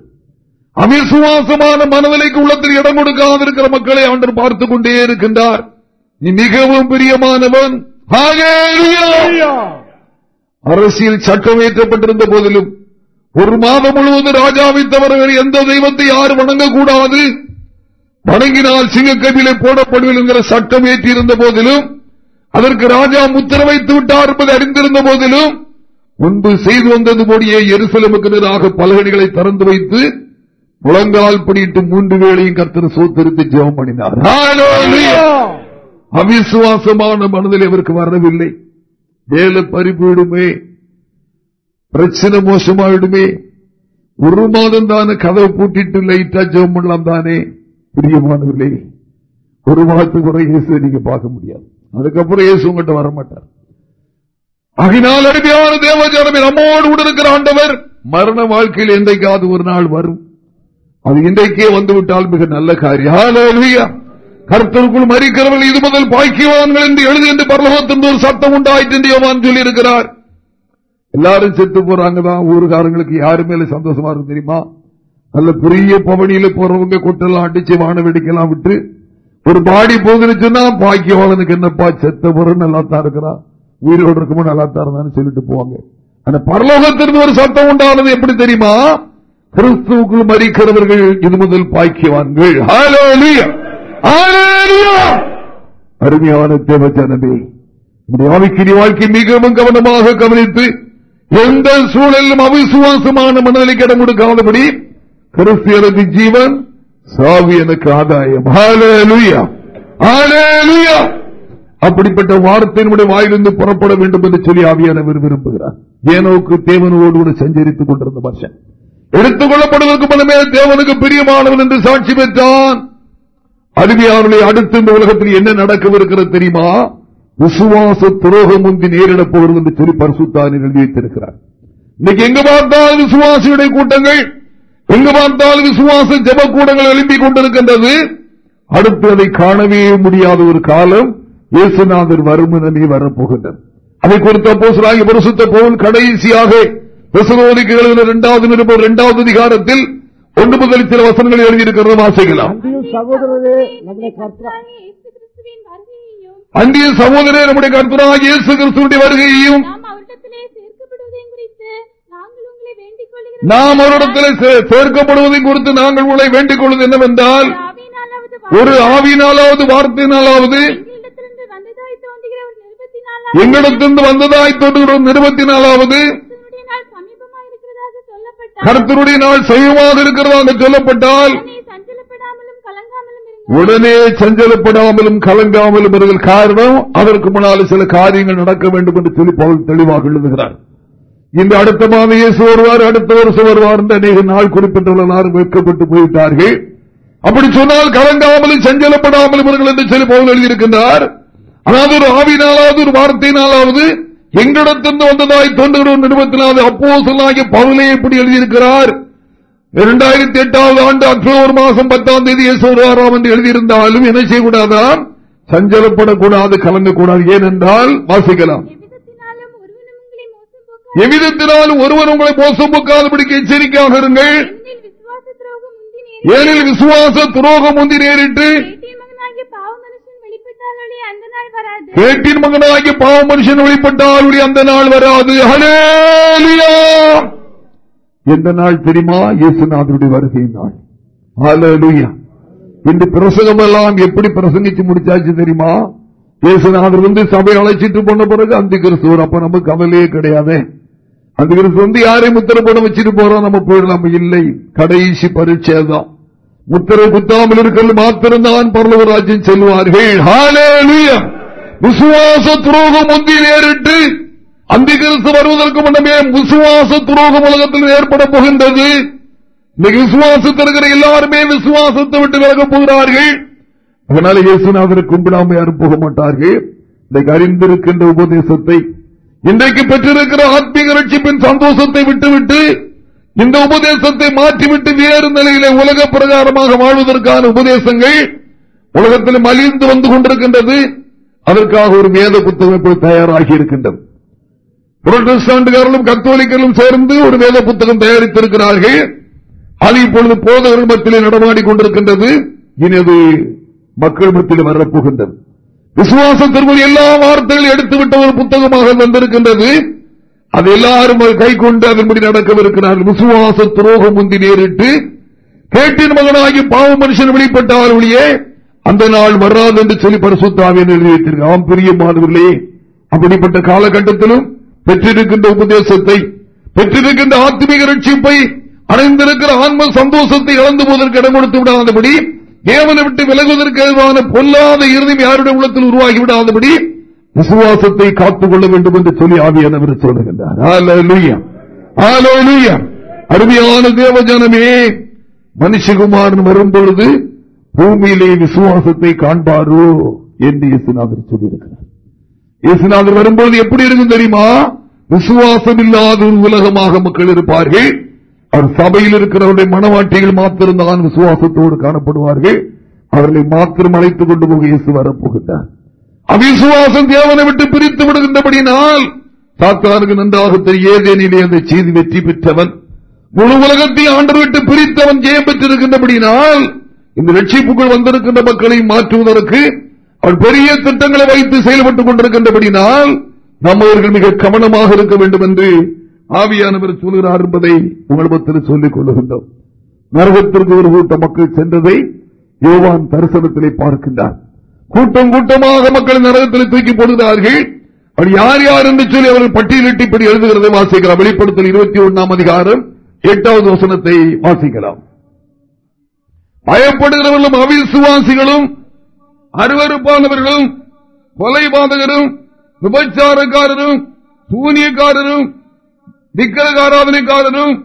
அவிசுவாசமான மனநிலைக்கு உள்ளத்தில் இடம் கொடுக்காமல் இருக்கிற மக்களை ஆண்டவர் பார்த்துக் கொண்டே இருக்கின்றார். நீ மிகவும் பிரியமானவன். அரசியல் சட்டம் ஏற்றப்பட்டிருந்த போதிலும் ஒரு மாதம் முழுவதும் ராஜாவை தவிர எந்த தெய்வத்தை யாரும் வணங்கக்கூடாது? வணங்கினால் சிங்கக்கவிலை போடப்படுவில் என்கிற சட்டம் ஏற்றியிருந்த போதிலும் அதற்கு ராஜா முத்திர வைத்து விட்டார் என்பதை அறிந்திருந்த போதிலும் முன்பு செய்து வந்தது போடியே எருசலமுக்கு எதிராக பலகடிகளை திறந்து வைத்து முழங்கால் படியிட்டு மூன்று வேளையும் கர்த்தர் சோத்தரித்து ஜெபம் பண்ணினார். அவிசுவாசமான மனதில் இவருக்கு வரவில்லை. வேலை பறிப்புவிடுமே பிரச்சனை மோசமாயிடுமே ஒரு மாதம் தானே கதவை பூட்டிட்டு லைட்டா ஜெபம் பண்ணலாம் தானே பிரியமானவர்களே ஒரு மாதத்துக்கு இயேசு நீங்க பார்க்க முடியாது. அதுக்கப்புறம் இயேசு உங்ககிட்ட வர மாட்டார் அகினால் அருமையான தேவஜானமே நம்மோடு கூட இருக்கிற ஆண்டவர் மரண வாழ்க்கையில் என்றைக்காவது ஒரு நாள் வரும். அது இன்றைக்கே வந்துவிட்டால் மிக நல்ல காரியம். கருத்தருக்குள் கர்த்தருக்குள் மறிக்கிறவர்கள் இது முதல் பாக்கியவான்கள் என்று எழுது என்று பரலோகத்தின் ஒரு சத்தம் உண்டாயிற்று என்று யோவான் சொல்லி இருக்கிறார் எல்லாரும் செத்து போறாங்கதான் ஊருகாரங்களுக்கு ஊருக்காரங்களுக்கு யாரு மேல சந்தோஷமா இருக்கு தெரியுமா? நல்ல பெரிய பவனியில போறவங்க கொட்டெல்லாம் அடிச்சு வான வெடிக்கலாம் விட்டு ஒரு பாடி போகிறச்சுன்னா பாக்கியவாளனுக்கு என்னப்பா செத்த போறன்னு நல்லா தான் இருக்கிறான் உயிரோடு இருக்கும்போது நல்லா தான் இருந்தான்னு சொல்லிட்டு போவாங்க. அந்த பரலோகத்திலிருந்து ஒரு சத்தம் உண்டானது எப்படி தெரியுமா? கிறிஸ்துவுக்குள் மறிக்கிறவர்கள் இது முதல் பாக்கியவான்கள். அருமையான தேவஜனமே நம்முடைய வாழ்க்கை மிகவும் கவனமாக கவனித்து எந்த சூழலிலும் அவிசுவாசமான மனநிலைக்கு கிடம் கொடுக்காதபடி கிறிஸ்து ஜீவன் சாவி எனக்கு ஆதாயம் அப்படிப்பட்ட வார்த்தை நம்முடைய வாயிலிருந்து புறப்பட வேண்டும் என்று சொல்லி ஆவியானவர் விரும்புகிறார். ஏனோக்கு தேவனோடு கூட சஞ்சரித்துக் கொண்டிருந்த மனுஷன். எடுத்துக் கொள்ளப்படுவதற்கு முன்னமே தேவனுக்கு பிரியமானவன் என்று சாட்சி பெற்றான். அருமையானவர்களை அடுத்து இந்த உலகத்தில் என்ன நடக்கவிருக்கிறது தெரியுமா? விசுவாச துரோகம் முந்தி நேரிடப் போகிறது என்று சொல்லி பரிசுத்தானில் எழுதி வைத்திருக்கிறார் இன்னைக்கு எங்கு பார்த்தால் விசுவாசியுடைய கூட்டங்கள் எங்கு பார்த்தால் விசுவாச ஜப கூடங்கள் எழுப்பிக் கொண்டிருக்கின்றது. அடுத்து அதை காணவே முடியாத ஒரு காலம் இயேசுநாதர் வரும் என வரப்போகின்றது. அதை குறித்த போசராகி பரிசுத்த போல் கடைசியாக விசுவோதிக்கு எழுதின இரண்டாவது நிருபம் இரண்டாவது அதிகாரத்தில் ஒன்று முதல் சில வசனங்கள் எழுதியிருக்கிறத வாசிக்கலாம். அந்நிய சகோதரே நம்முடைய கருத்துராக இயேசு கிறிஸ்துடைய வருகையையும் நாம் அவரிடத்திலே சேர்க்கப்படுவதையும் குறித்து நாங்கள் உங்களை வேண்டிக் கொள்கிறோம் நாம் சே- சேர்க்கப்படுவதை குறித்து நாங்கள் உங்களை வேண்டிக் கொள்வது என்னவென்றால் ஒரு ஆவினாலாவது வார்த்தையினாலாவது எங்களிடத்திலிருந்து வந்ததாய் தோன்றுகிற ஒரு நிருபத்தினாலாவது கர்த்தருடைய நாள் செய்யமாக இருக்கிறதாக சொல்லப்பட்டால் உடனே சஞ்சலப்படாமலும் கலங்காமலும் காரணம் அதற்கு முன்னால் சில காரியங்கள் நடக்க வேண்டும் என்று சொல்லி பவுல் தெளிவாக எழுதுகிறார். இந்த அடுத்த மாதம் இயேசு வருவார் அடுத்த வருஷம் வருவார் என்று அநேக நாள் குறிப்பிட்டுள்ள எல்லாரும் வெட்கப்பட்டு போயிட்டார்கள் அப்படி சொன்னால் கலங்காமலும் சஞ்சலப்படாமலும் இவர்கள் என்று சொல்லி போக எழுதியிருக்கின்றார். அதாவது ஒரு ஆவினாலாவது ஒரு வார்த்தையினாலாவது எங்களிடத்திலிருந்து வந்ததாய் தோன்றுகிற ஒரு நிறுவனத்தினாவது அப்போ சொல்லாகிய பவுலே எப்படி எழுதியிருக்கிறார். இரண்டாயிரத்தி எட்டாவது ஆண்டு அக்டோபர் மாதம் பத்தாம் தேதி இயேசு வருவாராம் என்று எழுதியிருந்தாலும் என்ன செய்யக்கூடாதான் சஞ்சலப்படக்கூடாது கலங்கக்கூடாது. ஏனென்றால் வாசிக்கலாம். எவ்விதத்தினாலும் ஒருவர் உங்களை மோசம் போக்காதபடிக்கு எச்சரிக்கையாக இருங்கள். ஏனில் விசுவாச துரோகம் முந்தி நேரிட்டு கேட்டிய மகனாகிய பாவ மனுஷன் வெளிப்பட்டாலே அந்த நாள் வராது. கேட்டின் எந்த நாள் தெரியுமா? இயேசுநாதருடைய வருகை நாள். இந்த பிரசங்கம் எல்லாம் எப்படி பிரசங்கிச்சு முடிச்சாச்சு தெரியுமா? இயேசுநாதர் வந்து சபை அழைச்சிட்டு போன பிறகு அந்த கிறிஸ்துவர் அப்ப நமக்கு கவலையே கிடையாது. அந்த கிறிஸ்து வந்து யாரையும் முத்திர போட வச்சுட்டு போறோம் நம்ம போயிடலாம். இல்லை கடைசி பரீட்சை தான் முத்திரை குத்தாமல் இருக்கிறது மாத்திரம்தான் பரலவராஜன் செல்வார்கள் விசுவாச துரோகம் ஒன்றி நேரிட்டு அந்த கிறிஸ்து வருவதற்கு முன்னமே விசுவாச துரோகம் உலகத்தில் ஏற்பட போகின்றது. இன்னைக்கு விசுவாசத்தில் இருக்கிற எல்லாருமே விசுவாசத்தை விட்டு விலக போகிறார்கள். அதனால இயேசுநாதரை கும்பிடாமல் யாரும் போக மாட்டார்கள். இன்றைக்கு அறிந்திருக்கின்ற உபதேசத்தை இன்றைக்கு பெற்றிருக்கிற ஆத்மீக ரட்சிப்பின் சந்தோஷத்தை விட்டுவிட்டு இந்த உபதேசத்தை மாற்றிவிட்டு வேறு நிலையிலே உலக பிரகாரமாக வாழ்வதற்கான உபதேசங்கள் உலகத்தில் மலிந்து வந்து கொண்டிருக்கின்றது. அதற்காக ஒரு வேத புத்தகம் இப்போது தயாராகி இருக்கின்றது. புரட்டஸ்டாண்டுகாரர்களும் கத்தோலிக்கர்களும் சேர்ந்து ஒரு வேத புத்தகம் தயாரித்திருக்கிறார்கள். அது இப்பொழுது போதகர்கள் மத்தியில் நடமாடி கொண்டிருக்கின்றது. இனி அது மக்கள் மத்தியில் வரப்போகின்றது. விசுவாசத்திற்குள் எல்லா வார்த்தைகளையும் எடுத்துவிட்ட ஒரு புத்தகமாக வந்திருக்கின்றது. அது எல்லாரும் கை கொண்டு அதன்படி நடக்கவிருக்கிறார்கள். விசுவாச துரோகம் முந்தி நேரிட்டு கேட்டின் மகனாகி பாவ மனுஷன் வெளிப்பட்டாலுடைய அந்த நாள் வராது என்று சொல்லி பரிசுத்தாவியன் எழுதி பெரிய மாணவர்களே அப்படிப்பட்ட காலகட்டத்திலும் பெற்றிருக்கின்ற உபதேசத்தை பெற்றிருக்கின்ற ஆத்மீக ரட்சிப்பை அடைந்திருக்கிற ஆன்ம சந்தோஷத்தை இழந்து போவதற்கு இடம் கொடுத்து விடாதபடி தேவனை விட்டு விலகுவதற்கு எதிரான பொல்லாத இறுதி யாருடைய உள்ளத்தில் உருவாகி விடாதபடி விசுவாசத்தை காத்துக் கொள்ள வேண்டும் என்று சொல்லி ஆவியானவர் சொல்லுகின்றார். அருமையான தேவஜனமே மனுஷகுமாரன் வரும்பொழுது பூமியிலே விசுவாசத்தை காண்பாரோ என்று இயேசுநாதர் சொல்லியிருக்கிறார். இயேசுநாதர் வரும்போது எப்படி இருக்கும் தெரியுமா? விசுவாசம் இல்லாத ஒரு உலகமாக மக்கள் இருப்பார்கள். அவர் சபையில் இருக்கிறவருடைய மனவாட்டிகள் மாத்திருந்தான் விசுவாசத்தோடு காணப்படுவார்கள். அவர்களை மாத்திரம் அழைத்துக் கொண்டு போக இயேசு வரப்போகின்றார் அவிசுவாசம் தேவனை விட்டு பிரித்து விடுகின்றபடினால் சாத்தாருக்கு நன்றாக ஏதேனிலே அந்த செய்தி வெற்றி பெற்றவன் முழு உலகத்தில் ஆண்டு விட்டு பிரித்தவன் ஜெயம் பெற்றிருக்கின்றபடினால் இந்த ரட்சிப்புக்குள் வந்திருக்கின்ற மக்களை மாற்றுவதற்கு அவர் பெரிய திட்டங்களை வைத்து செயல்பட்டுக் கொண்டிருக்கின்றபடினால் நம்மவர்கள் மிக கவனமாக இருக்க வேண்டும் என்று ஆவியானவர் சொல்கிறார் என்பதை உங்களிடத்தில் சொல்லிக் கொள்ளுகின்றோம். நரகத்திற்கு ஒரு கூட்ட மக்கள் சென்றதை யோவான் தரிசனத்திலே பார்க்கின்றார். கூட்டம் கூட்டமாக மக்கள் நரகத்தில் தூக்கி போடுகிறார்கள். அவர் யார் யார் என்று சொல்லி அவர்கள் பட்டியலிட்டு இப்படி எழுதுகிறதை வாசிக்கலாம். வெளிப்படுத்தல் இருபத்தி ஒன்னாம் அதிகாரம் எட்டாவது வசனத்தை வாசிக்கலாம். பயப்படுகிறவர்களும் அவிசுவாசிகளும் அருவறுப்பானவர்களும் கொலைபாதகரும் விபச்சாரக்காரரும் சூனியக்காரரும் விக்கிரகாராதனைக்காரரும்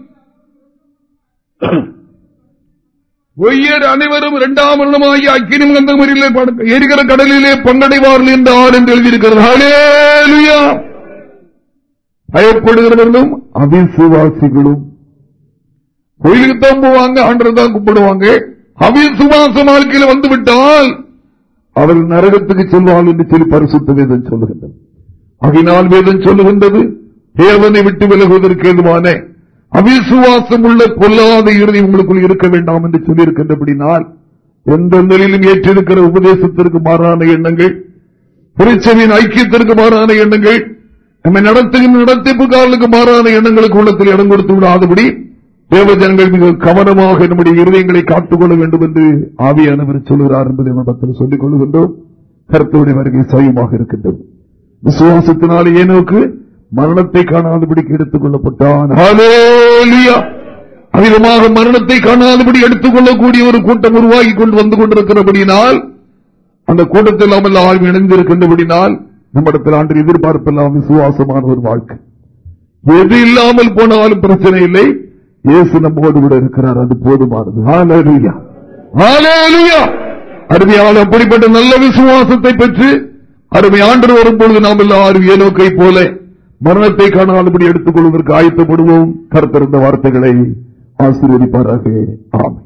பொய்யர் அனைவரும் இரண்டாம் வருடமாகி அக்கினி கந்த முறையிலே எரிகிற கடலிலே பங்கடைவார்கள் என்று ஆறு என்று எழுதியிருக்கிறது. பயப்படுகிறவர்களும் அவிசுவாசிகளும். கோயிலுக்கு தான் போவாங்க ஆண்டர் தான் கும்பிடுவாங்க அவிசுவாச வாழ்க்கையில் வந்துவிட்டால் அவர்கள் நரகத்துக்கு செல்வாள் என்று சொல்லி பரிசுத்த வேதம் சொல்லுகின்றது. அதனால் வேதம் சொல்லுகின்றது தேவனை விட்டு விலகுவதற்கு ஏதுவான. அவிசுவாசம் உள்ள கொல்லாத இறுதி உங்களுக்குள் இருக்க வேண்டாம் என்று சொல்லியிருக்கின்றபடினால் எந்த நிலையிலும் ஏற்றிருக்கிற உபதேசத்திற்கு மாறான எண்ணங்கள் திருச்செவியின் ஐக்கியத்திற்கு மாறான எண்ணங்கள் நம்மை நடத்துகின்ற நடத்திப்புக்காரர்களுக்கு மாறான எண்ணங்களுக்கு உள்ளத்தில் இடம் கொடுத்து விடாதபடி தேவஜனங்கள் மிக கவனமாக நம்முடைய இருதயங்களை காத்துக்கொள்ள வேண்டும் என்று ஆவியானவர் சொல்கிறார் என்பதை நம்மத்தில் சொல்லிக் கொள்கின்றோம் கருத்துடைய வருகை சயமாக இருக்கின்றது. விசுவாசத்தினால் ஏனோக்கு மரணத்தை காணாதபடிக்கு எடுத்துக் கொள்ளப்பட்டான் அதிகமாக மரணத்தை காணாதபடி எடுத்துக் கொள்ளக்கூடிய ஒரு கூட்டம் உருவாகி கொண்டு வந்து கொண்டிருக்கிறபடியினால் அந்த கூட்டத்தில் நாம் எல்லாம் இணைந்திருக்கின்றபடினால் நம்மிடத்தில் ஆண்டு எதிர்பார்ப்பெல்லாம் விசுவாசமான ஒரு வாழ்க்கை. எது இல்லாமல் போனாலும் பிரச்சனை இல்லை. இயேசு நம்மோடு கூட இருக்கிறார். அது போதுமானது. அருமையான அப்படிப்பட்ட நல்ல விசுவாசத்தை பெற்று அருமை ஆண்டு வரும்பொழுது நாம் எல்லாரும் ஏனோக்கை போல மரணத்தை காணாதபடி எடுத்துக் கொள்வதற்கு ஆயத்தப்படுவோம் கருத்திருந்த வார்த்தைகளை ஆசீர்வதிப்பாராக. ஆம்